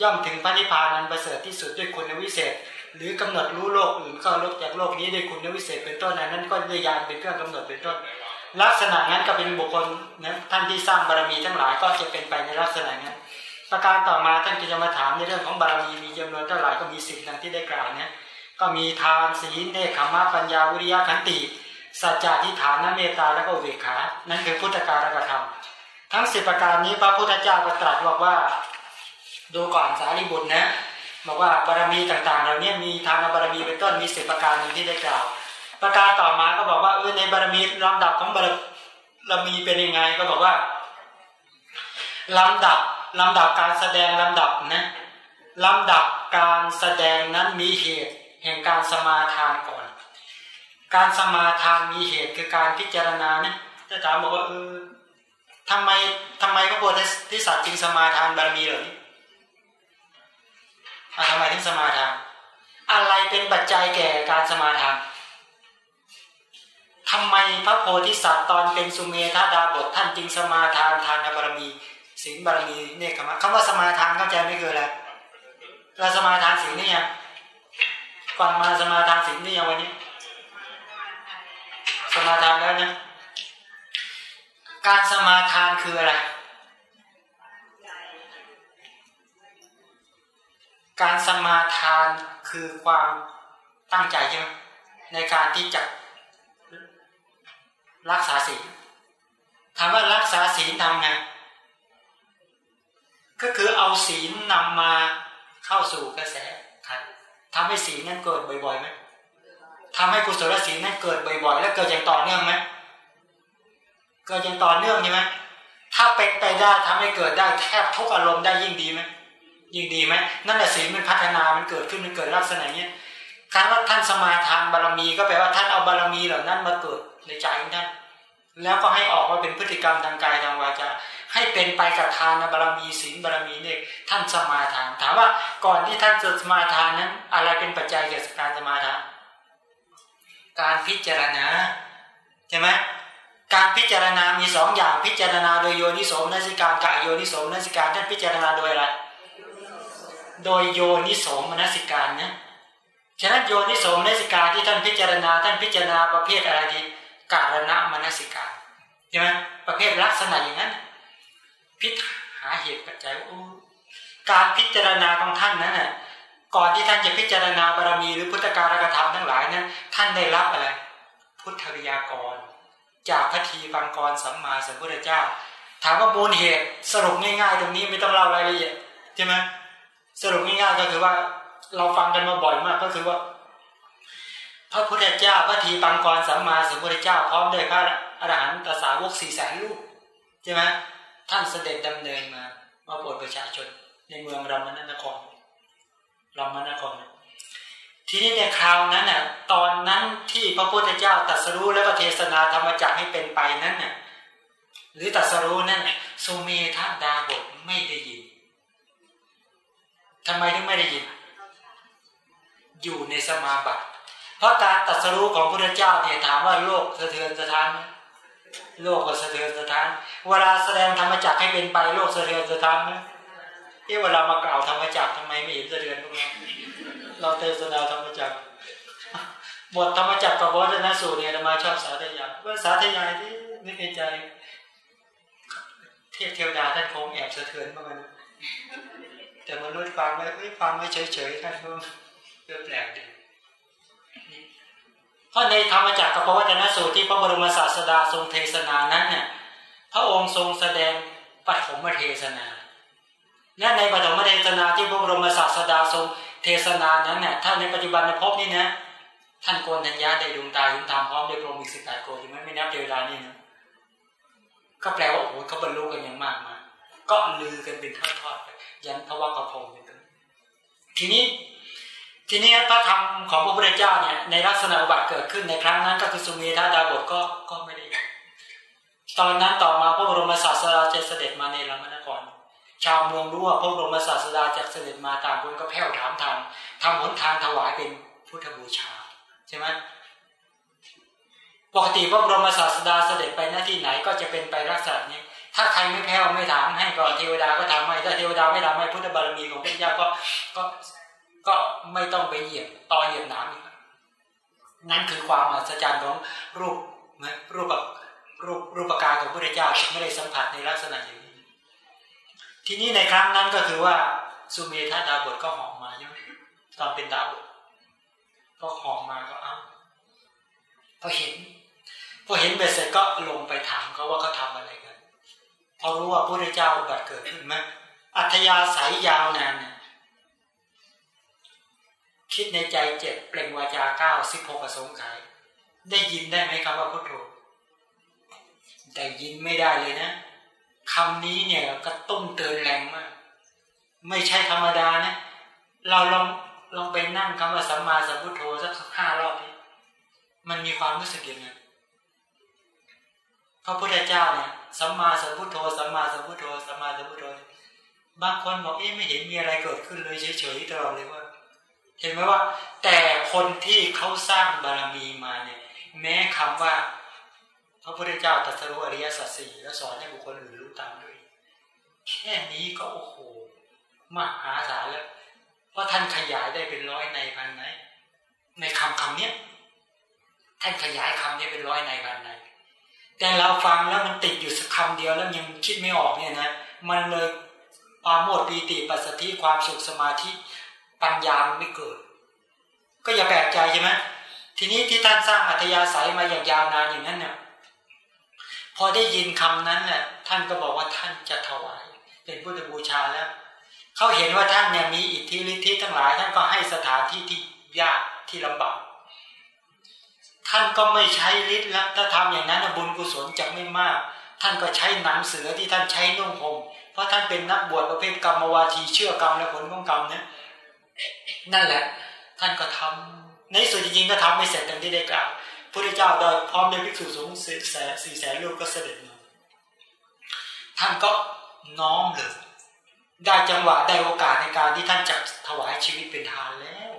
ย่อมถึงพระนิพพานันประเสริฐที่สุดด้วยคุณวิเศษ หรือกำหนดรู้โลกอื่นก็ลดจากโลกนี้ด้วยคุณวิเศษเป็นต้นนั้นก็ด้วยยานเป็นเครื่องกำหนดเป็นต้น ลักษณะนั้นก็เป็นบุคคลนะท่านที่สร้างบารมีทั้งหลายก็จะเป็นไปในลักษณะนั้นประการต่อมาท่านก็จะมาถามในเรื่องของบารมีมีจำนวนเท่าไหร่ก็มีสิบดังที่ได้กล่าวเนี่ยก็มีทานศีลเนคขมะปัญญาวิริยะขันติสัจจะทิฏฐานเมตตาและก็เวขา นั่นคือพุทธการกธรรม ทั้งสิบประการนี้พระพุทธเจ้าก็ตรัสบอกว่า ดูก่อนสารีบุตรนะ บอกว่าบารมีต่างๆเรานี่ยมีทานบารมีเป็นต้นมีสิบประการหนึ่งที่ได้กล่าว ประการต่อมาก็บอกว่าเออในบารมีลำดับของบารมีเป็นยังไงก็บอกว่าลำดับลำดับการแสดงลำดับนะลำดับการแสดงนั้นมีเหตุแห่งการสมาทานก่อน การสมาทานมีเหตุคือการพิจารณาเนี่ยจะถามบอกว่าเออทำไมทำไมพระโพธิสัตว์จึงสมาทานบารมีเหล่านี้ ทำไมถึงสมาทานอะไรเป็นปัจจัยแก่การสมาทานทำไมพระโพธิสัตว์ตอนเป็นสุเมธาดาบทท่านจึงสมาทานทานบารมีศีลบารมีเนี่ยคำว่าคำว่าสมาทานเข้าใจไม่คืออะไรเราสมาทานศีลนี่ยังก่อนมาสมาทานศีลนี่ยังวันนี้ สมาทานแล้วนะการสมาทานคืออะไร การสมาทานคือความตั้งใจใช่ไหมในการที่จะรักษาศีลถามว่ารักษาศีลทำไงก็คือเอาศีลนำมาเข้าสู่กระแสขันทำให้ศีลนั้นเกิดบ่อยๆไหมทำให้กุศลศีลนั้นเกิดบ่อยๆ แล้วเกิดอย่างต่อเนื่องไหมเกิดอย่างต่อเนื่องใช่ไหมถ้าเป็นไปได้ทำให้เกิดได้แทบทุกอารมณ์ได้ยิ่งดีไหม ยิ่งดีไหมนั่นแหละศีลมันพัฒนามันเกิดขึ้นมันเกิดลักษณะเนี้ยคำว่าท่านสมาทานบารมีก็แปลว่าท่านเอาบารมีเหล่านั้นมาเกิดในใจของท่านแล้วก็ให้ออกมาเป็นพฤติกรรมทางกายทางวาจาให้เป็นไปกับทานบารมีศีลบารมีเนี่ยท่านสมาทาน ถามว่าก่อนที่ท่านจะสมาทานนั้น อะไรเป็นปัจจัยแก่การสมาทาน การพิจารณาใช่ไหมการพิจารณามีสองอย่างพิจารณาโดยโยนิโสมนสิการกับโยนิโสมนสิการท่านพิจารณาโดยอะไร โดยโยนิโสมนสิการนะฉะนั้นโยนิโสมนสิการที่ท่านพิจารณา ท่านพิจารณาประเภทอะไรดีการณะมนสิการใช่ไหมประเภทลักษณะอย่างนั้น พิหาเหตุปัจจัยว่าการพิจารณาของท่านนั้นน่ะก่อนที่ท่านจะพิจารณาบารมีหรือพุทธการกธรรมทั้งหลายนั้นท่านได้รับอะไร พุทธวิยากร จากพระทีปังกรสัมมาสัมพุทธเจ้า ถามว่ามูลเหตุสรุปง่ายๆ ตรงนี้ไม่ต้องเล่ารายละเอียดใช่ไหม สรุปง่ายๆก็คือว่าเราฟังกันมาบ่อยมากก็คือว่า พระพุทธเจ้าพระทีปังกรสัมมาสัมพุทธเจ้าพร้อมด้วยพระอรหันตสาวกสี่แสนลูกใช่ไหมท่านเสด็จดำเนินมามาโปรดประชาชน ในเมืองรามนครรามนครทีนี้ในคราวนั้นน่ะตอนนั้นที่พระพุทธเจ้าตรัสรู้แล้วก็เทศนาธรรมจักให้เป็นไปนั้นน่ะหรือตรัสรู้นั่นสุเมธาดาบทไม่ได้ยิน ทำไมถึงไม่ได้ยิน อยู่ในสมาบัติ เพราะการตรัสรู้ของพระพุทธเจ้าเนี่ยถามว่าโลกสะเทือนสะท้านไหมโลกก็สะเทือนสะท้าน เวลาแสดงธรรมจักให้เป็นไปโลกสะเทือนสะท้านไหมเอ๊ะเวลามากล่าวธรรมจักทำไมไม่เห็นสะเทือนพวกเราเราเทศนาธรรมจักบทธรรมจักกับวัฒนสูตรเนี่ยมาชอบสาธยายว่าสาธยายที่นึกในใจเทพเทวดาท่านคงแอบสะเทือนมากนะ แต่มนุษย์ฟังไม่ไม่ฟังไม่เฉยๆท่านก็เแปลกดีเพราะในธรรมจักรกับวัฒนสูตรที่พระบรมศาสดาทรงเทศนานั้นเนี่ยพระองค์ทรงแสดงปฐมเทศนาและในปฐมเทศนาที่พระบรมศาสดาทรงเทศนานั้นเนี่ยถ้าในปัจจุบันในภพนี้นะท่านโกนทัญญาได้ดวงตาเห็นธรรมพร้อมด้วยพรหมอีกสิบแปดโกดที่ไม่ไม่นับเทวดานี่นะก็แปลว่าโอ้โหเขาบรรลุกันอย่างมากมา ก็ลือกันเป็นทอดๆไป ยันพระวักพงเป็นต้นทีนี้ทีนี้พระธรรมของพระพุทธเจ้าเนี่ยในลักษณะอุบัติเกิดขึ้นในครั้งนั้นก็คือสุเมธาดาบทก็ก็ไม่ได้ตอนนั้นต่อมาพระบรมศาสดาจะเสด็จมาในลำนคร ชาวเมืองรู้ว่าพระบรมศาสดาจะเสด็จมาต่างคนก็แผ่วถามทางทำหนทางถวายเป็นพุทธบูชาใช่ไหมปกติพระบรมศาสดาเสด็จไปหน้าที่ไหนก็จะเป็นไปรักษานี้ ถ้าใครไม่แผ่วไม่ถามให้ก็เทวดาก็ทำให้ถ้าเทวดาไม่ทำให้พุทธบารมีของพระเจ้าก็ก็ก็ไม่ต้องไปเหยียบต่อเหยียบหนามนั่นคือความอัศจรรย์ของรูปนะรูปแบบรูปรูปกายของพระเจ้าไม่ได้สัมผัสในลักษณะอย่างนี้ ทีนี้ในครั้งนั้นก็คือว่าสุเมธาดาบทก็หอมมาใช่ไหมตอนเป็นดาวบทก็หอมมาก็เอาพอเห็นพอเห็นเบสเสร็จก็ลงไปถามเขาว่าเขาทาอะไรกัน พอรู้ว่าพระเจ้าอุบัติเกิดขึ้นไหมอัธยาศัยยาวนานเนี่ยคิดในใจเจ็ดเปล่งวาจาเก้าสิบหกประสงค์ขายได้ยินได้ไหมครับว่าพุทโธแต่ยินไม่ได้เลยนะคำนี้เนี่ยกระตุ้นเตือนแรงมาก ไม่ใช่ธรรมดานะ เราลองลองไปนั่งคำว่าสัมมาสัมพุทโธสักห้ารอบนี้มันมีความรู้สึกยังไงพระพุทธเจ้าเนี่ย สัมมาสัมพุทโธสัมมาสัมพุทโธสัมมาสัมพุทโธบางคนบอกเอ๊ะไม่เห็นมีอะไรเกิดขึ้นเลยเฉยๆตลอดเลยว่า เห็นไหมว่า แต่คนที่เขาสร้างบารมีมาเนี่ย แม้คำว่าพระพุทธเจ้าตรัสรู้อริยสัจสี่แล้วสอนให้บุคคลอื่นรู้ตามด้วย แค่นี้ก็โอ้โหมหาศาลแล้วเพราะท่านขยายได้เป็นร้อยในพันในในคำคำนี้ท่านขยายคำนี้เป็นร้อยในพันใน แต่เราฟังแล้วมันติดอยู่สักคำเดียวแล้วยังคิดไม่ออกเนี่ยนะ มันเลยความโมดปีติปัสสติความสุขสมาธิปัญญาไม่เกิด ก็อย่าแปลกใจใช่ไหมทีนี้ที่ท่านสร้างอัธยาศัยมาอย่างยาวนานอย่างนั้นเนี่ยพอได้ยินคำนั้นเนี่ยท่านก็บอกว่าท่านจะถวาย เป็นพุทธบูชาแล้วเขาเห็นว่าท่านเนี่ยมีอิทธิฤทธิทั้งหลาย ท่านก็ให้สถานที่ที่ยากที่ลำบาก ท่านก็ไม่ใช้ฤทธิ์แล้วถ้าทำอย่างนั้นบุญกุศลจะไม่มาก ท่านก็ใช้หนังเสือที่ท่านใช้นุ่งห่มเพราะท่านเป็นนักบวชประเภทกรรมวาทีเชื่อกรรมและผลของกรรมเนี่ยนั่นแหละ ท่านก็ทำในส่วนจริงๆก็ทำไม่เสร็จดังที่ได้กล่าวพระเจ้าโดยพร้อมด้วยภิกษุสงฆ์สี่แสนสี่แสนลูกก็เสด็จมาท่านก็น้อมเลยได้จังหวะได้โอกาสในการที่ท่านจะถวายชีวิตเป็นทานแล้ว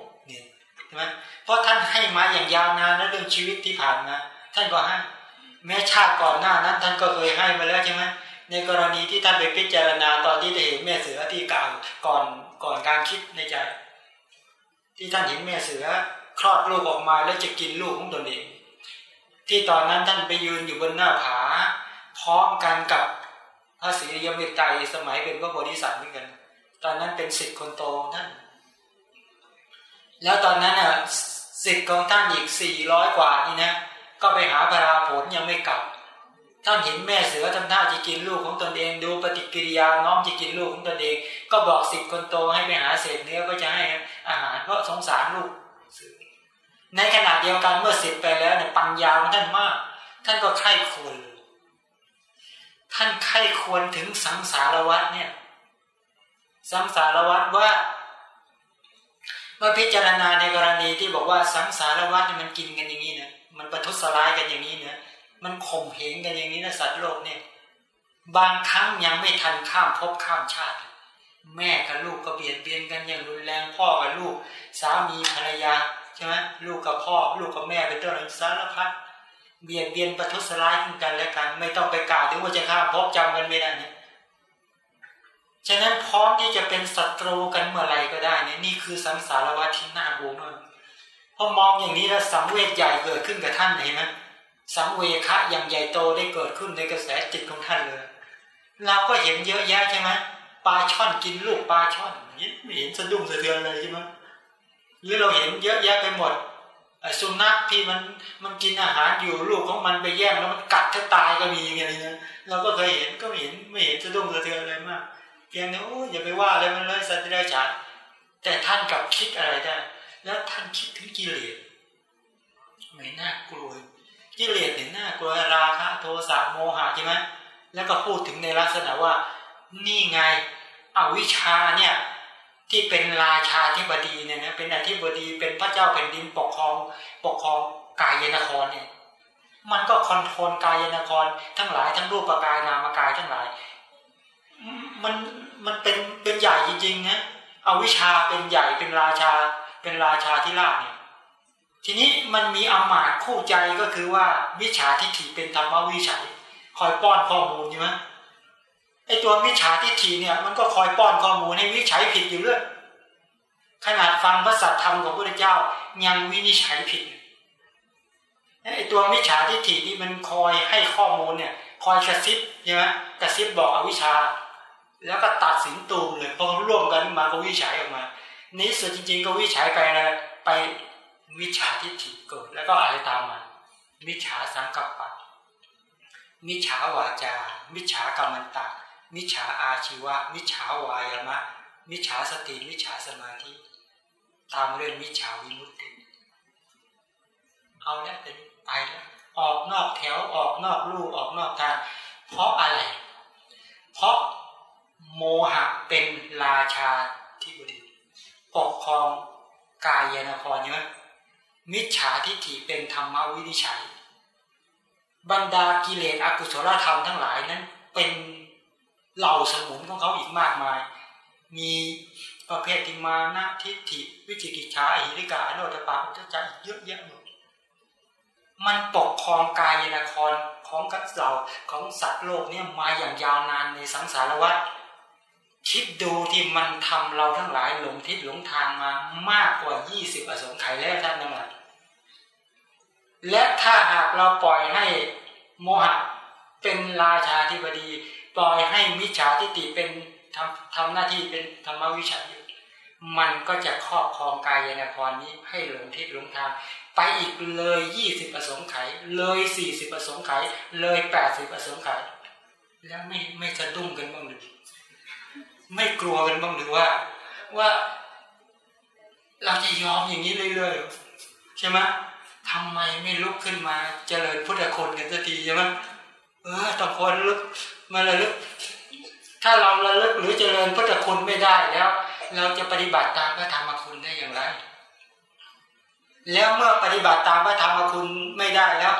ช่ไหมเพราะท่านให้มาอย่างยาวนานแล้วเรื่องชีวิตที่ผ่านมาท่านก็ให้แม้ชาติก่อนหน้านั้น ท่านก็เคยให้มาแล้วใช่ไหมในกรณีที่ท่านไปพิจารณาตอนที่ได้เห็นแม่เสือที่กล่าวก่อนก่อนการคิดในใจ ที่ท่านเห็นแม่เสือคลอดลูกออกมาแล้วจะกินลูกของตนเอง ที่ตอนนั้นท่านไปยืนอยู่บนหน้าผา พร้อมกันกับพระศรียมิตรไสมัยเป็นพระโพธิสัตว์เหมือนกัน ตอนนั้นเป็นสิทธิ์คนโตท่าน แล้วตอนนั้นอะสิทธิ์ของท่านอีกสี่ร้อยกว่านี่นะ ก็ไปหาพระราผลยังไม่กลับ ท่านเห็นแม่เสือทำท่าจะกินลูกของตนเอง ดูปฏิกิริยาน้องจะกินลูกของตนเอง ก็บอกสิทธิ์คนโตให้ไปหาเศษเนื้อก็จะให้อาหารเพราะสงสารลูก ในขณะเดียวกันเมื่อสิทธิ์ไปแล้วเนี่ยปัญญาของท่านมาก ท่านก็ไข้ควรท่านไข้ควรถึงสังสารวัฏเนี่ย สังสารวัฏว่า เมื่อพิจารณาในกรณีที่บอกว่าสังสารวัฏมันกินกันอย่างนี้นะมันประทุษร้ายกันอย่างนี้เนี่ยมันข่มเหงกันอย่างนี้นะสัตว์โลกเนี่ย บางครั้งยังไม่ทันข้ามภพข้ามชาติ แม่กับลูกก็เบียดเบียนกันอย่างรุนแรงพ่อกับลูก สามีภรรยาใช่ไหมลูกกับพ่อ ลูกกับแม่เป็นต้นสารพัดเบียดเบียนประทุษร้ายกันและกัน ไม่ต้องไปกล่าวถึงว่าจะข้ามภพจำกันไม่ได้เนี่ย ฉะนั้นพร้อมที่จะเป็นศัตรูกันเมื่อไรก็ได้เนี่ยนี่คือสังสารวัฏที่น่ากลัวมากพอมองอย่างนี้แล้วสังเวชใหญ่เกิดขึ้นกับท่านเห็นไหมสังเวคะอย่างใหญ่โตได้เกิดขึ้นในกระแสจิตของท่านเลย เราก็เห็นเยอะแยะใช่ไหมปลาช่อนกินลูกปลาช่อนไม่เห็นสะดุ้งสะเทือนเลยใช่ไหมหรือเราเห็นเยอะแยะไปหมดสุนัขที่มันมันกินอาหารอยู่ลูกของมันไปแย่งแล้วมันกัดถ้าตายก็มีอย่างเงี้ยนะเราก็เคยเห็นก็ไม่เห็นไม่เห็นสะดุ้งสะเทือนอะไรมาก เพียงแต่โอ้อย่าไปว่าอะไรมันเลยสัตว์ได้ฉานแต่ท่านกลับคิดอะไรได้ แล้วท่านคิดถึงกิเลสไม่น่ากลัวกิเลสเห็นหน้ากลัวราคะโทสะโมหะใช่ไหมแล้วก็พูดถึงในลักษณะว่า นี่ไงอวิชาเนี่ยที่เป็นราชาธิบดีเนี่ยนะเป็นอธิบดีเป็นพระเจ้าแผ่นดินปกครองปกครองกายนครเนี่ยมันก็คอนโทรลกายนครทั้งหลายทั้งรูปกายนามกายทั้งหลาย มัน มันเป็นเป็นใหญ่จริงๆนะเอาวิชาเป็นใหญ่เป็นราชา เป็นราชาที่ราชเนี่ย ทีนี้มันมีอมาตคู่ใจก็คือว่าวิชาทิฏฐิเป็นธรรมวิชัยคอยป้อนข้อมูลใช่ไหมไอตัวมิจฉาทิฏฐิเนี่ย มันก็คอยป้อนข้อมูลให้วิจัยผิดอยู่เรื่อยขนาดฟังพระสัทธรรมของพระเจ้ายังวินิจฉัยผิดไอตัวมิจฉาทิฏฐิที่มันคอยให้ข้อมูลเนี่ย คอยกระซิบใช่ไหมกระซิบบอกอวิชชา แล้วก็ตัดสินตูมเลยพอร่วมกันมาก็วิจัยออกมา นี้สุดจริง ๆ ก็วิจัยไปนะไปมิจฉาทิฏฐิเกิด แล้วก็อะไรตามมามิจฉาสังกัปปะมิจฉาวาจา มิจฉากรรมันตามิจฉาอาชีวะ มิจฉาวายามะ มิจฉาสติ มิจฉาสมาธิ ตามเรื่องมิจฉาวิมุตติ เอาแล้วเป็นไปแล้วออกนอกแถวออกนอกลูกออกนอกทาง เพราะอะไร เพราะ โมหะเป็นราชาที่บดีปกครองกายนครใช่ไหมมิจฉาทิฏฐิเป็นธรรมวินิจฉัย บรรดากิเลสอกุศลธรรมทั้งหลายนั้น เป็นเหล่าสมุนของเขาอีกมากมาย มีประเภททิมานะทิฏฐิ วิจิกิจฉาอิริกาอนุตปาอุจจาอีกเยอะแยะหมดมันปกครองกายนครของกัเหล่าของสัตว์โลกเนี่ยมาอย่างยาวนานในสังสารวัฏ คิดดูที่มันทำเราทั้งหลายหลงทิศหลงทางมามากกว่ายี่สิบอสงไขยแล้วท่านทั้งหลายและถ้าหากเราปล่อยให้โมหะเป็นราชาธิบดี ปล่อยให้มิจฉาทิฏฐิเป็นทำทำหน้าที่เป็นธรรมวิชัยอยู่มันก็จะครอบครองกายนครนี้ให้หลงทิศหลงทาง ไปอีกเลยยี่สิบประสงค์ไข เลยสี่สิบประสงค์ไข เลยแปดสิบประสงค์ไข แล้วไม่ไม่สะดุ้งกันบ้างหรือ ไม่กลัวกันบ้างหรือว่า ว่าเราจะยอมอย่างนี้เรื่อยๆใช่ไหมทำไมไม่ลุกขึ้นมาเจริญพุทธคุณกันสักทีใช่ไหมเออต้องคนลุกมาระลึก ถ้าเราระลึกหรือเจริญพุทธคุณไม่ได้แล้ว เราจะปฏิบัติตามพระธรรมคุณได้อย่างไร แล้วเมื่อปฏิบัติตามพระธรรมคุณไม่ได้แล้ว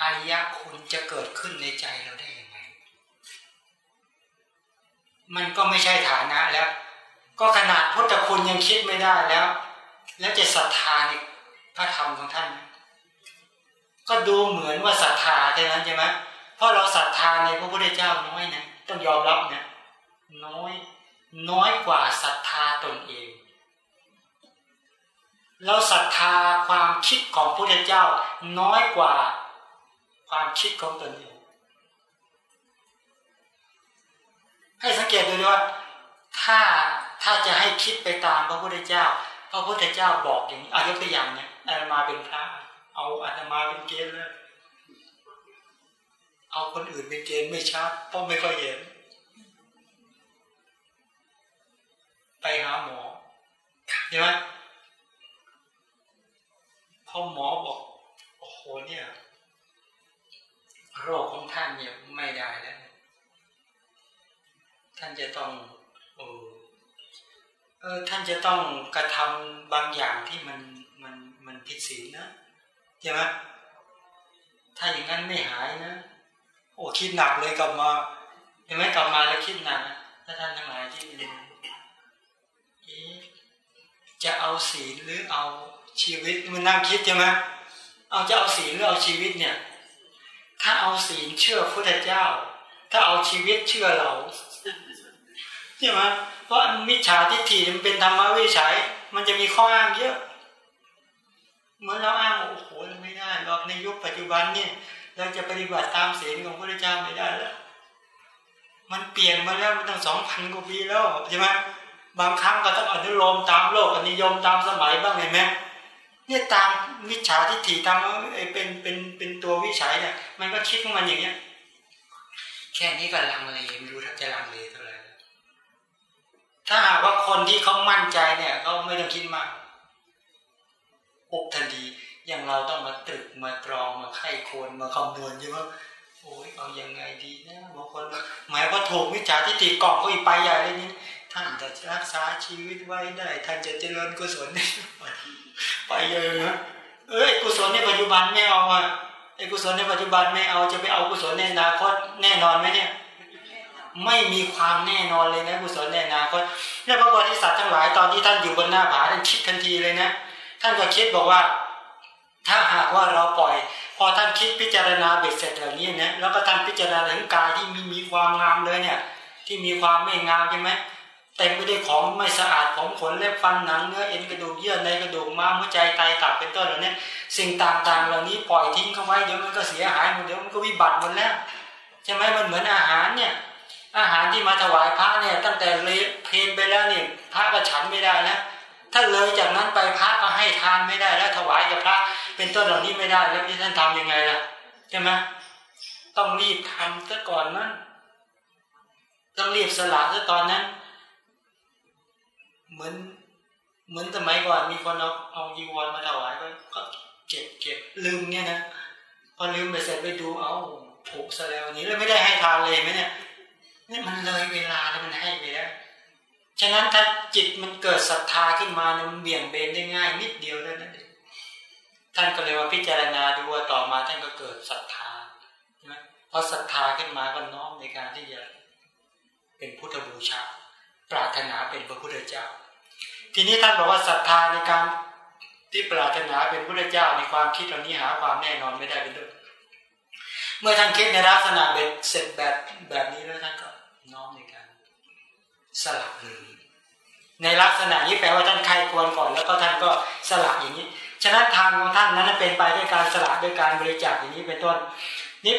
อริยคุณจะเกิดขึ้นในใจเราได้ มันก็ไม่ใช่ฐานะแล้ว ก็ขนาดพุทธคุณยังคิดไม่ได้แล้ว แล้วจะศรัทธาในพระธรรมของท่าน ก็ดูเหมือนว่าศรัทธาเท่นั้นใช่ไหมเพราะเราศรัทธาในพระพุทธเจ้าน้อยนะต้องยอมรับเนี่ยน้อย น้อยกว่าศรัทธาตนเอง เราศรัทธาความคิดของพระพุทธเจ้า น้อยกว่าความคิดของตนเอง ให้สังเกตดูด้ว่าถ้าถ้าจะให้คิดไปตามพระพุทธเจ้า พระพุทธเจ้าบอกอย่างนี้อายกตัวอย่างเนี่ยอาตมาเป็นพระ เอาอาตมาเป็นเกณฑ์เลยเอาคนอื่นเป็นเกณฑ์ไม่ชัดเพราะไม่ค่อยเห็น ไปหาหมอใช่ไหมพอหมอบอกโอ้โหเนี่ย โรคของท่านเนี่ยไม่ได้แล้ว ท่านจะต้องเออท่านจะต้องกระทำบางอย่างที่มันมันมันผิดศีลนะใช่ไหมถ้าอย่างนั้นไม่หายนะ โอ้คิดหนักเลยกลับมาเห็นไหมกลับมาแล้วคิดหนักถ้าท่านทั้งหลายที่จะเอาศีลหรือเอาชีวิตมันนั่งคิดใช่ไหมเอาจะเอาศีลหรือเอาชีวิตเนี่ย ถ้าเอาศีลเชื่อพระเจ้า ถ้าเอาชีวิตเชื่อเรา ใช่ไหมเพราะมิจฉาทิฏฐิมันเป็นธรรมะวิชัยมันจะมีข้ออ้างเยอะ เหมือนเราอ้างโอ้โหไม่ได้หรอกในยุคปัจจุบันเนี่ยเราจะปฏิบัติตามศีลของพระเจ้าไม่ได้แล้วมันเปลี่ยนมาแล้วมันตั้งสองพันกว่าปีแล้วใช่ไหมบางครั้งก็ต้องอนุโลมตามโลกอนิยมตามสมัยบ้างเห็นไหมเนี่ยตามวิชาทิฏฐิตามเป็นเป็นเป็นตัววิชัยเนี่ยมันก็คิดของมันอย่างเงี้ย แค่นี้ก็ลังเลไม่รู้ถ้าจะลังเลเท่าไหร่ ถ้าหากว่าคนที่เขามั่นใจเนี่ยเขาไม่ต้องคิดมากปุบทันทีอย่างเราต้องมาตรึกมาตรองมาไข้ควรมาคำนวณใช่ไหมโอ้ยเอายังไงดีนะบางคนหมายว่าถูกวิจาทิฏฐิกล่องก็อีไปใหญ่เลยนี่ท่านจะรักษาชีวิตไว้ได้ ท่านจะเจริญกุศลไปเยอะนะเอ้ยกุศลในปัจจุบันไม่เอาอะไอ้กุศลในปัจจุบันไม่เอาจะไปเอากุศลในอนาคตแน่นอนไหมเนี่ย ไม่มีความแน่นอนเลยนะกุศลในอนาคตเนี่ยพระโพธิสัตว์ทั้งหลายตอนที่ท่านอยู่บนหน้าผาท่านคิดทันทีเลยนะ ท่านก็คิดบอกว่า ถ้าหากว่าเราปล่อย พอท่านคิดพิจารณาเบ็ดเสร็จเหล่านี้นะแล้วก็ท่านพิจารณาถึงกายที่มีมีความงามเลยเนี่ย ที่มีความไม่งามใช่ไหมเต็มไปด้วยของไม่สะอาดของขนเล็บฟันหนังเนื้อเอ็นกระดูกเยื่อในกระดูกม้ามหัวใจไตตับเป็นต้นเหล่านี้สิ่งต่างๆ เหล่านี้ปล่อยทิ้งเข้าไว้เดี๋ยวมันก็เสียหายหมดเดี๋ยวมันก็วิบัติหมดแล้วใช่ไหมมันเหมือนอาหารเนี่ย อาหารที่มาถวายพระเนี่ย ตั้งแต่เลยเพลนไปแล้วเนี่ยพระก็ฉันไม่ได้นะถ้าเลยจากนั้นไปพระก็ให้ทานไม่ได้แล้วถวายกับพระ เป็นต้นเหล่านี้ไม่ได้แล้วที่ท่านทํำยังไงล่ะใช่ไหมต้องรีบทำซะก่อนนั้นต้องรีบสละซะตอนนั้น เหมือนเหมือนสมัยก่อนมีคนเอาเอายีวรมาถวายก็เก็บเก็บลืมเนี่ยนะพอลืมไปเสร็จไปดูเอาผูกซะแล้วนี้แล้วไม่ได้ให้ทานเลยไหมเนี่ย นี่มันเลยเวลาแล้วมันให้ไปแล้วฉะนั้นถ้าจิตมันเกิดศรัทธาขึ้นมามันเบี่ยงเบนได้ง่าย นิดเดียวเท่านั้นเองท่านก็เลยว่าพิจารณาดูว่าต่อมาท่านก็เกิดศรัทธาใช่ไหมพอศรัทธาขึ้นมาก็น้อมในการที่จะเป็นพุทธบูชา ปรารถนาเป็นพระพุทธเจ้า ทีนี้ท่านบอกว่าศรัทธาในการที่ปรารถนาเป็นพระพุทธเจ้าในความคิดเหล่านี้หาความแน่นอนไม่ได้เป็นต้นเมื่อท่านคิดในลักษณะเบ็ดเสร็จแบบแบบนี้แล้วท่านก็ น้อมในการสลับเลยในลักษณะนี้แปลว่าท่านใครควรก่อน แล้วก็ท่านก็สละอย่างนี้ ฉะนั้นทางของท่านนั้นเป็นไปด้วยการสละด้วยการบริจาคอย่างนี้เป็นต้นนี่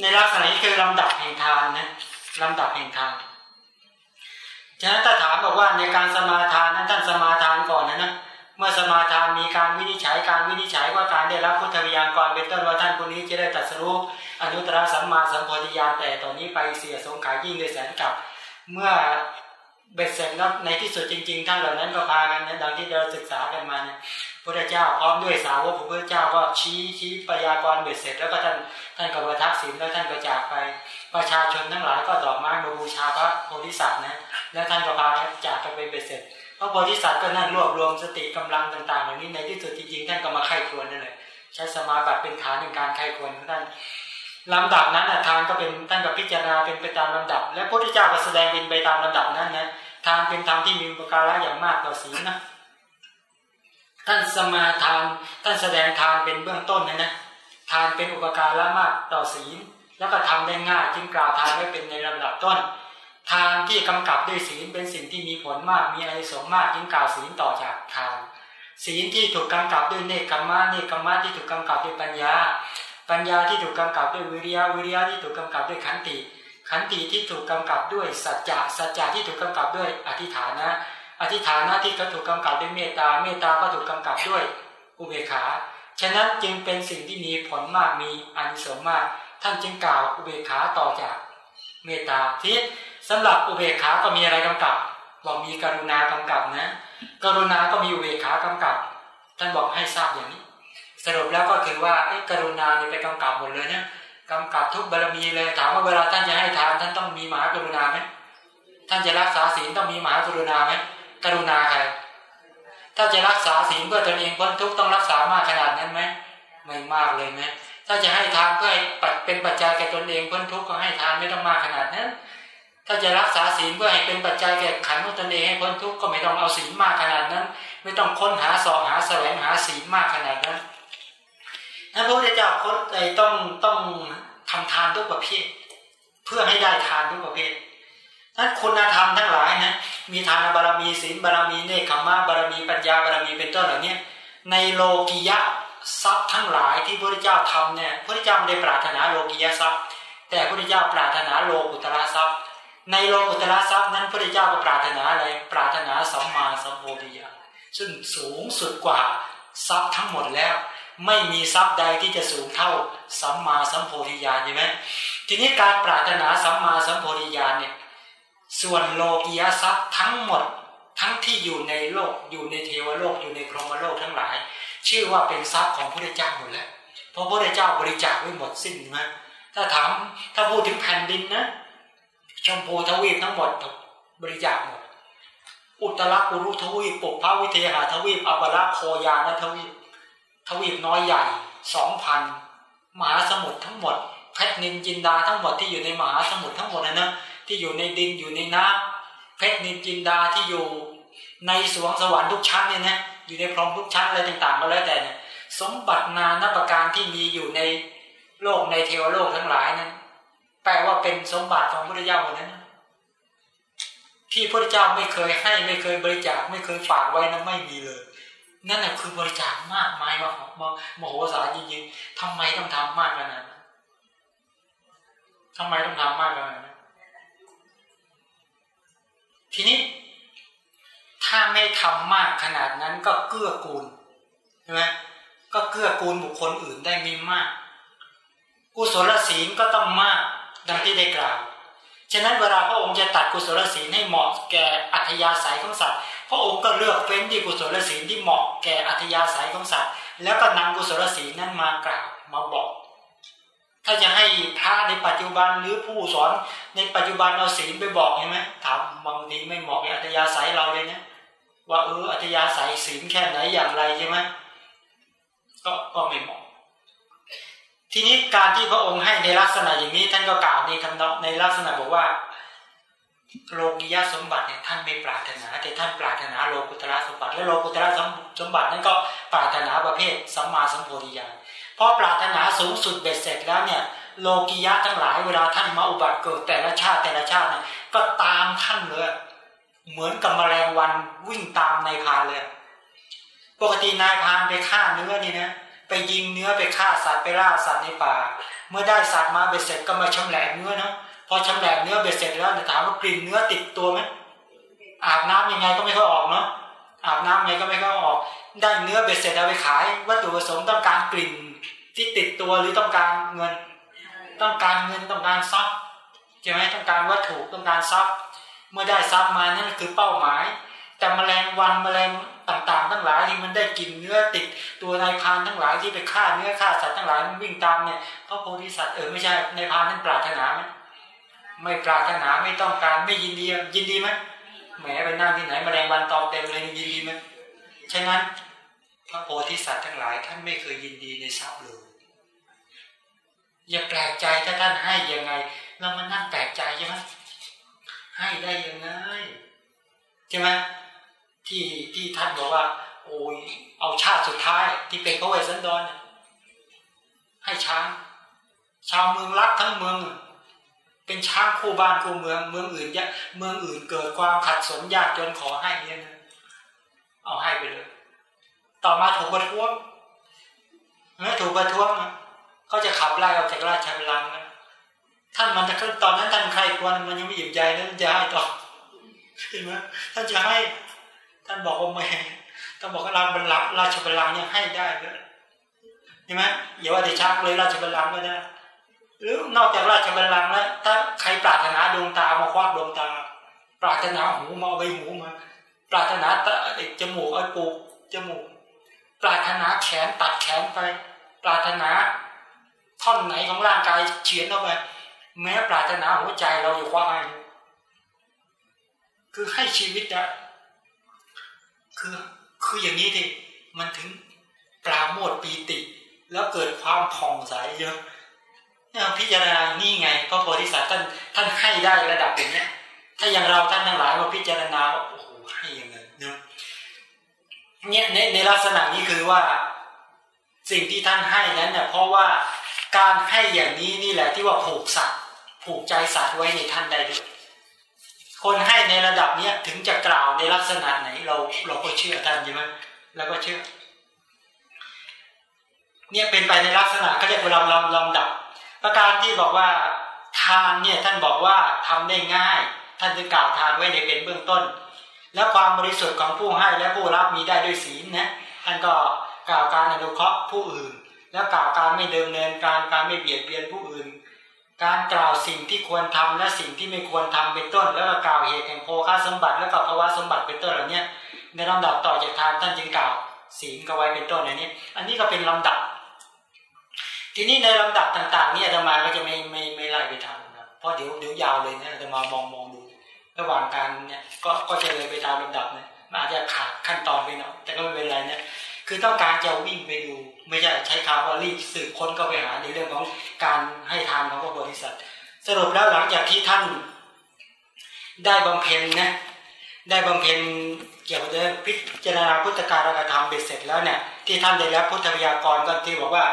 ในลักษณะนี้คือลำดับแห่งทานนะลำดับแห่งทานฉะนั้นถ้าถามบอกว่าในการสมาทานนั้นท่านสมาทานก่อนนะนะ เมื่อสมาทานมีการวินิจฉัยการวินิจฉัยว่าการได้รับพุทธวิญญาณก่อนเป็นต้นว่าท่านคนนี้จะได้ตัดสรุปอนุตตรสัมมาสัมโพธิญาณแต่ตอนนี้ไปเสียสงขายยิ่งเลยแสนกับ เมื่อเบ็ดเสร็จแล้วในที่สุดจริง ๆ ท่านเหล่านั้นก็พากันนะดังที่เราศึกษากันมาเนี่ยพระเจ้าพร้อมด้วยสาวกของพระเจ้าก็ชี้ชี้ปยากรเบ็ดเสร็จ แล้วก็ท่านท่านก็ประทักษิณแล้วท่านก็จากไป ประชาชนทั้งหลายก็ดอกไม้มาบูชาพระโพธิสัตว์นะแล้วท่านก็พาจากกันไปเบ็ดเสร็จ พระโพธิสัตว์ก็นั่งรวบรวมสติกำลังต่างๆเหล่านี้ในที่สุดจริงๆท่านก็มาไข้ควรนั่นแหละใช้สมาบัติเป็นฐานในการไข้ควรของท่านลำดับนั้นทางก็เป็นท่านก็พิจารณาเป็นไปตามลำดับ และพระพุทธเจ้าก็แสดงเป็นไปตามลำดับนั้นนะทางเป็นธรรมที่มีอุปการะอย่างมากต่อศีลนะท่านสมาทานท่านแสดงทานเป็นเบื้องต้นนะนะทานเป็นอุปการะมากต่อศีล แล้วก็ทำได้ง่ายจึงกล่าวทานไว้เป็นในลำดับต้น ทานที่กำกับด้วยศีลเป็นสิ่งที่มีผลมากมีอานิสงส์มากจึงกล่าวศีลต่อจากทาน ศีลที่ถูกกำกับด้วยเนคขมะเนคขมะที่ถูกกำกับด้วยปัญญา ปัญญาที่ถูกกำกับด้วยวิริยะวิริยะที่ถูกกำกับด้วยขันติ ขันติที่ถูกกำกับด้วยสัจจะสัจจะที่ถูกกำกับด้วยอธิฐานะ อธิฐานะที่ก็ถูกกำกับด้วยเมตตาเมตตาก็ถูกกำกับด้วยอุเบกขาฉะนั้นจึงเป็นสิ่งที่มีผลมากมีอานิสงส์มาก ท่านจึงกล่าวอุเบกขาต่อจากเมตตาที่ สำหรับอุเบกขาก็มีอะไรกำกับบอกมีกรุณากำกับนะ กรุณาก็มีอุเบกขากำกับ ท่านบอกให้ทราบอย่างนี้ สรุปแล้วก็คือว่าไอ้กรุณาเนี่ยไปกำกับหมดเลยเนี่ยกำกับทุกบารมีเลยถามว่าเวลาท่านจะให้ทานท่านต้องมีมหากรุณาไหมท่านจะรักษาศีลต้องมีมหากรุณาไหมกรุณาใครถ้าจะรักษาศีลเพื่อตนเองพ้นทุกต้องรักษามากขนาดนั้นไหมไม่มากเลยไหมถ้าจะให้ทานเพื่อเป็นปัจจัยแก่ตนเองพ้นทุกก็ให้ทานไม่ต้องมากขนาดนั้น ถ้าจะรักษาศีลเพื่อให้เป็นปัจจัยแก่ขันธ์ของตนเองให้พ้นทุกข์ก็ไม่ต้องเอาศีลมากขนาดนั้น ไม่ต้องค้นหาสอบหาแสวงหาศีลมากขนาดนั้นนั้นพระพุทธเจ้าค้นใจต้องต้องทำทานทุกประเภท เพื่อให้ได้ทานทุกประเภทนั้นคุณธรรมทั้งหลายนะมีทานบารมีศีลบารมีเนคขมะบารมีปัญญาบารมีเป็นต้นเหล่านี้ในโลกิยะทรัพย์ทั้งหลายที่พระพุทธเจ้าทำเนี่ยพระพุทธเจ้าไม่ได้ปรารถนาโลกิยะทรัพย์ แต่พระพุทธเจ้าปรารถนาโลกุตระทรัพย์ ในโลกุตระทรัพย์นั้นพระเจ้าก็ปรารถนาอะไร ปรารถนาสัมมาสัมโพธิญาณซึ่งสูงสุดกว่าทรัพย์ทั้งหมดแล้ว ไม่มีทรัพย์ใดที่จะสูงเท่าสัมมาสัมโพธิญาณใช่ไหมทีนี้การปรารถนาสัมมาสัมโพธิญาณเนี่ยส่วนโลกียทรัพย์ทั้งหมดทั้งที่อยู่ในโลกอยู่ในเทวโลกอยู่ในพรหมโลกทั้งหลาย ชื่อว่าเป็นทรัพย์ของพระเจ้าหมดแล้วเพราะพระเจ้าบริจาคไว้หมดสิ้นนะถ้าถามถ้าพูดถึงแผ่นดินนะ ชมพูทวีปทั้งหมดบริจาคหมด อุตรากุรุทวีปปุพาวิเทหาทวีปอัปราโคยานทวีปทวีปน้อยใหญ่สองพันมหาสมุทรทั้งหมดเพชรนินจินดาทั้งหมดที่อยู่ในมหาสมุทรทั้งหมดนะนะที่อยู่ในดินอยู่ในน้ำเพชรนินจินดาที่อยู่ในสวงสวรรค์ทุกชั้นเนี่ยนะอยู่ในพรหมทุกชั้นอะไรต่างๆก็แล้วแต่เนี่ยสมบัตินานาประการที่มีอยู่ในโลกในเทวโลกทั้งหลายนั้น แปลว่าเป็นสมบัติของพระเจ้าหมดนั้น ที่พระเจ้าไม่เคยให้ไม่เคยบริจาคไม่เคยฝากไว้นั้นไม่มีเลย นั่นแหละคือบริจาคมากมายมามโหสารจริงๆทำไมต้องทำมากขนาดนั้นทำไมต้องทำมากขนาดนั้นทีนี้ ถ้าไม่ทำมากขนาดนั้นก็เกื้อกูลใช่ไหมก็เกื้อกูลบุคคลอื่นได้ไม่มาก กุศลศีลก็ต้องมาก ดังที่ได้กล่าว ฉะนั้นเวลาพระองค์จะตัดกุศลศีลให้เหมาะแก่อัธยาศัยของสัตว์ พระองค์ก็เลือกเฟ้นที่กุศลศีลที่เหมาะแก่อัธยาศัยของสัตว์ แล้วก็นำกุศลศีลนั้นมากล่าวมาบอก ถ้าจะให้พระในปัจจุบันหรือผู้สอนในปัจจุบันเอาศีลไปบอกใช่ไหมถามบางทีไม่เหมาะกับอัธยาศัยเราเลยนะว่าเอออัธยาศัยศีลแค่ไหนอย่างไรใช่ไหมก็ก็ไม่เหมาะ ทีนี้การที่พระองค์ให้ในลักษณะอย่างนี้ ท่านก็กล่าวในคำนองในลักษณะบอกว่า โลกิยสมบัติเนี่ยท่านไม่ปรารถนา แต่ท่านปรารถนาโลกุตระสมบัติ และโลกุตระสมบัตินั้นก็ปรารถนาประเภทสัมมาสัมโพธิญาณเพราะปรารถนาสูงสุดเบ็ดเสร็จแล้วเนี่ยโลกิยะทั้งหลายเวลาท่านมาอุบัติเกิดแต่ละชาติแต่ละชาติเนี่ยก็ตามท่านเลยเหมือนกับแมลงวันวิ่งตามนายพานเลย ปกตินายพานไปฆ่าเนื้อนี่นะ ไปยิงเนื้อไปฆ่าสัตว์ไปล่าสัตว์ในป่า เมื่อได้สัตว์มาเบ็ดเสร็จก็มาชำแหละเนื้อนะพอชำแหละเนื้อเบ็ดเสร็จแล้วถามว่ากลิ่นเนื้อติดตัวไหมอาบน้ำยังไงก็ไม่ค่อยออกเนาะอาบน้ำยังไงก็ไม่ค่อยออก ได้เนื้อเบ็ดเสร็จเอาไปขาย วัตถุประสงค์ต้องการกลิ่นที่ติดตัวหรือต้องการเงิน ต้องการเงินต้องการทรัพย์ใช่ไหมต้องการวัตถุต้องการทรัพย์ เมื่อได้ทรัพย์มานั่นคือเป้าหมาย แต่แมลงวันแมลง ต่าง ๆ ทั้งหลายที่มันได้กินเนื้อติดตัวนายพานทั้งหลายที่ไปฆ่าเนื้อฆ่าสัตว์ทั้งหลายมันวิ่งตามเนี่ยพระโพธิสัตว์เออไม่ใช่นายพานนั้นปรารถนาไหมไม่ปรารถนาไม่ต้องการไม่ยินดียินดีไหมแหมไปนั่งที่ไหนแมลงวันตอมเต็มเลยยินดีไหมฉะนั้นพระโพธิสัตว์ทั้งหลายท่านไม่เคยยินดีในทรัพย์เลยอย่าแปลกใจถ้าท่านให้ยังไง เรามานั่งแปลกใจใช่ไหมให้ได้ยังไงใช่ไหม ที่ที่ท่านบอกว่า โอ้ยเอาชาติสุดท้าย ที่เป็นพระเวสสันดรให้ช้าง ชาวเมืองรักทั้งเมือง เป็นช้างคู่บ้านคู่เมือง เมืองอื่นยะเมืองอื่นเกิดความขัดสนยากจนขอให้เนี่ยนะเอาให้ไปเลย ต่อมาถูกประท้วงเมื่อถูกประท้วงเขาจะขับไล่ออกจากราชบัลลังก์ท่านมันจะขึ้นตอนนั้นท่านใครควรมันยังไม่หยิบใจนั้นจะให้ต่อเห็นไหมท่านจะให้ ท่านบอกว่าไม่ท่านบอกว่าราชบัลลังก์ราชบัลลังก์ยังให้ได้เลยเห็นไหมอย่าว่าแต่ชักเลยราชบัลลังก์ก็ได้หรือนอกจากราชบัลลังก์แล้วถ้าใครปรารถนาดวงตามาคว้าดวงตา ปรารถนาหูมาใบหูมา ปรารถนาตาจมูกเอาปูกจมูก ปรารถนาแขนตัดแขนไป ปรารถนาท่อนไหนของร่างกายเฉือนเข้าไปแม้ปรารถนาหัวใจเราอยู่คว้าให้คือให้ชีวิตอะ คือคืออย่างนี้ที่มันถึงปราโมทปีติ แล้วเกิดความผ่องใสเยอะนี่พิจารณานี่ไงพระโพธิสัตว์ท่านท่านให้ได้ระดับอย่างนี้ถ้าอย่างเราท่านทั้งหลายมาพิจารณาว่าโอ้โหให้ยังไงเนาะเนี่ยในในลักษณะนี้คือว่า สิ่งที่ท่านให้นั้นเนี่ยเพราะว่าการให้อย่างนี้นี่แหละที่ว่าผูกสัตว์ผูกใจสัตว์ไว้ในท่านได้ด้วย คนให้ในระดับเนี้ยถึงจะกล่าวในลักษณะไหน เราเราก็เชื่อท่านใช่ไหมแล้วก็เชื่อ เนี่ยเป็นไปในลักษณะเขาเรียกว่าลำลำลำดับ ประการที่บอกว่าทานเนี่ยท่านบอกว่าทำได้ง่าย ท่านจะกล่าวทานไว้ในเป็นเบื้องต้น แล้วความบริสุทธิ์ของผู้ให้และผู้รับมีได้ด้วยศีลนะท่านก็กล่าวการอนุเคราะห์ผู้อื่น แล้วกล่าวการไม่เดิมเนินการการไม่เบียดเบียนผู้อื่น การกล่าวสิ่งที่ควรทำและสิ่งที่ไม่ควรทำเป็นต้น แล้วก็กล่าวเหตุแห่งโภคาสมบัติ และก็ภาวะสมบัติเป็นต้นเหล่านี้ในลำดับต่อจากทานท่านจึงกล่าวศีลก็ไว้เป็นต้นอันนี้ อันนี้ก็เป็นลำดับ ทีนี้ในลำดับต่างๆนี่อาตมาก็จะไม่ไม่ไม่ไล่ไปทำนะเพราะเดี๋ยวเดี๋ยวยาวเลยนะอาตมามองมองดู ระหว่างการเนี่ยก็ก็จะเลยไปตามลำดับนะอาจจะขาดขั้นตอนไปหน่อยแต่ก็ไม่เป็นไรนะ คือต้องการจะวิ่งไปดู ไม่ใช่ใช้คำว่ารีบสืบค้นก็ไปหาในเรื่องของการให้ทานของพระโพธิสัตว์ สรุปแล้วหลังจากที่ท่าน ได้บำเพ็ญนะได้บำเพ็ญเกี่ยวกับเรื่องพิจารณาพุทธการกธรรมเบ็ดเสร็จแล้วเนี่ยที่ท่านได้รับพุทธวิยากรก็ที่บอกว่า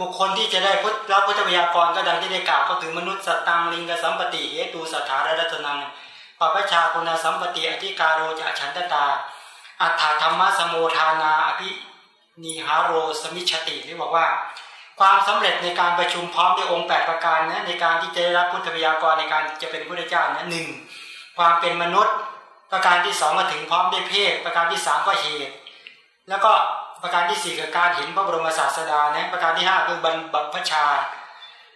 บุคคลที่จะได้พุทธรับพุทธวิยากรก็ดังที่ได้กล่าวก็คือมนุสสัตตังลิงคสัมปัตติเหตุสัตถารทัสสนังปัพพัชชาคุณสัมปัตติอธิกาโร จ ฉันทตาอัฏฐธัมมสโมธานาอภิ นีหาโรสมิชฌติที่บอกว่า ความสำเร็จในการประชุมพร้อมด้วยองค์ 8 ประการนะในการที่จะได้รับพุทธวิยากรในการจะเป็นพระเจ้านะหนึ่งความเป็นมนุษย์ ประการที่สองก็ถึงพร้อมด้วยเพศ ประการที่สามก็เหตุ แล้วก็ประการที่สี่คือการเห็นพระบรมศาสดานะประการที่ห้าคือบรรบัพชา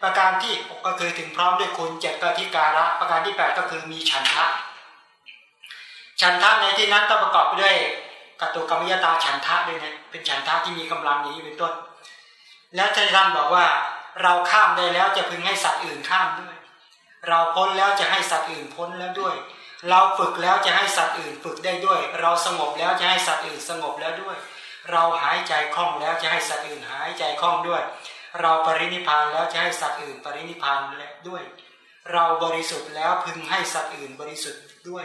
ประการที่ก็คือถึงพร้อมด้วยคุณเจ็ดก็ทิการะประการที่แปดก็คือมีฉันทะฉันทะในที่นั้นต้องประกอบไปด้วย กตุกรรมยตาฉันทะด้วยนะเป็นฉันทะที่มีกำลังอย่างนี้เป็นต้น แล้วท่านบอกว่า เราข้ามได้แล้วจะพึงให้สัตว์อื่นข้ามด้วย เราพ้นแล้วจะให้สัตว์อื่นพ้นแล้วด้วย เราฝึกแล้วจะให้สัตว์อื่นฝึกได้ด้วย เราสงบแล้วจะให้สัตว์อื่นสงบแล้วด้วย เราหายใจคล่องแล้วจะให้สัตว์อื่นหายใจคล่องด้วย เราปรินิพานแล้วจะให้สัตว์อื่นปรินิพานด้วย เราบริสุทธิ์แล้วพึงให้สัตว์อื่นบริสุทธิ์ด้วย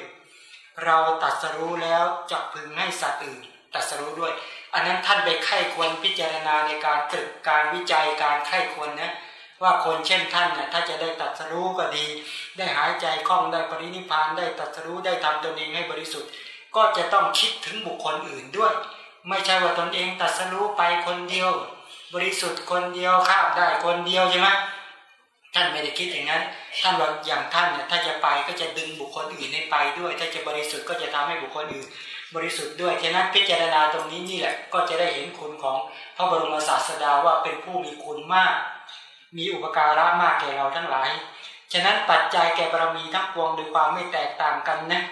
เราตัดสรู้แล้วจะพึงให้สัตว์อื่นตัดสรู้ด้วย อันนั้นท่านไปไข้ควรพิจารณาในการตรึกการวิจัยการไข้ควรนะว่าคนเช่นท่านเนี่ยถ้าจะได้ตัดสรู้ก็ดี ได้หายใจคล่องได้ปรินิพานได้ตัดสรู้ได้ทำตนเองให้บริสุทธิ์ ก็จะต้องคิดถึงบุคคลอื่นด้วย ไม่ใช่ว่าตนเองตัดสรู้ไปคนเดียว บริสุทธิ์คนเดียวข้ามได้คนเดียวใช่ไหมท่านไม่ได้คิดอย่างนั้น ท่านว่าอย่างท่านเนี่ยถ้าจะไปก็จะดึงบุคคลอื่นให้ไปด้วย ถ้าจะบริสุทธิ์ก็จะทำให้บุคคลอื่นบริสุทธิ์ด้วย ฉะนั้นพิจารณาตรงนี้นี่แหละก็จะได้เห็นคุณของพระบรมศาสดาว่าเป็นผู้มีคุณมาก มีอุปการะมากแก่เราทั้งหลาย ฉะนั้นปัจจัยแก่บารมีทั้งปวงโดยความไม่แตกต่างกันนะ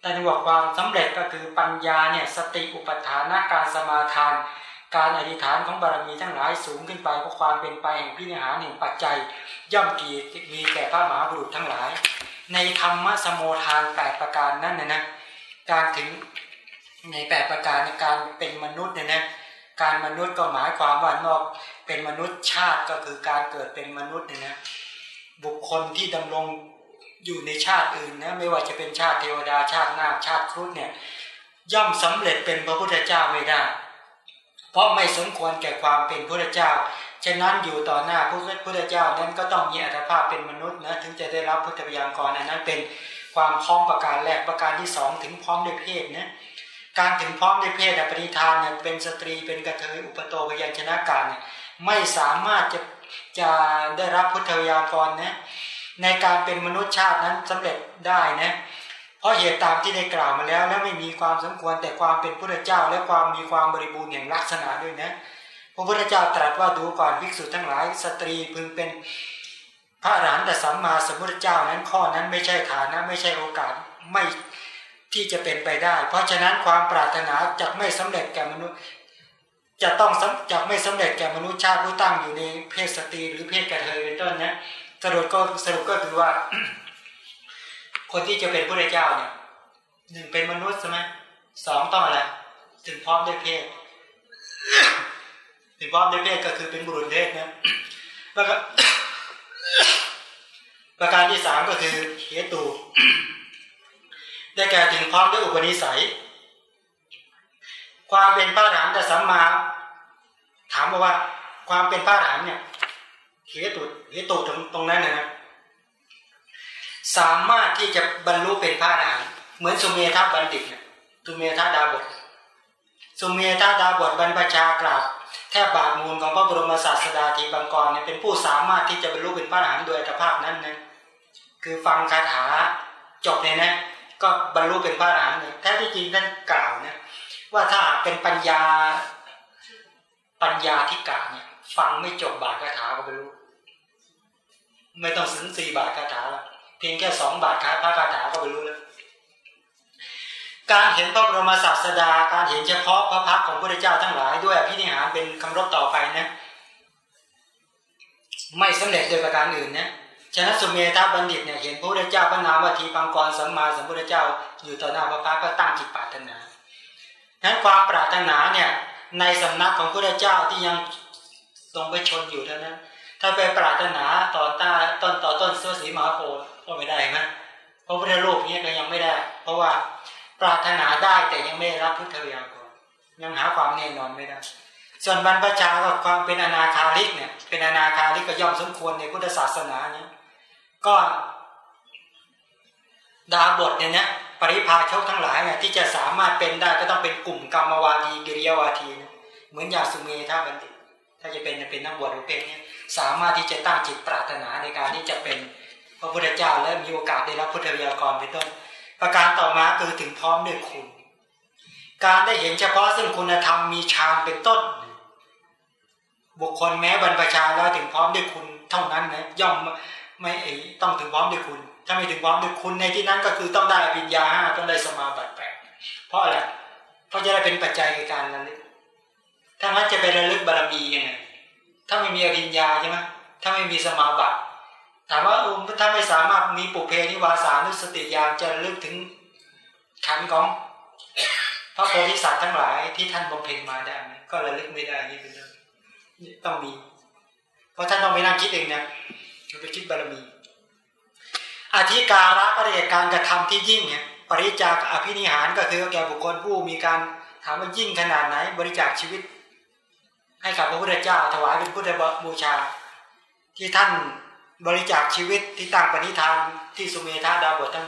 แต่ในบอกความสำเร็จก็คือปัญญาเนี่ยสติอุปทานการสมาทาน การอธิษฐานของบารมีทั้งหลายสูงขึ้นไปเพราะความเป็นไปแห่งพินิหารแห่งปัจจัย ย่อมกีมีแก่พระมหาบุรุษทั้งหลาย ในธรรมะสมโมทานแปดประการนั้นนะนะการถึงในแปดประการในการเป็นมนุษย์เนี่ยนะการมนุษย์ก็หมายความว่านอกเป็นมนุษย์ชาติก็คือการเกิดเป็นมนุษย์เนี่ยนะบุคคลที่ดำรงอยู่ในชาติอื่นนะไม่ว่าจะเป็นชาติเทวดาชาตินาคชาติครุฑเนี่ยย่อมสำเร็จเป็นพระพุทธเจ้าไม่ได้ เพราะไม่สมควรแก่ความเป็นพระเจ้า ฉะนั้นอยู่ต่อหน้าพระพุทธเจ้านั้นก็ต้องมีอัตภาพเป็นมนุษย์นะถึงจะได้รับพุทธญาณกรอันนั้นเป็นความพร้อมประการแรกประการที่สองถึงพร้อมด้วยเพศนะการถึงพร้อมด้วยเพศปณิธานเนี่ยเป็นสตรีเป็นกระเทยอุปโตพยัญชนะการเนี่ยไม่สามารถจะจะได้รับพุทธญาณกรนะในการเป็นมนุษย์ชาตินั้นสำเร็จได้นะ ราะเหตุตามที่ได้กล่าวมาแล้ว แล้วไม่มีความสมควรแต่ความเป็นพระเจ้า และความมีความบริบูรณ์แห่างลักษณะด้วยนะพระพุทธเจ้าตรัสว่าดูก่อนภิกษุทั้งหลาย สตรีพึงเป็นพระอรหันตสัมมาสัมพุทธเจ้านั้นข้อนั้นไม่ใช่ฐานะไม่ใช่โอกาสไม่ที่จะเป็นไปได้ เพราะฉะนั้นความปรารถนาจะไม่สำเร็จแก่มนุษย์จะต้องจะไม่สำเร็จแก่มนุษย์ชาติผู้ตั้งอยู่ในเพศสตรีหรือเพศกระเทยเป็นต้นนะสรุปก็สรุปก็คือว่า คนที่จะเป็นพระเจ้าเนี่ยหนึ่งเป็นมนุษย์ใช่ไหมสองต้องอะไรถึงพร้อมด้วยเพศถึงพร้อมด้วยเพศก็คือเป็นบุรุษเพศนะแล้วก็ประการที่สามก็คือเหตุได้แก่ถึงพร้อมด้วยอุปนิสัย ความเป็นพระอรหันต์สัมมา ถามว่าความเป็นพระอรหันเนี่ยเหตุเหตุตรงตรงนั้นนะ สามารถที่จะบรรลุเป็นพระอรหันต์เหมือนสุเมธาบัณฑิตเนี่ยสุเมธาดาบทสุเมธาดาบทบรรพชากราบแทบบาทมูลของพระบรมศาสดาทีบังกรเนี่ยเป็นผู้สามารถที่จะบรรลุเป็นพระอรหันต์โดยอัตภาพนั้นนะคือฟังคาถาจบเลยนะ ก็บรรลุเป็นพระอรหันต์เลยแท้ที่จริงท่านกล่าวนะว่าถ้าเป็นปัญญาปัญญาที่กะเนี่ยฟังไม่จบบาทคาถาก็บรรลุไม่ต้องสึงสี่บาทคาถาแล้ว เพียงแค่สองบาทคาพระคาถาก็บรรลุแล้วการเห็นพระบรมศาสดา การเห็นเฉพาะพระพักของพระเจ้าทั้งหลาย ด้วยพินิหารเป็นคำรบต่อไปนะไม่สำเร็จโดยประการอื่นนะฉะนั้นสุเมธาบัณฑิตเนี่ยเห็นพระพุทธเจ้าพระนามวัตถีปังกรสัมมาสัมพุทธเจ้า อยู่ต่อหน้าพระพักก็ตั้งจิตปรารถนานั้นความปรารถนาเนี่ยในสำนักของพระพุทธเจ้าที่ยังทรงไปชนอยู่เท่านั้น ถ้าไปปรารถนาต่อตาต้นต่อต้นเสื้อสีมหาโพธิ์ก็ไม่ได้ไหมเพราะพุทธโลกนี้ก็ยังไม่ได้ เพราะว่าปรารถนาได้แต่ยังไม่รับพุทธวิญญาณก่อนยังหาความแน่นอนไม่ได้ ส่วนบรรพชากับความเป็นอนาคาริกเนี่ย เป็นอนาคาริกก็ย่อมสมควรในพุทธศาสนาเนี่ยก็ดาบทเนี่ยนะปริพาชกทั้งหลายเนี่ยที่จะสามารถเป็นได้ก็ต้องเป็นกลุ่มกรรมวาทีกิริยาวาทีนะเหมือนอย่างสุเมธาบัณฑิต ถ้าจะเป็นเป็นนักบวชประเภทนี้ สามารถที่จะตั้งจิตปรารถนาในการที่จะเป็นพระพุทธเจ้าและมีโอกาสได้รับพุทธวิญญาณรเป็นต้น ประการต่อมาคือถึงพร้อมด้วยคุณ การได้เห็นเฉพาะซึ่งคุณธรรมมีฌานเป็นต้น บุคคลแม้บรรพชาแล้วถึงพร้อมด้วยคุณเท่านั้นนะย่อมไม่ต้องถึงพร้อมด้วยคุณ ถ้าไม่ถึงพร้อมด้วยคุณในที่นั้นก็คือต้องได้ปิญญาห้าต้องได้สมาบัติแปดเพราะอะไรเพราะจะได้เป็นปัจจัยในการระลึกถ้างั้นจะไประลึกบารมียังไง ถ้าไม่มีอภิญญาใช่ไหมถ้าไม่มีสมาบัติถามว่าถ้าไม่สามารถมีปุเพนิวาสานุสติญาณจะลึกถึงขันของพระโพธิสัตว์ทั้งหลายที่ท่านบำเพ็ญมาได้ไหมก็ระลึกไม่ได้นี่เป็นเรื่องต้องมี เพราะท่านต้องไปนั่งคิดเองนะไปคิดบารมี อธิการะก็ได้การกระทำที่ยิ่งเนี่ยปริจาคอภินิหารก็คือแก่บุคคลผู้มีการถามว่ายิ่งขนาดไหน บริจาคชีวิต ให้กับพระพุทธเจ้า ถวายเป็นพุทธบูชา ที่ท่านบริจาคชีวิตที่ตั้งปณิธานที่สุเมธาดาวบทท่าน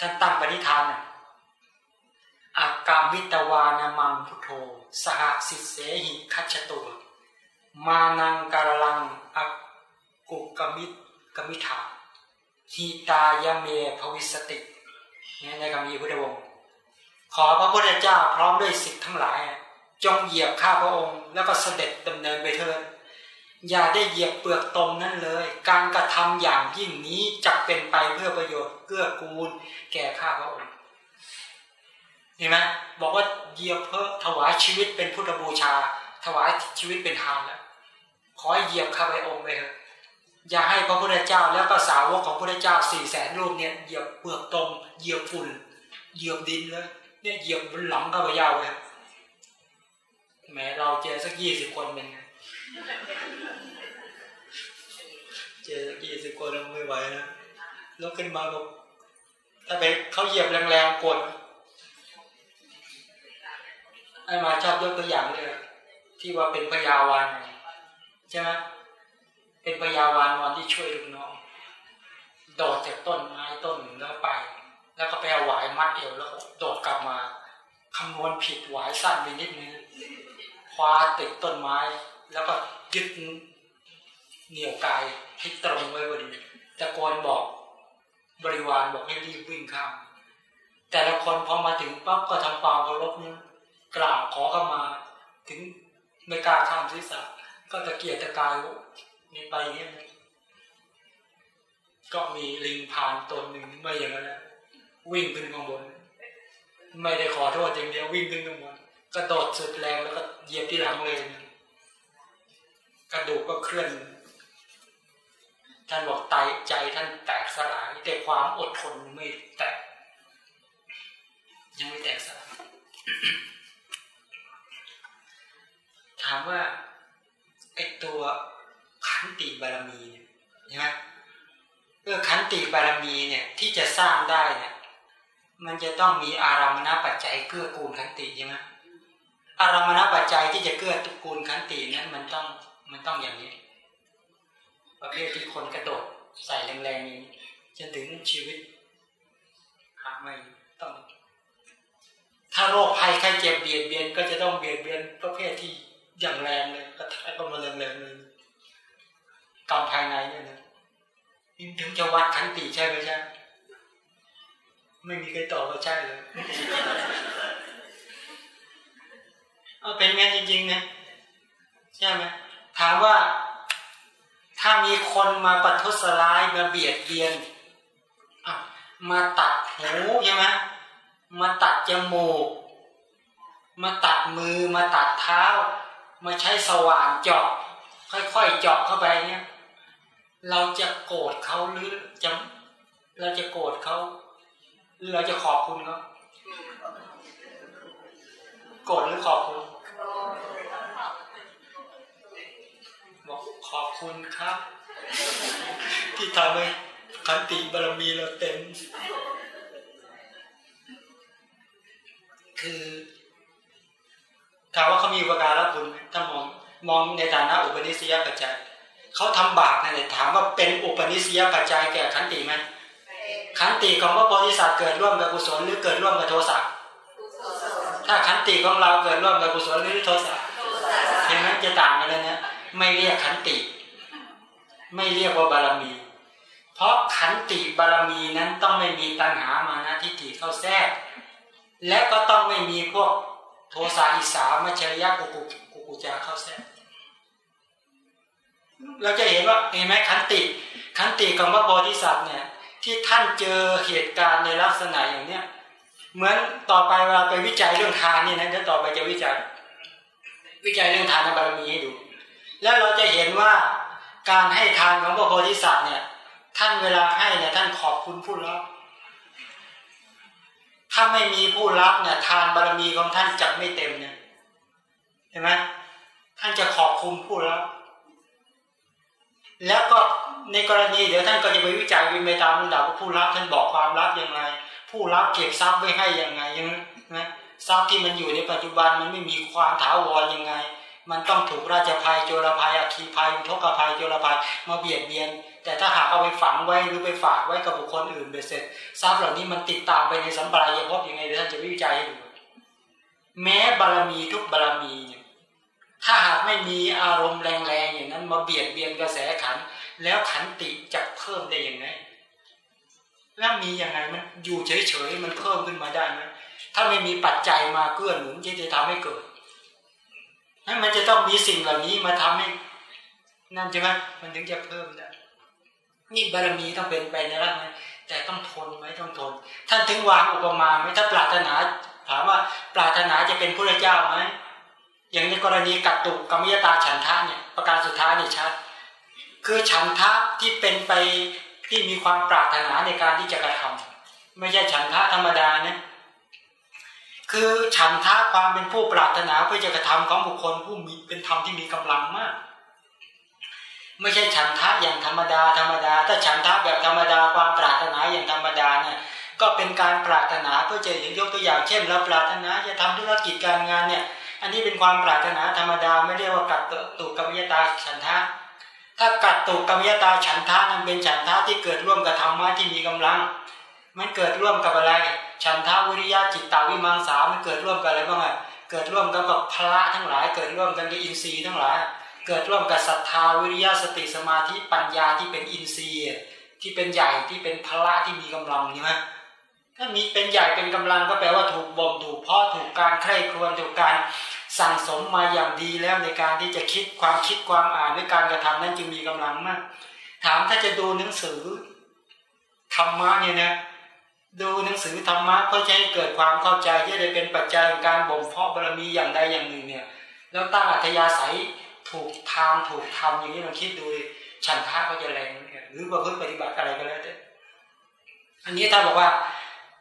ท่านตั้งปณิธานอากามิตวานามังพุทโธ สหสิเสหิคัจตัวมานังการลังอักุกมิตกมิถาฮีตายเมภวิสติเนี่ยในคำมีพุทธวงศ์ขอพระพุทธเจ้าพร้อมด้วยสิทธิ์ทั้งหลาย จงเหยียบข้าพระองค์ แล้วก็เสด็จดำเนินไปเถิดอย่าได้เหยียบเปลือกตมนั่นเลย การกระทำอย่างยิ่งนี้จะเป็นไปเพื่อประโยชน์เกื้อกูลแก่ข้าพระองค์เห็นไหมบอกว่าเหยียบเพื่อถวายชีวิตเป็นพุทธบูชา ถวายชีวิตเป็นทานแล้วขอให้เหยียบข้าไปองค์ไปเถอะอย่าให้พระพุทธเจ้าแล้วก็สาวกของพระพุทธเจ้าสี่แสนรูปเนี่ยเหยียบเปลือกตมเหยียบฝุ่นเหยียบดินเลยเนี่ยเหยียบบนหลังข้าพเจ้าเลย แม้เราเจอสักยี่สิบคนเป็นไงเจอสักยี่สิบคนเราไม่ไหวนะลุกขึ้นมาบอกถ้าไปเขาเหยียบแรงๆกดไอ้มาชอบยกตัวอย่างเลยที่ว่าเป็นพยาวานใช่ไหมเป็นพยาวานวันที่ช่วยลูกน้องโดดจากต้นไม้ต้นหนึ่งแล้วไป แล้วก็ไปเอาหวายมัดเอวแล้วโดดกลับมาคำนวณผิดหวายสั้นไปนิดนึง คว้าติดต้นไม้ แล้วก็ยึดเหนี่ยวกายให้ตรงไว้พอดีตะโกนบอกบริวารบอกให้รีบวิ่งข้ามแต่ละคนพอมาถึงปั๊บก็ทำความเคารพนี่กล่าวขอเข้ามา ถึงไม่กล้าข้ามศีรษะก็ตะเกียกตะกายนี่ไปเนี่ยก็มีลิงพานตนหนึ่งไม่อย่างนั้นวิ่งขึ้นข้างบน ไม่ได้ขอโทษอย่างเดียววิ่งขึ้นข้างบน กระโดดสุดแรงแล้วก็เหยียบที่หลังเลยกระดูกก็เคลื่อน ท่านบอกไตใจท่านแตกสลายแต่ความอดทนไม่แตก ยังไม่แตกสลายถามว่าไอตัวขันติบารมีเนี่ยใช่ไหมเออขันติบารมีเนี่ยที่จะสร้างได้เนี่ยมันจะต้องมีอารมณปัจจัยเกื้อกูลขันติใช่ไหม อารามณปัจจัยที่จะเกื้อกูลขันตินั้นมันต้องมันต้องอย่างนี้ ประเภทที่คนกระโดดใส่แรงๆนี้จนถึงชีวิตหาไม่ต้อง ถ้าโรคภัยไข้เจ็บเบียดเบียนก็จะต้องเบียดเบียนประเภทที่อย่างแรงเลยกระแทกก็มาแรงๆเลยกรรมภายในเนี่ยนะถึงจะวัดขันติใช่ไหมใช่ไม่มีใครตอบว่าใช่เลย เอาเป็นงั้นจริงๆนะใช่ไหมถามว่าถ้ามีคนมาปัทุสลายมาเบียดเบียนมาตัดหูใช่ไหมมาตัดจมูก มาตัดมือมาตัดเท้า มาใช้สว่านเจาะค่อยๆเจาะเข้าไปเนี่ย เราจะโกรธเขาหรือจะเราจะโกรธเขาหรือเราจะขอบคุณเขาโกรธหรือขอบคุณ บอกขอบคุณครับ ที่ทำให้ขันติบารมีเราเต็ม คือถามว่าเขามีอุปการะคุณถ้ามองมองในฐานะอุปนิสัยปัจจัยเขาทำบาปนั่นแหละถามว่าเป็นอุปนิสัยปัจจัยแก่ขันติไหมขันติของพระโพธิสัตว์เกิดร่วมกับกุศลหรือเกิดร่วมกับโทสะ ถ้าขันติของเราเกิดร่วมกับกุศลหรือโทสะเห็นไหมจะต่างกันเลยเนี่ยไม่เรียกขันติ ไม่เรียกว่าบารมี เพราะขันติบารมีนั้นต้องไม่มีตัณหามานะทิฏฐิเข้าแทรก และก็ต้องไม่มีพวกโทสะอิสามัชริยะกุกุกุกุจาเข้าแทรกเราจะเห็นว่าเห็นไหมขันติ ขันติของพระโพธิสัตว์เนี่ยที่ท่านเจอเหตุการณ์ในลักษณะอย่างเนี้ย เหมือนต่อไปเวลาไปวิจัยเรื่องทานนี่นะเดี๋ยวต่อไปจะวิจัย วิจัยเรื่องทานบารมีให้ดู แล้วเราจะเห็นว่าการให้ทานของพระโพธิสัตว์เนี่ย ท่านเวลาให้เนี่ยท่านขอบคุณผู้รับถ้าไม่มีผู้รับเนี่ย ทานบารมีของท่านจะไม่เต็มเนี่ยเห็นไหมท่านจะขอบคุณผู้รับแล้วก็ในกรณีเดี๋ยวท่านก็จะไปวิจัยวิเมตามลำดับว่าผู้รับท่านบอกความรับยังไง ผู้รับเก็บทรัพย์ไว้ให้ยังไงยังนะทรัพย์ที่มันอยู่ในปัจจุบันมันไม่มีความถาวรยังไง มันต้องถูกราชภัยโจรภัยอัคคีภัยอุทกภัยโจรภัยมาเบียดเบียน แต่ถ้าหากเอาไปฝังไว้หรือไปฝากไว้กับบุคคลอื่นเบ็ดเสร็จทรัพย์เหล่านี้มันติดตามไปในสัมปรายภพยังไงเดี๋ยวท่านจะวิจัยให้ดูแม้บารมีทุกบารมีเนี่ยถ้าหากไม่มีอารมณ์แรงๆอย่างนั้นมาเบียดเบียนกระแสขัน แล้วขันติจะเพิ่มได้อย่างไร แล้วมีย่างไงมันอยู่เฉยๆมันเพิ่มขึ้นมาได้ไหมถ้าไม่มีปัจจัยมาเกื้อหนุนที่จะทำให้เกิดนั้นมันจะต้องมีสิ่งเหล่านี้มาทำให้นั่นใช่ไหมมันถึงจะเพิ่มได้นี่บารมีต้องเป็นไปในร่างนั้นแต่ต้องทนไหมต้องทน ท่านถึงวางอุปมาไหมถ้าปรารถนา ถามว่าปรารถนาจะเป็นพระเจ้าไหมอย่างในกรณีกัตตุกรรมยตาฉันทะเนี่ยประการสุดท้ายนี่ชัด คือฉันทะที่เป็นไป ที่มีความปรารถนาในการที่จะกระทำไม่ใช่ฉันทะธรรมดานะคือฉันทะความเป็นผู้ปรารถนาเพื่อจะกระทำของบุคคลผู้มีเป็นธรรมที่มีกำลังมาก ไม่ใช่ฉันทะอย่างธรรมดา ธรรมดา ถ้าฉันทะแบบธรรมดาความปรารถนาอย่างธรรมดาเนี่ยก็เป็นการปรารถนาเพื่อจะยกตัวอย่างเช่นเราปรารถนาจะทำธุรกิจการงานเนี่ย อันนี้เป็นความปรารถนาธรรมดาไม่เรียกว่ากัดตุกรรมยตาฉันทะ ถ้ากัดตุกรรมยตาฉันทะนั้นเป็นฉันทะที่เกิดร่วมกับธรรมะที่มีกำลัง มันเกิดร่วมกับอะไร ฉันทาวิริยะจิตตาวิมังสามันเกิดร่วมกับอะไรบ้างอะเกิดร่วมกันกับพละทั้งหลาย เกิดร่วมกันกับอินทรีย์ทั้งหลาย เกิดร่วมกับศรัทธาวิริยะสติสมาธิปัญญาที่เป็นอินทรีย์ ที่เป็นใหญ่ที่เป็นพละที่มีกำลังใช่ไหม ถ้ามีเป็นใหญ่เป็นกำลังก็แปลว่าถูกบ่มถูกพ่อถูกการใคร่ครวญถูกการสั่งสมมาอย่างดีแล้วในการที่จะคิดความคิดความอ่านในการกระทำนั้นจึงมีกำลังมาก ถามถ้าจะดูหนังสือธรรมะเนี่ยนะดูหนังสือธรรมะเพื่อให้เกิดความเข้าใจที่จะเป็นปัจจัยของการบ่มเพาะบารมีอย่างใดอย่างหนึ่งเนี่ย แล้วตั้งอัธยาศัยถูกทางถูกทำอย่างนี้ลองคิดดูฉันทะก็จะแรงหรือว่าเพื่อปฏิบัติอะไรก็แล้วแต่อันนี้ถ้าบอกว่า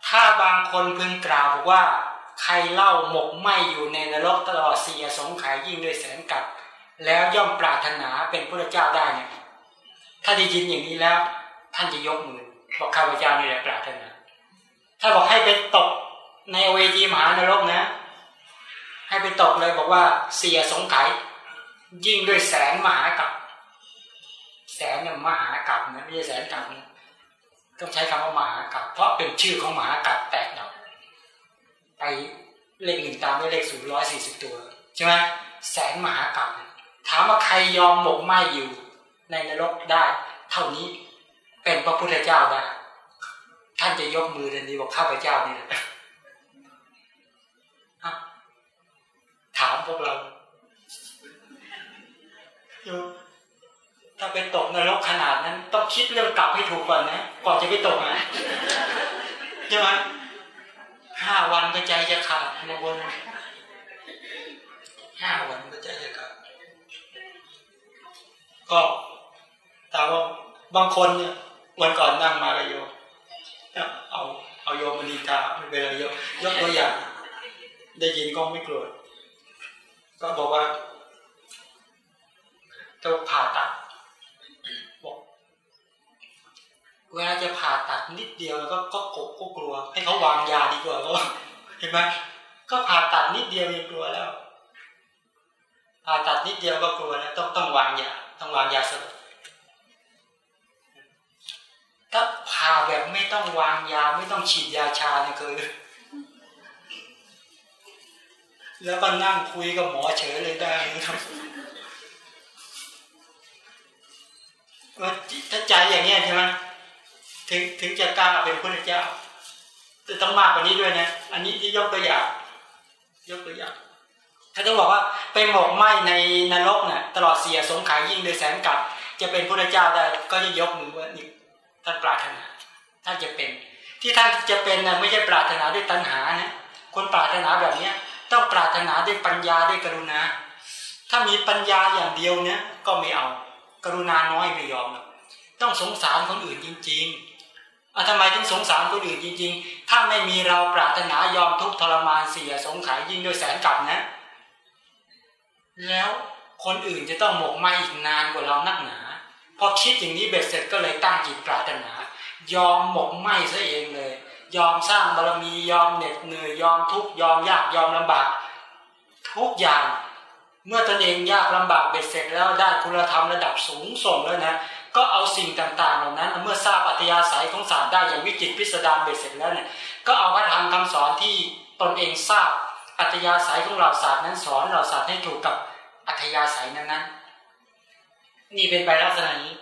ถ้าบางคนพึงกล่าวบอกว่า ใครเล่าหมกไหมอยู่ในนรกตลอดเสี่สงขายยิ่งด้วยแสนกับ แล้วย่อมปรารถนาเป็นพระเจ้าได้เนี่ยถ้าได้ยินอย่างนี้แล้ว ท่านจะยกมือบอกข้าพเจ้านี่แหละปรารถนา ถ้าบอกให้ไปตกในเวทีมหานรกนะ ให้ไปตกเลยบอกว่าเสียสงไขยิ่งด้วยแสนมหากับ แสนเนี่ยมหากับนะไม่ใช่แสนกับนะ ต้องใช้คำว่ามหากับเพราะเป็นชื่อของมหากับแตกดับไปเลขหนึ่งตามด้วยเลขศูนย์ร้อยสี่สิบตัวใช่ไหมแสนมหากับถามว่าใครยอมหมกไหมอยู่ในนรกได้ เท่านี้เป็นพระพุทธเจ้าได้ท่านจะยกมือทันทีบอกข้าพเจ้านี่แหละถามพวกเรา ถ้าไปตกนรกขนาดนั้น ต้องคิดเรื่องกลับให้ถูกก่อนนะ ก่อนจะไปตกนะใช่ไหมห้าวันก็ใจจะขาดมาบนห้าวันก็ใจจะขาดก็แต่ว่าบางคนเนี่ยวันก่อนนั่งมากับโยเอาเอาโยมณีตาไม่เป็นไรโยยกตัวอย่าง ได้ยินก็ไม่โกรธก็บอกว่าจะผ่าตัด เวลาจะผ่าตัดนิดเดียวก็ก็กก็กลัว ให้เขาวางยาดีกว่าก็เห็นไหมก็ผ่าตัดนิดเดียวยังกลัวแล้วผ่าตัดนิดเดียวก็กลัวแล้วต้องต้องวางยาต้องวางยาสลบถ้าผ่าแบบไม่ต้องวางยาไม่ต้องฉีดยาชาเนี่ยคือแล้วก็นั่งคุยกับหมอเฉยเลยได้นะครับถ้าใจอย่างนี้ใช่ไหม ถึงถึงจะกล้าเป็นพระเจ้าจะต้องมากกว่านี้ด้วยนะอันนี้ที่ยกตัวอย่างยกตัวอย่างถ้าต้องบอกว่าไปหมกไหมในนรกเนี่ยตลอดเสียสงขายยิ่งโดยแสนกับ จะเป็นพระเจ้าได้ก็จะยกมือว่านี่ท่านปรารถนาท่านจะเป็น ที่ท่านจะเป็นนะไม่ใช่ปรารถนาด้วยตัณหานะคนปรารถนาแบบเนี้ยต้องปรารถนาด้วยปัญญาด้วยกรุณา ถ้ามีปัญญาอย่างเดียวเนี่ยก็ไม่เอากรุณาน้อยไม่ยอมหรอกต้องสงสารคนอื่นจริง ๆ อะทำไมถึงสงสารคนอื่นจริง ๆ ถ้าไม่มีเราปรารถนายอมทุกทรมานเสียสงขายยิ่งด้วยแสนกลับนะ แล้วคนอื่นจะต้องหมกไหมอีกนานกว่าเรานักหนา พอคิดอย่างนี้เบ็ดเสร็จก็เลยตั้งจิตปรารถนา ยอมหมกไหมซะเองเลย ยอมสร้างบารมียอมเหน็ดเหนื่อยยอมทุกยอมยากยอมลำบาก ทุกอย่างเมื่อตนเองยากลำบากเบ็ดเสร็จแล้วได้คุณธรรมระดับสูงส่งแล้วนะ ก็เอาสิ่งต่างๆ เหล่านั้น เมื่อทราบอัตยาศัยของศาสตร์ได้อย่างวิจิตพิสดารเบ็ดเสร็จแล้วเนี่ยก็เอาพระธรรมคำสอนที่ตนเองทราบอัตยาศัยของเราศาสตร์นั้นสอนเราศาสตร์ให้ถูกกับอัตยาศัยนั้นๆนี่เป็นไปลักษณะนี้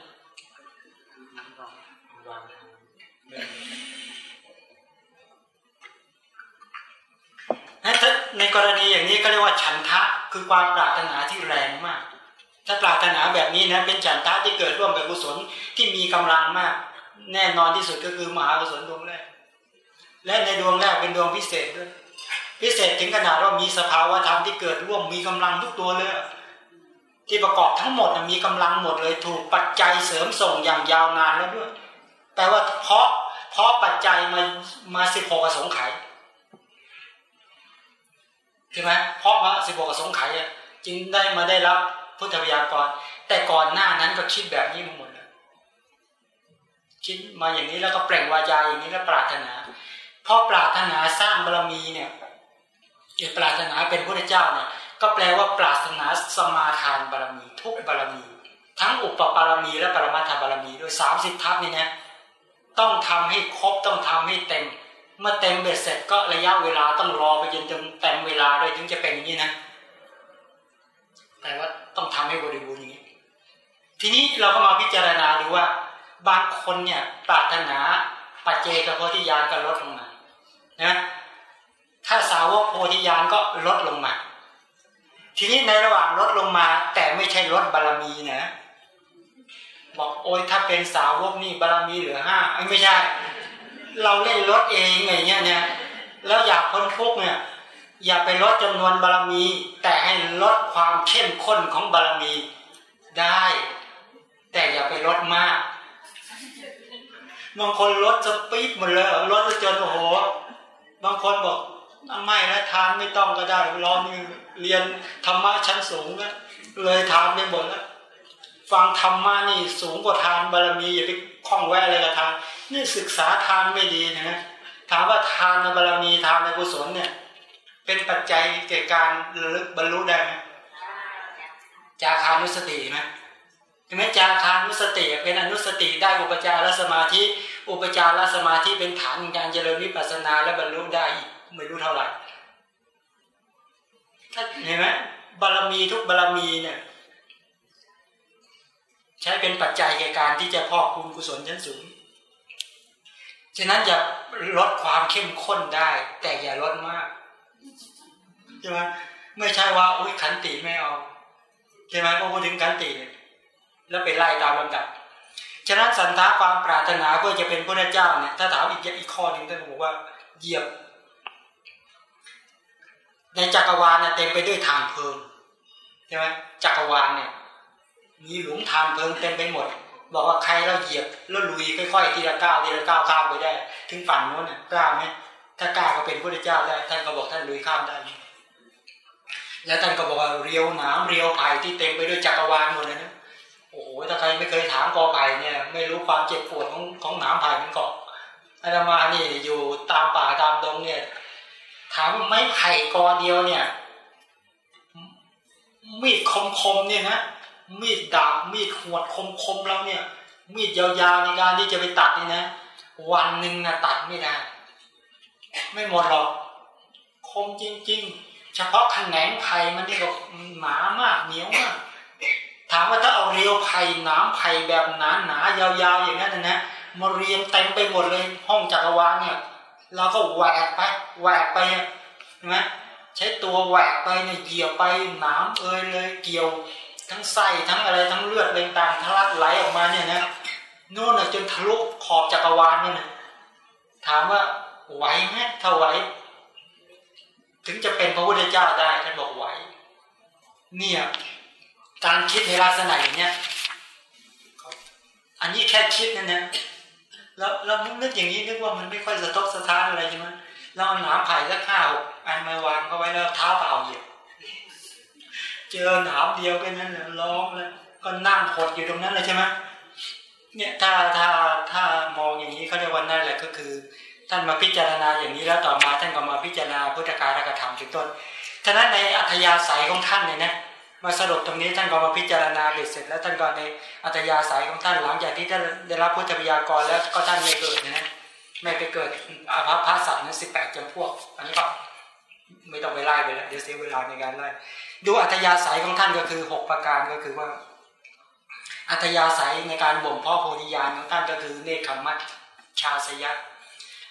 ในกรณีอย่างนี้ก็เรียกว่าฉันทะคือความปรารถนาที่แรงมาก ถ้าปรารถนาแบบนี้นะเป็นฉันทะที่เกิดร่วมกับกุศลที่มีกำลังมาก แน่นอนที่สุดก็คือมหากุศลดวงแรก และในดวงแรกเป็นดวงพิเศษด้วยพิเศษถึงขนาดว่ามีสภาวะธรรมที่เกิดร่วมมีกำลังทุกตัวเลย ที่ประกอบทั้งหมดมีกำลังหมดเลยถูกปัจจัยเสริมส่งอย่างยาวนานแล้วด้วยแปลว่าเพราะเพราะปัจจัยมามาสิบหกสงไขยใช่ไหมเพราะว่าสิบหกสงไขยจึงได้มาได้รับ พุทธวิยากร แต่ก่อนหน้านั้นก็คิดแบบนี้มาหมดแล้วคิดมาอย่างนี้แล้วก็เปล่งวาจาอย่างนี้แล้วปรารถนาพอปรารถนาสร้างบารมีเนี่ยปรารถนาเป็นพระเจ้าเนี่ยก็แปลว่าปรารถนาสมาทานบารมี ทุกบารมี ทั้งอุปปารมีและปรมาทบารมีด้วยสามสิบทัพนี่นะต้องทำให้ครบต้องทำให้เต็ม เมื่อเต็มเบ็ดเสร็จก็ระยะเวลาต้องรอไปจนจนเต็มเวลาด้วยถึงจะเป็นอย่างนี้นะ แต่ว่าต้องทำให้บริบูรณ์อย่างนี้ ทีนี้เราก็มาพิจารณาดูว่า บางคนเนี่ยปรารถนาปัจเจกโพธิญาณก็ลดลงมานะถ้าสาวกโพธิญาณก็ลดลงมา ทีนี้ในระหว่างลดลงมา แต่ไม่ใช่ลดบารมีนะบอกโอ้ยถ้าเป็นสาวกนี่บารมีเหลือห้าไม่ใช่ เราเล่นลดเองไงเงี้ยเนี่ยแล้วอยากพ้นทุกเนี่ย อย่าไปลดจำนวนบารมี แต่ให้ลดความเข้มข้นของบารมีได้ แต่อย่าไปลดมากบางคนลดสปีดหมดเลยลดจนโอ้โหบางคนบอกไม่แล้วทานไม่ต้องก็ได้รอนี่เรียนธรรมะชั้นสูงแล้วเลยทานไม่หมดแล้วฟังธรรมะนี่สูงกว่าทานบารมีอย่าไปคล้องแวะเลยกับทานนี่ศึกษาทานไม่ดีนะถามว่าทานในบารมีทานในกุศลเนี่ย เป็นปัจจัยแก่การระลึกบรรลุได้ไหมจาคานุสติไหมใช่ไหมจาคานุสติเป็นอนุสติได้อุปจารสมาธิอุปจารสมาธิเป็นฐานการเจริญวิปัสสนาและบรรลุได้อีกไม่รู้เท่าไหร่ถ้าเห็นไหมบารมีทุกบารมีเนี่ย ใช้เป็นปัจจัยแก่การที่จะพอกคุณกุศลชั้นสูงฉะนั้นอย่าลดความเข้มข้นได้ แต่อย่าลดมาก ใช่ไหมไม่ใช่ว่าอุ้ยขันติไม่เอาใช่ไหมพอพูดถึงขันติแล้วไปไล่ตามลำดับฉะนั้นสันทาความปรารถนาเพื่อจะเป็นพระเจ้าเนี่ยถ้าถามอีกอีกข้อหนึ่งท่านบอกว่าเหยียบ ในจักรวาลเนี่ยเต็มไปด้วยทางเพลิงใช่ไหมจักรวาลเนี่ย มีหลุมทางเพลิงเต็มไปหมด บอกว่าใครเราเหยียบแล้วลุยค่อยๆทีละก้าวทีละก้าวข้ามไปได้ ถึงฝั่งโน้นเนี่ยกล้าไหมถ้ากล้าก็เป็นพระเจ้าได้ ท่านก็บอกท่านลุยข้ามได้ แล้วท่านก็บอกว่าเรียวหนามเรียวไผ่ที่เต็มไปด้วยจักรวาลหมดเลยนะโอ้โหถ้าใครไม่เคยถามกอไผ่เนี่ย ไม่รู้ความเจ็บปวดของของหนามไผ่มันเกาะอาตมานี่อยู่ตามป่าตามดงเนี่ยถามไม้ไผ่กอเดียวเนี่ย มีดคมๆเนี่ยนะมีดดาบมีดขวดคมๆแล้วเนี่ย มีดยาวๆในการที่จะไปตัดนี่นะวันหนึ่งนะตัดไม่ได้ไม่หมดหรอกคมจริง ๆ เฉพาะแขนงไผ่มันนี่ก็หนามากเหนียวมากถามว่าถ้าเอาเรียวไผ่หนามไผ่แบบหนาหนายาวๆอย่างนั้นนะมาเรียงเต็มไปหมดเลยห้องจักรวาลเนี่ย เราก็แหวกไปแหวกไปใช่ไหมใช้ตัวแหวกไปเนี่ยเหยียบไปหนามเอยเลยเกี่ยว ทั้งไส้ทั้งอะไรทั้งเลือดต่างๆทะลักไหลออกมาเนี่ยนะนู่นน่ะจนทะลุขอบจักรวาลเนี่ยนะถามว่าไหวไหมถ้าไหว ถึงจะเป็นพระพุทธเจ้าได้ท่านบอกไหวเนี่ยการคิดในลักษณะอย่างเนี้ยอันนี้แค่คิดนะเนี่ยแล้วเรานึกอย่างนี้นึกว่ามันไม่ค่อยสะทกสะท้านอะไรใช่ไหมเราเอาหนามไผ่สักห้าหกอันมาวางเขาไว้แล้วเท้าเปล่าเหยียบเจอหนามเดียวกันนั้นเลยร้องแล้วก็นั่งหดอยู่ตรงนั้นเลยใช่ไหมเนี่ยถ้าถ้าถ้ามองอย่างนี้เขาเรียกว่านั่นแหละก็คือ ท่านมาพิจารณาอย่างนี้แล้วต่อมาท่านก็มาพิจารณาพุทธการกระทำเป็นต้นฉะนั้นในอัธยาศัยของท่านเนี่ยนะมาสรุปตรงนี้ท่านก็มาพิจารณาเบ็ดเสร็จ แล้วท่านก็ในอัธยาศัยของท่านหลังจากที่ท่านได้รับพุทธวิยากรแล้วก็ท่านไม่เกิดนะไม่ไปเกิดอาภัพพาสัตว์นั้นสิบแปดจำพวก อันนี้ก็ไม่ต้องไปไล่ไปแล้วเดี๋ยวเสียเวลาในการไล่ดูอัธยาศัยของท่านก็คือหกประการก็คือว่า อัธยาศัยในการบ่มเพาะโพธิญาณของท่านก็คือเนคขมัตชาสยะ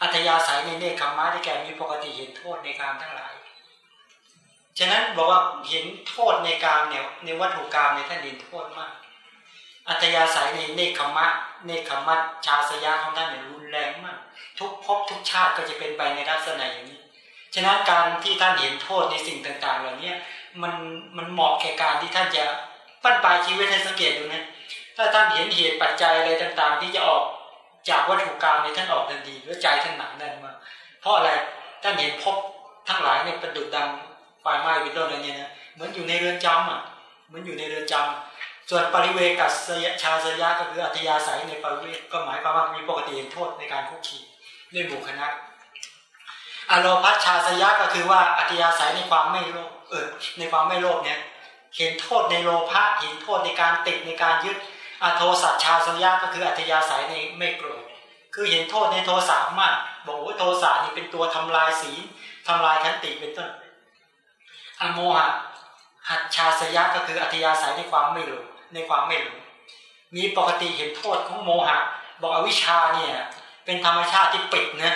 อัธยาศัยในเนคขมะที่แก่มีปกติเห็นโทษในการทั้งหลาย ฉะนั้นบอกว่าเห็นโทษในการเนี่ยในวัตถุกรรมในท่านเห็นโทษมาก อัธยาศัยในเนคขมะเนคขมัตชาสยะของท่านเนี่ยรุนแรงมาก ทุกภพทุกชาติก็จะเป็นไปในลักษณะอย่างนี้ ฉะนั้นการที่ท่านเห็นโทษในสิ่งต่าง ๆ เหล่านี้มันมันเหมาะแก่การที่ท่านจะปั้นปลายชีวิตให้สังเกตดูนะถ้าท่านเห็นเหตุปัจจัยอะไรต่าง ๆ ที่จะออก จากวัตถุกรรมในท่านออกทันทีแล้วใจท่านหนักแน่นมาเพราะอะไรท่านเห็นพบทั้งหลายเนี่ยประดุดดังไฟไหม้เป็นต้นอะไรเนี่ยนะเหมือนอยู่ในเรือนจำอะเหมือนอยู่ในเรือนจำส่วนปริเวกัสยชาสยะก็คืออัธยาศัยในปริเวกก็หมายความว่ามีปกติเห็นโทษในการคุกคีด้วยหมู่คณะอโลพัชชาสยะก็คือว่าอัธยาศัยในความไม่โลภเออในความไม่โลภเนี่ยเห็นโทษในโลภะเห็นโทษในการติดในการยึด อโทสัจชาสยะก็คืออัธยาศัยในไม่โกรธคือเห็นโทษในโทสะมาก บอกว่าโทสะนี่เป็นตัวทำลายศีลทำลายขันติเป็นต้นอโมหะหัตชาสยะก็คืออัธยาศัยในความไม่หลงในความไม่หลงมีปกติเห็นโทษของโมหะ บอกอวิชชาเนี่ยเป็นธรรมชาติที่ปิดนะ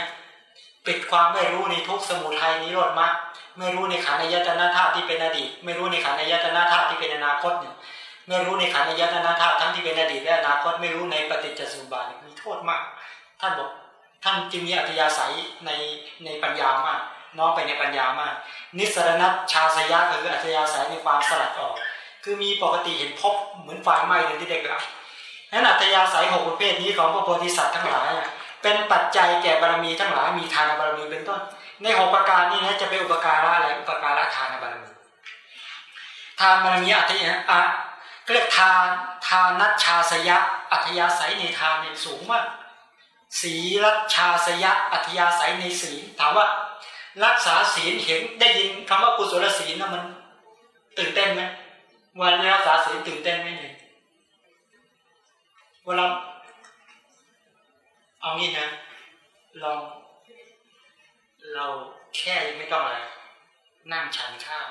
ปิดความไม่รู้ในทุกสมุทัยนิโรธมรรคไม่รู้ในขันธ์ยตนาธาตุที่เป็นอดีต ไม่รู้ในขันธ์ยตนาธาตุที่เป็นอนาคตเนี่ย ไม่รู้ในขันธ์ยตนาธาตุทั้งที่เป็นอดีตและอนาคตไม่รู้ในปฏิจจสมุปบาทมีโทษมาก ท่านบอกท่านจึงมีอัธยาศัยในในปัญญามากน้องไปในปัญญามาก นิสรณัตชาสยะคืออัธยาศัยในความสลัดออก คือมีปกติเห็นพบเหมือนไฟไหม้เลยที่เด็กละนั้นอัธยาศัยหกประเภทนี้ของพระโพธิสัตว์ทั้งหลายเป็นปัจจัยแก่บารมีทั้งหลายมีทานบารมีเป็นต้น ในหกประการนี้นะจะเป็นอุปการะอะไรอุปการะทานบารมีทานบารมีอัธยาอะ เรียกทานทานัชชาสยะ อัธยาศัยในทานเนี่ยสูงมากศีลชาสยะ อัธยาศัยในศีลถามว่า รักษาศีลเห็นได้ยินคำว่ากุศลศีลนะมัน ตื่นเต้นไหมวันรักษาศีลตื่นเต้นไหมเนี่ยเวลาเอางี้นะลองเราแค่ไม่ต้องอะไรนั่งฉันข้าว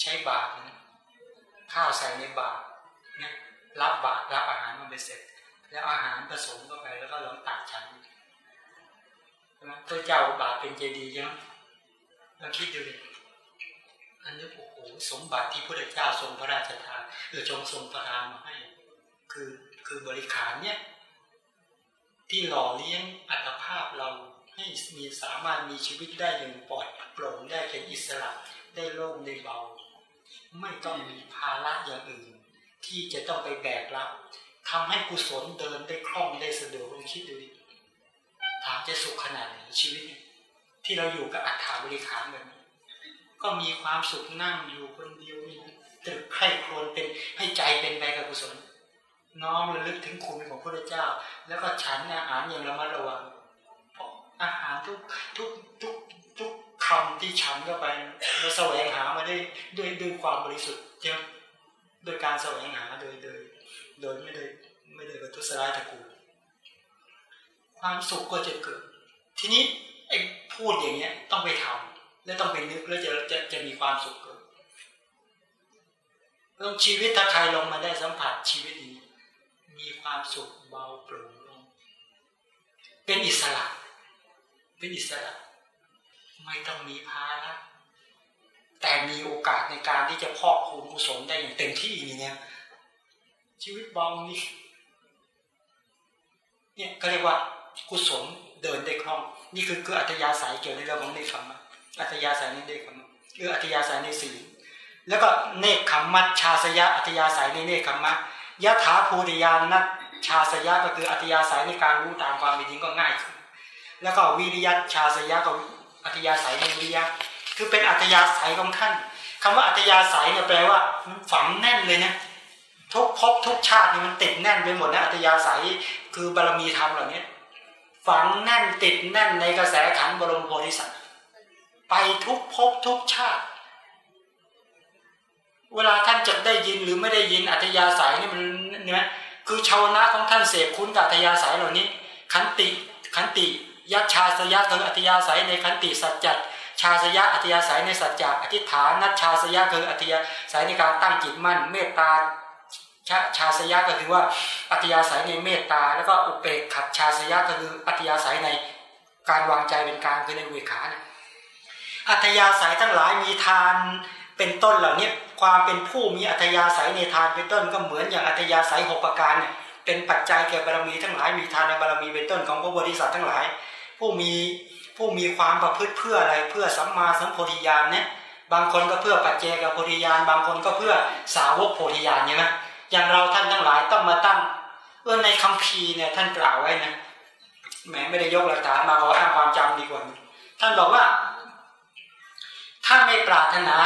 ใช้บาตรนะ ข้าวใส่ในบาตรนะรับบาตรรับอาหารมันไปเสร็จ แล้วอาหารผสมเข้าไปแล้วก็ลองตักฉันนะพระเจ้าบาตรเป็นเจดีย์ใช่ไหมลองคิดดูเลยอันนี้โอ้โหสมบัติที่พระเจ้าทรงพระราชทานหรือทรงทรงประทานมาให้ คือคือบริขารเนี่ยที่หล่อเลี้ยงอัตภาพเราให้มีสามารถมีชีวิตได้อย่างปลอดโปร่งได้เป็นอิสระได้โล่งได้เบา ไม่ต้องมีภาระอย่างอื่น ที่จะต้องไปแบกรับทำให้กุศลเดินได้คล่องได้สะดวกลองคิดดูดิถามจะสุขขนาดไหนชีวิตที่เราอยู่กับอัตถาบริขารแบบนี้ก็มีความสุขนั่งอยู่คนเดียวนี่ตรึกใคร่ครวญเป็นให้ใจเป็นไปกับกุศล น้อมระลึกถึงคุณของพระเจ้า แล้วก็ฉันอาหารอย่างระมัดระวังเพราะอาหารทุกทุกทุกทุก คำที่ฉันเข้าไปเราแสวงหามาได้ด้วยด้วยความบริสุทธิ์ใช่ไหมโดยการแสวงหาโดยโดยโดยไม่ได้ไม่ได้ประทุษร้ายตะกูความสุขก็จะเกิด ทีนี้ไอ้พูดอย่างเงี้ยต้องไปทำและต้องไปนึกแล้วจะจะจะมีความสุขเกิดเรื่องชีวิตถ้าใครลงมาได้สัมผัสชีวิตนี้ มีความสุขเบาโปร่งลงเป็นอิสระ เป็นอิสระ ไม่ต้องมีภาระแต่มีโอกาสในการที่จะพอกคูณกุศลได้อย่างเต็มที่นี่เนี่ยชีวิตเบานี่เนี่ยก็เรียกว่ากุศลเดินได้คล่อง นี่คือคืออัตยาสายเกี่ยวในเรื่องของเนคขมะอัตยาสายในเนคขมะคืออัตยาสายในสีแล้วก็เนคขมมัชชาสยะอัตยาสายในเนคขมะยะถาภูริยานัตชาสยะก็คืออัตยาศัยในการรู้ตามความเป็นจริงก็ง่ายขึ้นแล้วก็วิริยะชาสยะก็ อัตยาศัยในวิยะคือเป็นอัตยาศัยของท่านคำว่าอัตยาศัยเนี่ยแปลว่าฝังแน่นเลยนะทุกภพทุกชาตินี่มันติดแน่นไปหมดนะอัตยาศัยคือบารมีธรรมเหล่านี้ฝังแน่นติดแน่นในกระแสขันบรมโพธิสัตว์ไปทุกภพทุกชาติ เวลาท่านจะได้ยินหรือไม่ได้ยินอัธยาศัยนี่มันเนี่ยคือชาวนะของท่านเสพคุ้นกับอัธยาศัยเหล่านี้ ขันติขันติ ยัชชาสยะคืออัธยาศัยในขันติสัจจัดชาสยะอัธยาศัยในสัจจะอธิฐานนัชชาสยะคืออัธยาศัยในการตั้งจิตมั่น เมตตาชาชาสยะก็คือว่าอัธยาศัยในเมตตา แล้วก็อุเบกขัดชาสยะก็คืออัธยาศัยในการวางใจเป็นกลางคือในเวขานี่ยอัธยาศัยทั้งหลายมีทานเป็นต้นเหล่านี้ความเป็นผู้มีอัธยาศัยในทานเป็นต้นก็เหมือนอย่างอัธยาศัยหกประการเนี่ยเป็นปัจจัยแก่บารมีทั้งหลายมีทานบารมีเป็นต้นของพระบริษัททั้งหลาย ผู้มีผู้มีความประพฤติเพื่ออะไรเพื่อสัมมาสัมโพธิญาณเนี่ยบางคนก็เพื่อปัจเจกโพธิญาณบางคนก็เพื่อสาวกโพธิญาณใช่ไหมอย่างเราท่านทั้งหลายต้องมาตั้งเออในคำพีเนี่ยท่านกล่าวไว้นะแหมไม่ได้ยกหลักฐานมาขออ้างความจำดีกว่า ท่านบอกว่า ถ้าไม่ปรารถนา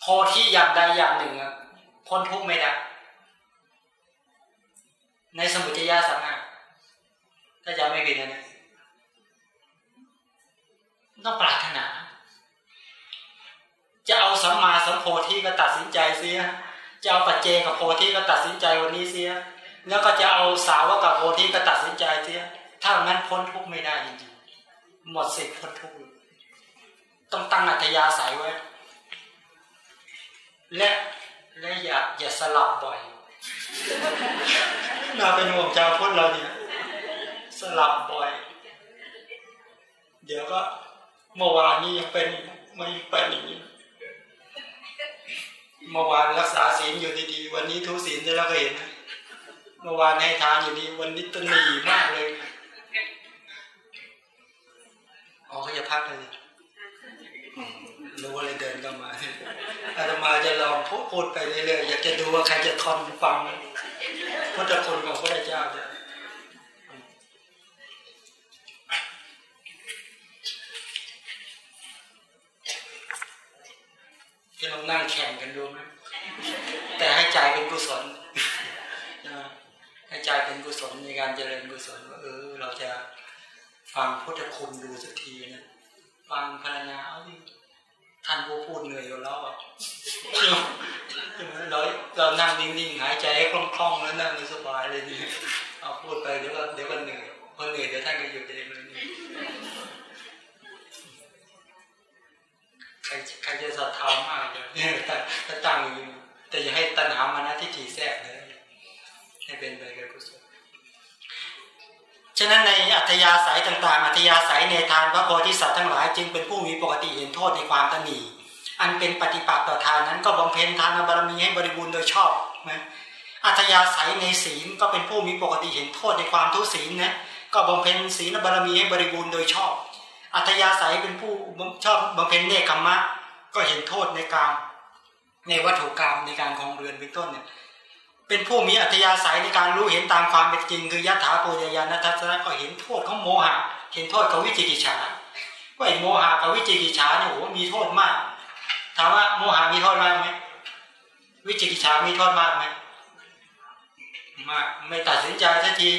โพธิอย่างใดอย่างหนึ่งพ้นทุกข์ไม่ได้ในสมุทยาสังหาร ถ้าจะไม่ผิดนะต้องปรารถนา จะเอาสัมมาสัมโพธิก็ตัดสินใจเสีย จะเอาปัจเจกับโพธิก็ตัดสินใจวันนี้เสีย แล้วก็จะเอาสาวกับโพธิก็ตัดสินใจเสีย ถ้างั้นพ้นทุกข์ไม่ได้จริงๆ หมดสิทธิ์พ้นทุกข์ต้องตั้งอัธยาศัยไว้ และและอย่าอย่าสลับบ่อยน่าเป็นห่วงชาวพุทธเราเนี่ย สลับบ่อย เดี๋ยวก็เมื่อวานนี้ยังเป็นไม่เป็นอย่างนี้เมื่อวานรักษาศีลอยู่ดีๆวันนี้ทุศีลแล้วก็เห็นเมื่อวานให้ทานอยู่นี้วันนี้ตนีมากเลยอ๋อเขาจะพักเลยรู้ว่าเลยเดินก็มาอาตมาจะลองพูดไปเรื่อยๆอยากจะดูว่าใครจะทนฟังพุทธคุณของพระเจ้าเนี่ย ที่เรานั่งแข่งกันดูไหมแต่ให้ใจเป็นกุศลให้ใจเป็นกุศลในการเจริญกุศลว่าเออ เราจะฟังพุทธคุณดูสักทีนะฟังภรรยาเอาดิท่านผู้พูดเหนื่อยอยู่แล้วอะเราเรานั่งนิ่งๆหายใจให้คล่องๆแล้วนั่งสบายเลยนี่เอาพูดไปเดี๋ยวก็เดี๋ยวก็เหนื่อยพอเหนื่อยเดี๋ยวท่านก็หยุดเองเลยนี่ ครใครจะศรัทธามากเลยแต่ถ้าตั้งอยู่แต่อย่าให้ตัณหามานะที่ถีแทรกเลยให้เป็นไปกับกุศลฉะนั้นในอัธยาศัยต่างๆ อัธยาศัยในทานพระโพธิสัตว์ทั้งหลายจึงเป็นผู้มีปกติเห็นโทษในความตนีอันเป็นปฏิปักษ์ต่อทานนั้นก็บำเพ็ญทานบารมีให้บริบูรณ์โดยชอบนะอัธยาศัยในศีลก็เป็นผู้มีปกติเห็นโทษในความทุศีลนะก็บำเพ็ญศีลบารมีให้บริบูรณ์โดยชอบ อัธยาศัยเป็นผู้ชอบบำเพ็ญเนคขมะ ก็เห็นโทษในกามในวัตถุกรรมในการคองเรือนเป็นต้นเนี่ยเป็นผู้มีอัธยาศัยในการรู้เห็นตามความเป็นจริง คือยัตถาปุญญาณทัศนะก็เห็นโทษของโมหะ เห็นโทษของวิจิกิจฉาว่าไอ้โมหะกับวิจิกิจฉาเนี่ยโอ้มีโทษมากถามว่าโมหะมีโทษมากไหมวิจิกิจฉามีโทษมากไหมมากไม่ตัดสินใจสักที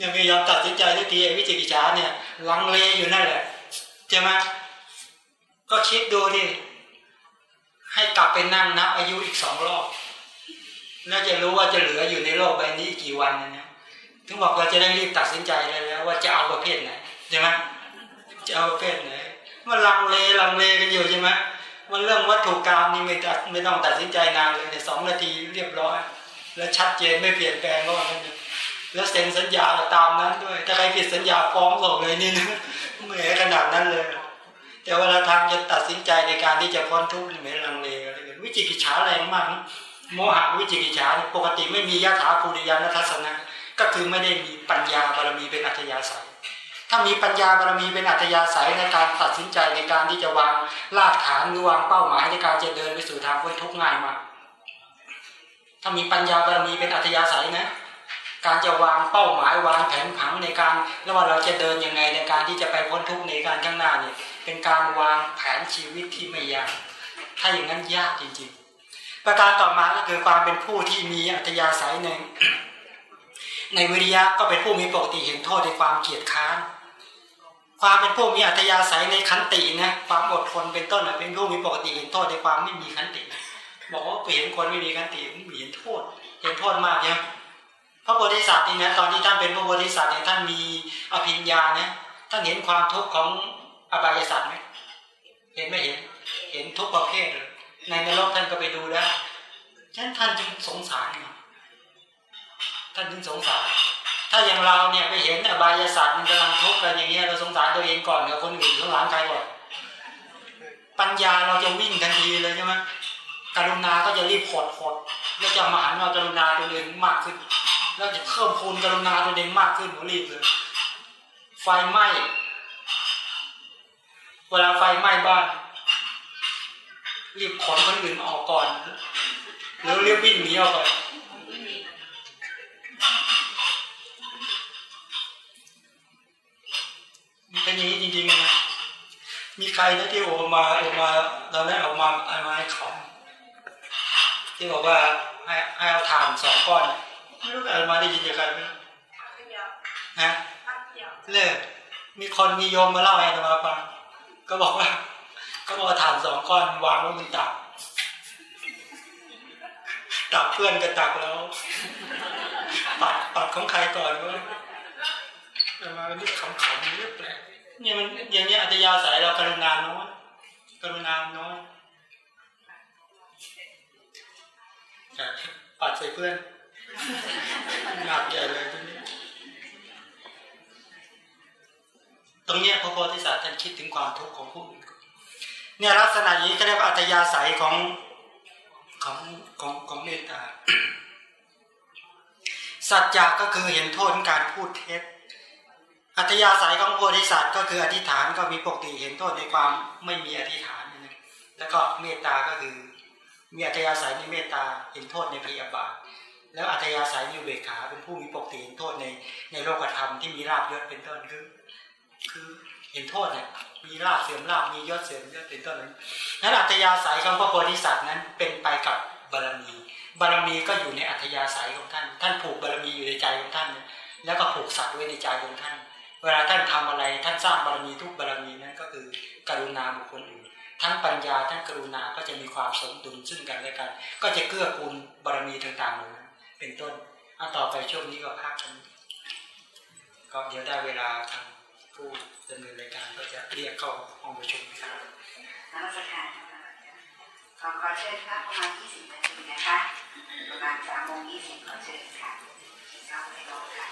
ยังไม่ยอมตัดสินใจสักทีไอ้วิจิกิจฉาเนี่ยลังเลอยู่นั่นแหละใช่ไหมก็คิดดูดิให้กลับไปนั่งนับอายุอีกสองรอบน่าจะรู้ว่าจะเหลืออยู่ในโลกใบนี้กี่วันนะถึงบอกเราจะได้รีบตัดสินใจเลยแล้วว่าจะเอาประเภทไหนใช่ไหมจะเอาประเภทไหนมันลังเลลังเลกันอยู่ใช่ไหมมันเรื่องวัตถุกรรมนี่ไม่ตัดไม่ต้องตัดสินใจนานเลยในสองนาทีเรียบร้อย แล้วชัดเจนไม่เปลี่ยนแปลงก็ว่างั้น แล้วเซ็นสัญญาตามนั้นด้วย ถ้าใครผิดสัญญาฟ้องส่งเลยนี่นะไม่ขนาดนั้นเลย แต่เวลาทางจะตัดสินใจในการที่จะพ้นทุกข์ไม่ลังเลอะไรเงี้วิจิกิจฉาแรงมากโมหะวิจิกิจฉาปกติไม่มียะถาภูริยานทัศนะก็คือไม่ได้มีปัญญาบารมีเป็นอัธยาศัย ถ้ามีปัญญาบารมีเป็นอัธยาศัยในการตัดสินใจในการที่จะวางรากฐานหรือวางเป้าหมายในการจะเดินไปสู่ทางพ้นทุกข์ง่ายมากถ้ามีปัญญาบารมีเป็นอัธยาศัยนะ การจะวางเป้าหมายวางแผนผังในการแล้วว่าเราจะเดินยังไงในการที่จะไปพ้นทุกข์ในการข้างหน้าเนี่ยเป็นการวางแผนชีวิตที่ไม่ยาก ถ้าอย่างนั้นยากจริงๆ ประการต่อมาก็คือความเป็นผู้ที่มีอัธยาศัยหนึ่งในวิริยะก็เป็นผู้มีปกติเห็นโทษในความเกียดค้านความเป็นผู้มีอัธยาศัยในขันตินะความอดทนเป็นต้นเป็นผู้มีปกติเห็นโทษในความไม่มีขันติ บอกว่าเห็นคนไม่มีขันติม่เห็นโทษ เห็นโทษมากเนี่ย พระโพธิสัตว์นี่นะตอนที่ท่านเป็นพระโพธิสัตว์เนี่ยท่านมีอภิญญาเนี่ยท่านเห็นความทุกข์ของอบายสัตว์ไหมเห็นไม่เห็น เห็นทุกประเภทเลยในนรกท่านก็ไปดูได้ฉะนั้นท่านจึงสงสารท่านจึงสงสาร ถ้าอย่างเราเนี่ยไปเห็นอบายสัตว์มันกำลังทุกข์กันอย่างเงี้ยเราสงสารตัวเองก่อนกับคนอื่นสงสารใครก่อนปัญญาเราจะวิ่งทันทีเลยใช่ไหมกรุณาก็จะรีบขดขดแล้วจะมาหันเรากรุณาตัวเองมากขึ้น แล้วจะเพิ่มพูนกรุณาตัวเองมากขึ้นหนูรีบเลยไฟไหม้เวลาไฟไหม้บ้าน รีบขนคนอื่นออกก่อนหรือรีบวิ่งหนีออกไปมันเป็นอย่างนี้จริงๆนะมีใครนะที่โอมาโอมาเราได้ออกมาเอามาให้เขาที่บอกว่าให้ให้เอาถ่านสองก้อน ไม่รู้อะไรมาได้ยินจากใครไหมฮะเลิกมีคนมีโยมมาเล่าให้อาตมาฟังก็บอกว่า ก็บอกว่าถ่านสองก้อนวางไว้บนตักตักเพื่อนก็ตักแล้วปัดปัดของใครก่อนวะอาตมาเป็นที่ขำๆเรื่องแปลกเนี่ยมันอย่างเนี้ยอัตยาสายเรากรุณาน้อยกรุณาน้อยแต่ปัดใส่เพื่อน หนักใหญ่เลยทีนี้ตรงเนี้ยพระโพธิสัตว์ท่านคิดถึงความทุกข์ของผู้อื่นเนี่ยลักษณะนี้ก็เรียกว่าอัตยาศัยของของของของเมตตาสัจจะก็คือเห็นโทษของการพูดเท็จ อัตยาศัยของโพธิสัตว์ก็คืออธิษฐานก็มีปกติเห็นโทษในความไม่มีอธิษฐานนะแล้วก็เมตตาก็คือมีอัตยาศัยในเมตตาเห็นโทษในพยาบาท แล้วอัตยาศัยมีเบกขาเป็นผู้มีปกติเห็นโทษในในโลกธรรมที่มีราบยศเป็นต้นคือคือเห็นโทษเนี่ยมีลาบเสื่อมลาบมียศเสื่อมยศเป็นต้นนั้นนั้นอัตยาศัยของพระโพธิสัตว์นั้นเป็นไปกับบารมี บารมีก็อยู่ในอัธยาศัยของท่าน ท่านผูกบารมีอยู่ในใจของท่าน แล้วก็ผูกสัตว์ไว้ในใจของท่าน เวลาท่านทำอะไรท่านสร้างบารมีทุกบารมีนั้นก็คือกรุณาบุคคลอื่นทั้งปัญญาทั้งกรุณาก็จะมีความสมดุลซึ่งกันและกัน ก็จะเกื้อกูลบารมีต่างๆเหล่านั้น เป็นต้น เอาต่อไปช่วงนี้ก็พักกันก็เดี๋ยวได้เวลาทางผู้ดำเนินรายการก็จะเรียกเข้าห้องประชุมครับนมัสการขอขอเชิญค่ะประมาณ 20 นาทีนะคะ ประมาณ3โมง20ขอเชิญค่ะเข้าไปรอค่ะ